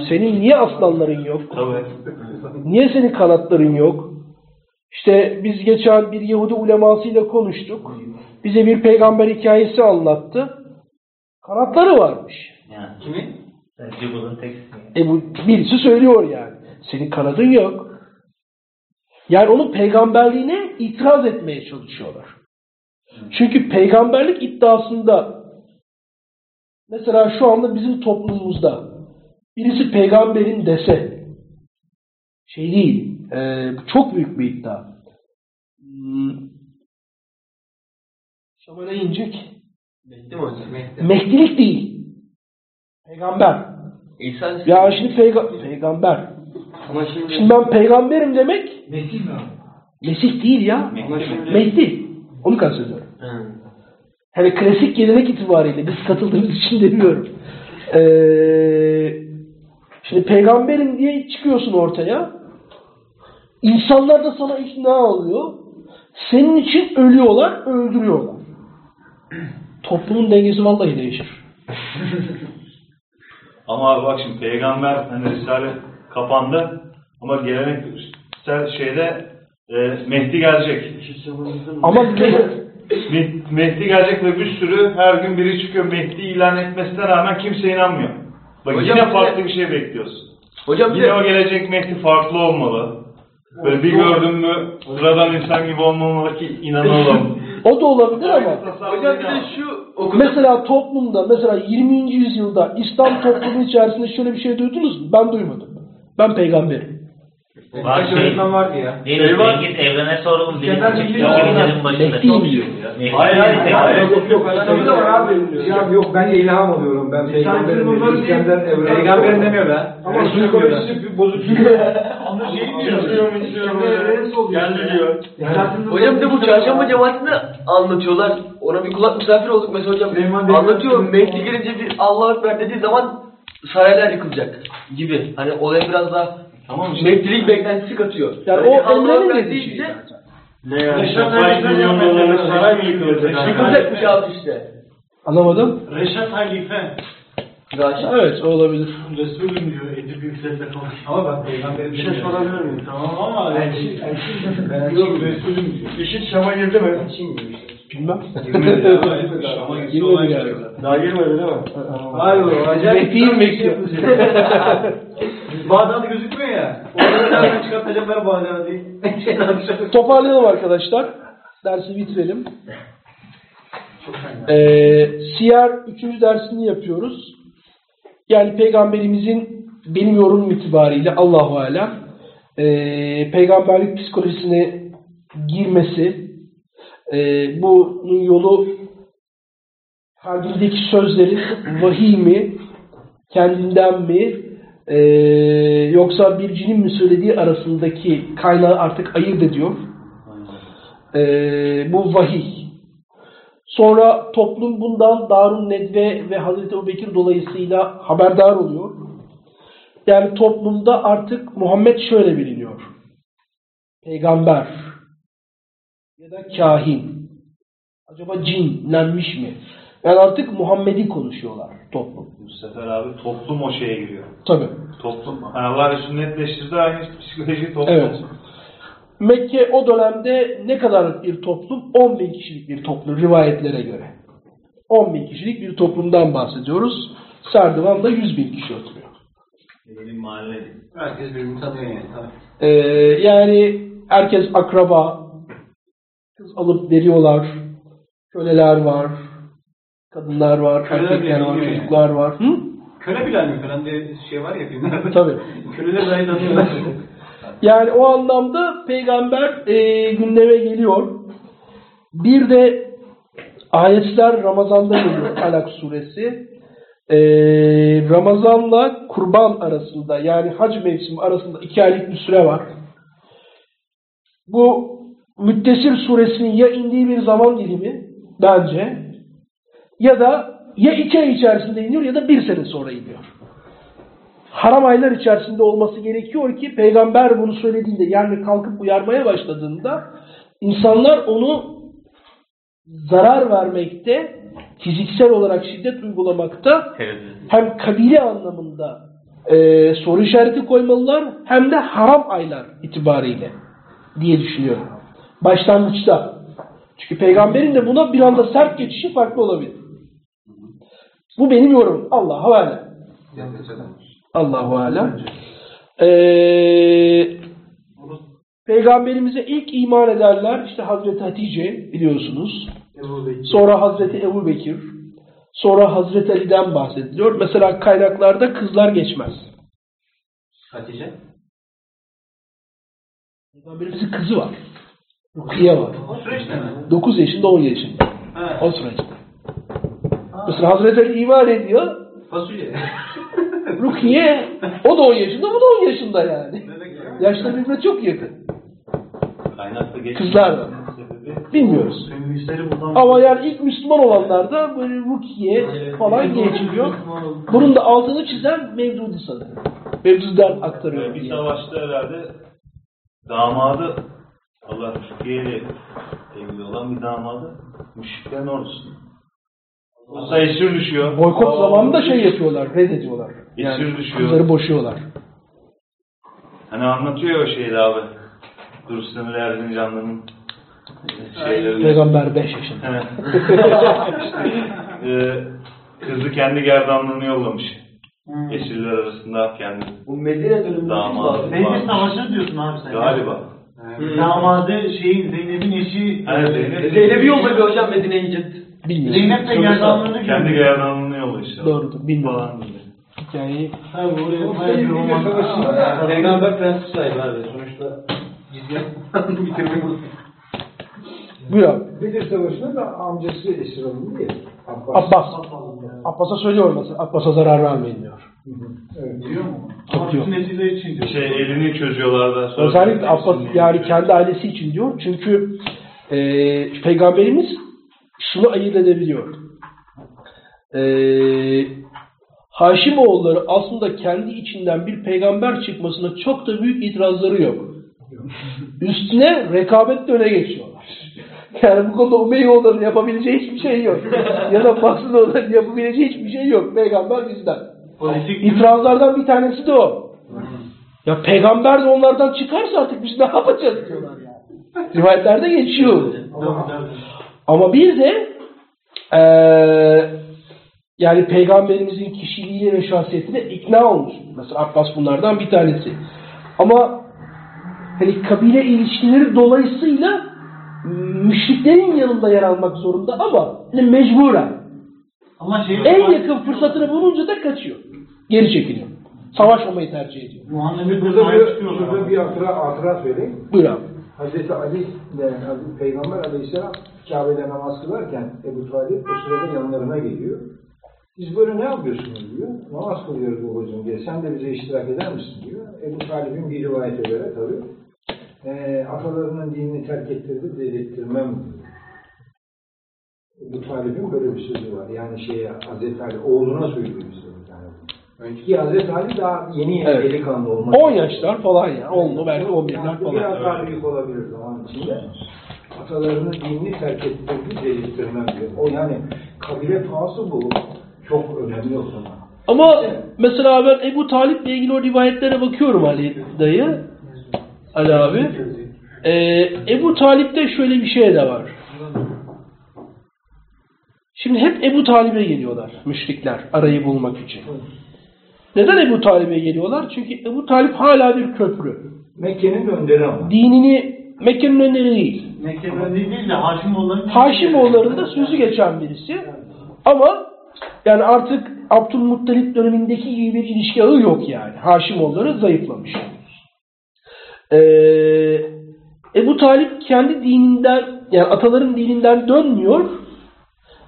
B: Senin niye aslanların yok?
E: Tabii.
B: Niye senin kanatların yok? İşte biz geçen bir Yahudi ulemasıyla konuştuk. Bize bir peygamber hikayesi anlattı. Kanatları varmış.
C: Yani.
G: Kimin?
C: Tek ismi.
B: E bu birisi söylüyor yani. Senin kanadın yok. Yani onun peygamberliğine itiraz etmeye çalışıyorlar. Çünkü peygamberlik iddiasında mesela şu anda bizim toplumumuzda birisi peygamberin dese şey değil, e, çok büyük bir iddia. Hmm, Şamana inecek.
F: Değil mi hocam?
B: Mehdilik değil. Peygamber.
F: İsa.
B: Ya şimdi peyga- peygamber.
F: Ama şimdi,
B: Şimdi ben peygamberim demek
H: Mesih mi?
B: Mesih değil ya.
H: Şimdi
B: Mehdi. Onu kastediyorum.
F: Hı.
B: Hani klasik gelenek itibariyle biz katıldığımız için demiyorum. Ee, şimdi peygamberim diye çıkıyorsun ortaya. İnsanlar da sana ikna oluyor. Senin için ölüyorlar, öldürüyorlar. Toplumun dengesi vallahi değişir.
E: Ama abi bak şimdi peygamber hani Risale kapandı ama geleneksel şeyde e, Mehdi gelecek.
B: Ama
E: Mehdi gelecek ve bir sürü her gün biri çıkıyor Mehdi ilan etmesine rağmen kimse inanmıyor. Bak
F: Hocam
E: yine
F: bize-
E: farklı bir şey bekliyorsun.
F: Hocam
E: Yine
F: de
E: o gelecek Mehdi farklı olmalı. Böyle bir gördün mü sıradan insan gibi olmamalı ki inanalım.
B: o da olabilir ama
F: hocam bir de şu okudum.
B: mesela toplumda mesela 20. yüzyılda İslam toplumu içerisinde şöyle bir şey duydunuz mu? Ben duymadım. Ben peygamberim.
C: Var şey,
G: vardı ya.
C: değil
G: Şey var.
C: Git evrene soralım.
G: Şeyden
C: çıktı.
G: biliyor.
C: Kimlerin başında.
B: Mehdi?
C: Mehdi
G: Hayır hayır. hayır. Yok yok. Kitabı da var abi.
H: Ya yok ben ilham alıyorum. Ben peygamberim. İskender
G: değil.
H: Evren.
G: Peygamberin demiyor be.
H: Ama psikolojisi bozuk.
G: Şey diyor. Geldi diyor.
F: Hocam bir de bu çarşamba cemaatini anlatıyorlar. Ona bir kulak misafir olduk mesela hocam.
G: Süleyman
F: Anlatıyor. Mehdi gelince bir Allah Ekber dediği zaman saraylar yıkılacak gibi. Hani olaya biraz daha
E: Tamam işte.
F: Mehdilik beklentisi katıyor.
B: Yani
F: Böyle
B: o
F: Allah
B: Emre'nin
F: Ekber
B: dediği şey
F: deyince
B: zaten.
E: Ne ya?
G: Reşat Halife
E: saray mı yıkılacak?
F: yıkılacakmış abi işte.
B: Anlamadım.
G: Reşat Halife.
F: Gaşi.
B: Evet olabilir.
G: Resulüm diyor. Edip yükseltle konuş. Ama ben peygamberim. Bir şey sorabilir miyim? Tamam ama. Elçi. Elçi. Yok Resulüm diyor. İşit Şam'a girdi mi?
B: Bilmem.
E: Girmedi ya. Şam'a gitse olay
B: Girmedi
E: çıkıyor.
B: galiba.
G: Daha girmedi değil mi? Hayır o acayip.
B: Mi bekliyor?
G: Bağdat'ta gözükmüyor ya. Orada nereden çıkartacaklar Bağdat'ı?
B: Toparlayalım arkadaşlar. Dersi bitirelim. Ee, Siyer 3. dersini yapıyoruz. Yani peygamberimizin benim yorumum itibariyle Allahu Alem ee, peygamberlik psikolojisine girmesi ee, bunun yolu kalbindeki sözlerin vahiy mi kendinden mi ee, yoksa bir cinin mi söylediği arasındaki kaynağı artık ayırt ediyor. Ee, bu vahiy. Sonra toplum bundan Darun Nedve ve Hazreti Ebubekir dolayısıyla haberdar oluyor. Yani toplumda artık Muhammed şöyle biliniyor. Peygamber ya da kahin. Acaba cinlenmiş mi? Yani artık Muhammed'i konuşuyorlar toplum.
E: Bu sefer abi toplum o şeye giriyor.
B: Tabii.
E: Toplum. Yani Allah sünnetleştirdi aynı psikoloji toplum.
B: Evet. Mekke o dönemde ne kadar bir toplum? 10 bin kişilik bir toplum rivayetlere göre. 10 bin kişilik bir toplumdan bahsediyoruz. Serdivan'da 100 bin kişi oturuyor.
E: Benim mahalle.
G: Herkes birbirini tanıyor yani.
B: Ee, yani herkes akraba. Kız alıp veriyorlar. Köleler var. Kadınlar var.
G: Köleler
B: erkekler var.
G: yani.
B: Çocuklar var. Hı?
G: Köle Bilal mi falan diye şey var ya filmlerde.
B: Tabii.
G: Köleler dahi tanıyorlar.
B: Yani o anlamda peygamber e, gündeme geliyor. Bir de ayetler Ramazan'da geliyor Alak suresi. E, Ramazan'la kurban arasında yani hac mevsimi arasında iki aylık bir süre var. Bu Müddessir suresinin ya indiği bir zaman dilimi bence ya da ya iki ay içerisinde iniyor ya da bir sene sonra iniyor haram aylar içerisinde olması gerekiyor ki peygamber bunu söylediğinde yani kalkıp uyarmaya başladığında insanlar onu zarar vermekte, fiziksel olarak şiddet uygulamakta hem kabile anlamında e, soru işareti koymalılar hem de haram aylar itibariyle diye düşünüyorum. Başlangıçta. Çünkü peygamberin de buna bir anda sert geçişi farklı olabilir. Bu benim yorumum. Allah'a havale. Allahu alem. Ee, Peygamberimize ilk iman ederler işte Hazreti Hatice biliyorsunuz. Sonra Hazreti Ebu Bekir. Sonra Hazreti Ali'den bahsediliyor. Mesela kaynaklarda kızlar geçmez.
G: Hatice.
B: Peygamberimizin kızı var. Rukiye var.
G: O süreçte mi?
B: 9 yaşında 10 yaşında.
G: Ha.
B: O süreçte. Mesela Hazreti Ali iman ediyor.
G: Fasulye.
B: Rukiye o da 10 yaşında bu da 10 yaşında yani. Yaşta birbirine çok yakın. Kızlar da. Bilmiyoruz. Ama yani ilk Müslüman olanlarda böyle Rukiye falan geçiliyor. Bunun da altını çizen Mevdudi sanırım. Mevdudi'den aktarıyor.
E: bir savaşta herhalde damadı Allah Türkiye ile ilgili olan bir damadı müşriklerin ordusu. Olsa esir düşüyor.
B: Boykot zamanında şey yapıyorlar, reddediyorlar. Yani
E: Esir düşüyor.
B: kızları boşuyorlar.
E: Hani anlatıyor o şeyde abi. Dursun Erzincanlı'nın şeylerini.
B: Peygamber 5 yaşında.
E: Evet. Ee, kızı kendi gerdanlığını yollamış. Esirler arasında kendi
F: Bu Medine döneminde
E: damadı.
D: Zeynep Savaşı diyorsun abi sen.
E: Galiba.
D: Damadı şeyin Zeynep'in eşi
E: Evet, Zeynep.
F: Zeynep'i yolladı hocam Medine'ye gidecek.
B: Bilmiyorum.
D: Zeynep de gerdanlığını
E: Kendi gerdanlığını yollamış.
B: Doğrudur, bilmiyorum.
E: Falan böyle.
B: Hikayeyi
D: Tabii oraya
H: O
D: bayağı bir roman.
G: Peygamber prensip sahibi abi. Sonuçta cizye bitirmeyi
B: Buyur abi.
H: Bedir Savaşı'nda da amcası esir alındı ya. Abbas.
B: Abbas. Abbas'a söylüyor mesela. Abbas'a zarar vermeyin diyor.
H: Hı hı, Evet.
D: Diyor mu? Ama
B: diyor.
D: bütün nesiller için diyor.
E: Şey elini çözüyorlar da. sonra-
B: Özellikle Abbas yani kendi ailesi için diyor. Çünkü e, Peygamberimiz şunu ayırt edebiliyor. E, Haşimoğulları aslında kendi içinden bir peygamber çıkmasına çok da büyük itirazları yok. Üstüne rekabetle öne geçiyorlar. Yani bu konuda Umeyyoğulların yapabileceği hiçbir şey yok. ya da Mahsunoğulların yapabileceği hiçbir şey yok. Peygamber bizden. İtirazlardan bir tanesi de o. Ya peygamber de onlardan çıkarsa artık biz ne yapacağız diyorlar yani. Rivayetlerde geçiyor. Ama bir de eee, yani peygamberimizin kişiliğine ve şahsiyetine ikna olmuş. Mesela Abbas bunlardan bir tanesi. Ama hani kabile ilişkileri dolayısıyla müşriklerin yanında yer almak zorunda ama hani mecburen.
D: Ama şey
B: En yakın fırsatını bulunca da kaçıyor. Geri çekiliyor. Savaşmamayı tercih ediyor.
D: Muhammed'e
H: Burada bir, burada bir hatıra, hatıra söyleyeyim.
B: Buyur abi.
H: Hazreti Ali de Hazreti Peygamber Aleyhisselam Kabe'de namaz kılarken Ebu Talip o sırada yanlarına geliyor. Biz böyle ne yapıyorsunuz diyor. Namaz kılıyoruz babacığım diye. Sen de bize iştirak eder misin diyor. Ebu Talip'in bir rivayete göre tabii. E, atalarının dinini terk ettirdi dedirttirmem diyor. Ebu Talip'in böyle bir sözü var. Yani şeye Hazreti Ali oğluna söylüyor bize bir tane. Ki Hazreti Ali daha yeni yeni
B: Evet.
H: delikanlı olmak
B: 10 yaşlar falan ya. 10'lu belki 11'ler
H: yani
B: falan.
H: Biraz daha büyük olabilir zaman içinde. Atalarının dinini terk ettirdiği delirttirmem diyor. O yani kabile pahası bu. Çok önemli o zaman.
B: Ama mesela ben Ebu Talip'le ilgili o rivayetlere bakıyorum Ali dayı. Ali abi. Ee, Ebu Talip'te şöyle bir şey de var. Şimdi hep Ebu Talip'e geliyorlar müşrikler arayı bulmak için. Neden Ebu Talip'e geliyorlar? Çünkü Ebu Talip hala bir köprü.
H: Mekke'nin önderi ama.
B: Dinini Mekke'nin önleri değil.
D: Mekke'den değil de Haşimoğulların
B: Haşimoğullarında sözü geçen birisi. Ama yani artık Abdülmuttalip dönemindeki gibi bir ilişki ağı yok yani. Haşimoğulları zayıflamış. Ee, Ebu Talip kendi dininden yani ataların dininden dönmüyor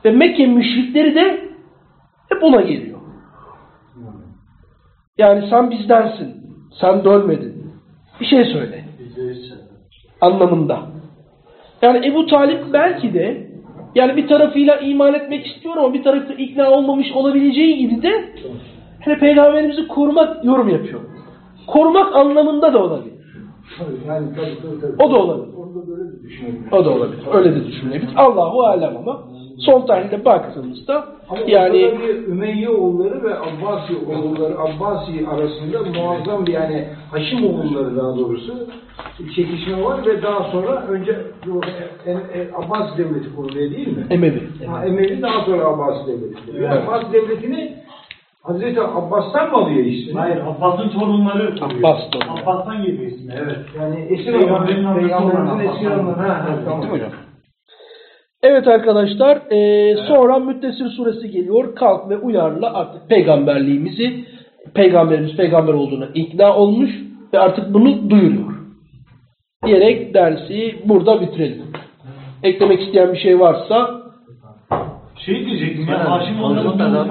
B: ve Mekke müşrikleri de hep ona geliyor. Yani sen bizdensin. Sen dönmedin. Bir şey söyle. Anlamında. Yani Ebu Talip belki de yani bir tarafıyla iman etmek istiyor ama bir tarafı ikna olmamış olabileceği gibi de hani peygamberimizi korumak yorum yapıyor. Korumak anlamında da olabilir.
H: Yani tabii, tabii, tabii.
B: O da olabilir.
H: De.
B: O da olabilir. Öyle de düşünülebilir. Allahu alem ama son tahlilde baktığımızda
H: Ama
B: yani
H: Ümeyye oğulları ve Abbasi oğulları, Abbasi arasında muazzam bir yani Haşim oğulları daha doğrusu çekişme var ve daha sonra önce e, e, Abbasi devleti kuruluyor değil mi?
B: Emevi.
H: Ha, Emevi daha sonra Abbasi devleti.
B: Evet.
H: Abbasi devletini Hazreti Abbas'tan mı alıyor ismini?
D: Hayır Abbas'ın torunları
B: Abbas torunu.
D: Abbas'tan geliyor ismi evet.
H: Yani esir olan, peygamberimizin esir
D: Abbas'tan.
H: olan. Ha, ha, tamam.
B: Evet arkadaşlar, e, sonra Müddessir suresi geliyor. Kalk ve uyarla artık peygamberliğimizi, peygamberimiz peygamber olduğuna ikna olmuş ve artık bunu duyuruyor. Diyerek dersi burada bitirelim. Eklemek isteyen bir şey varsa
D: Şey diyecektim ya. Haşim bu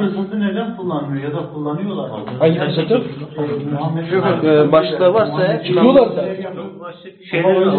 D: fırsatı neden kullanmıyor ya da kullanıyorlar.
B: hangi fırsatı?
F: E, başlıklar varsa
B: zaten.
C: Şeyler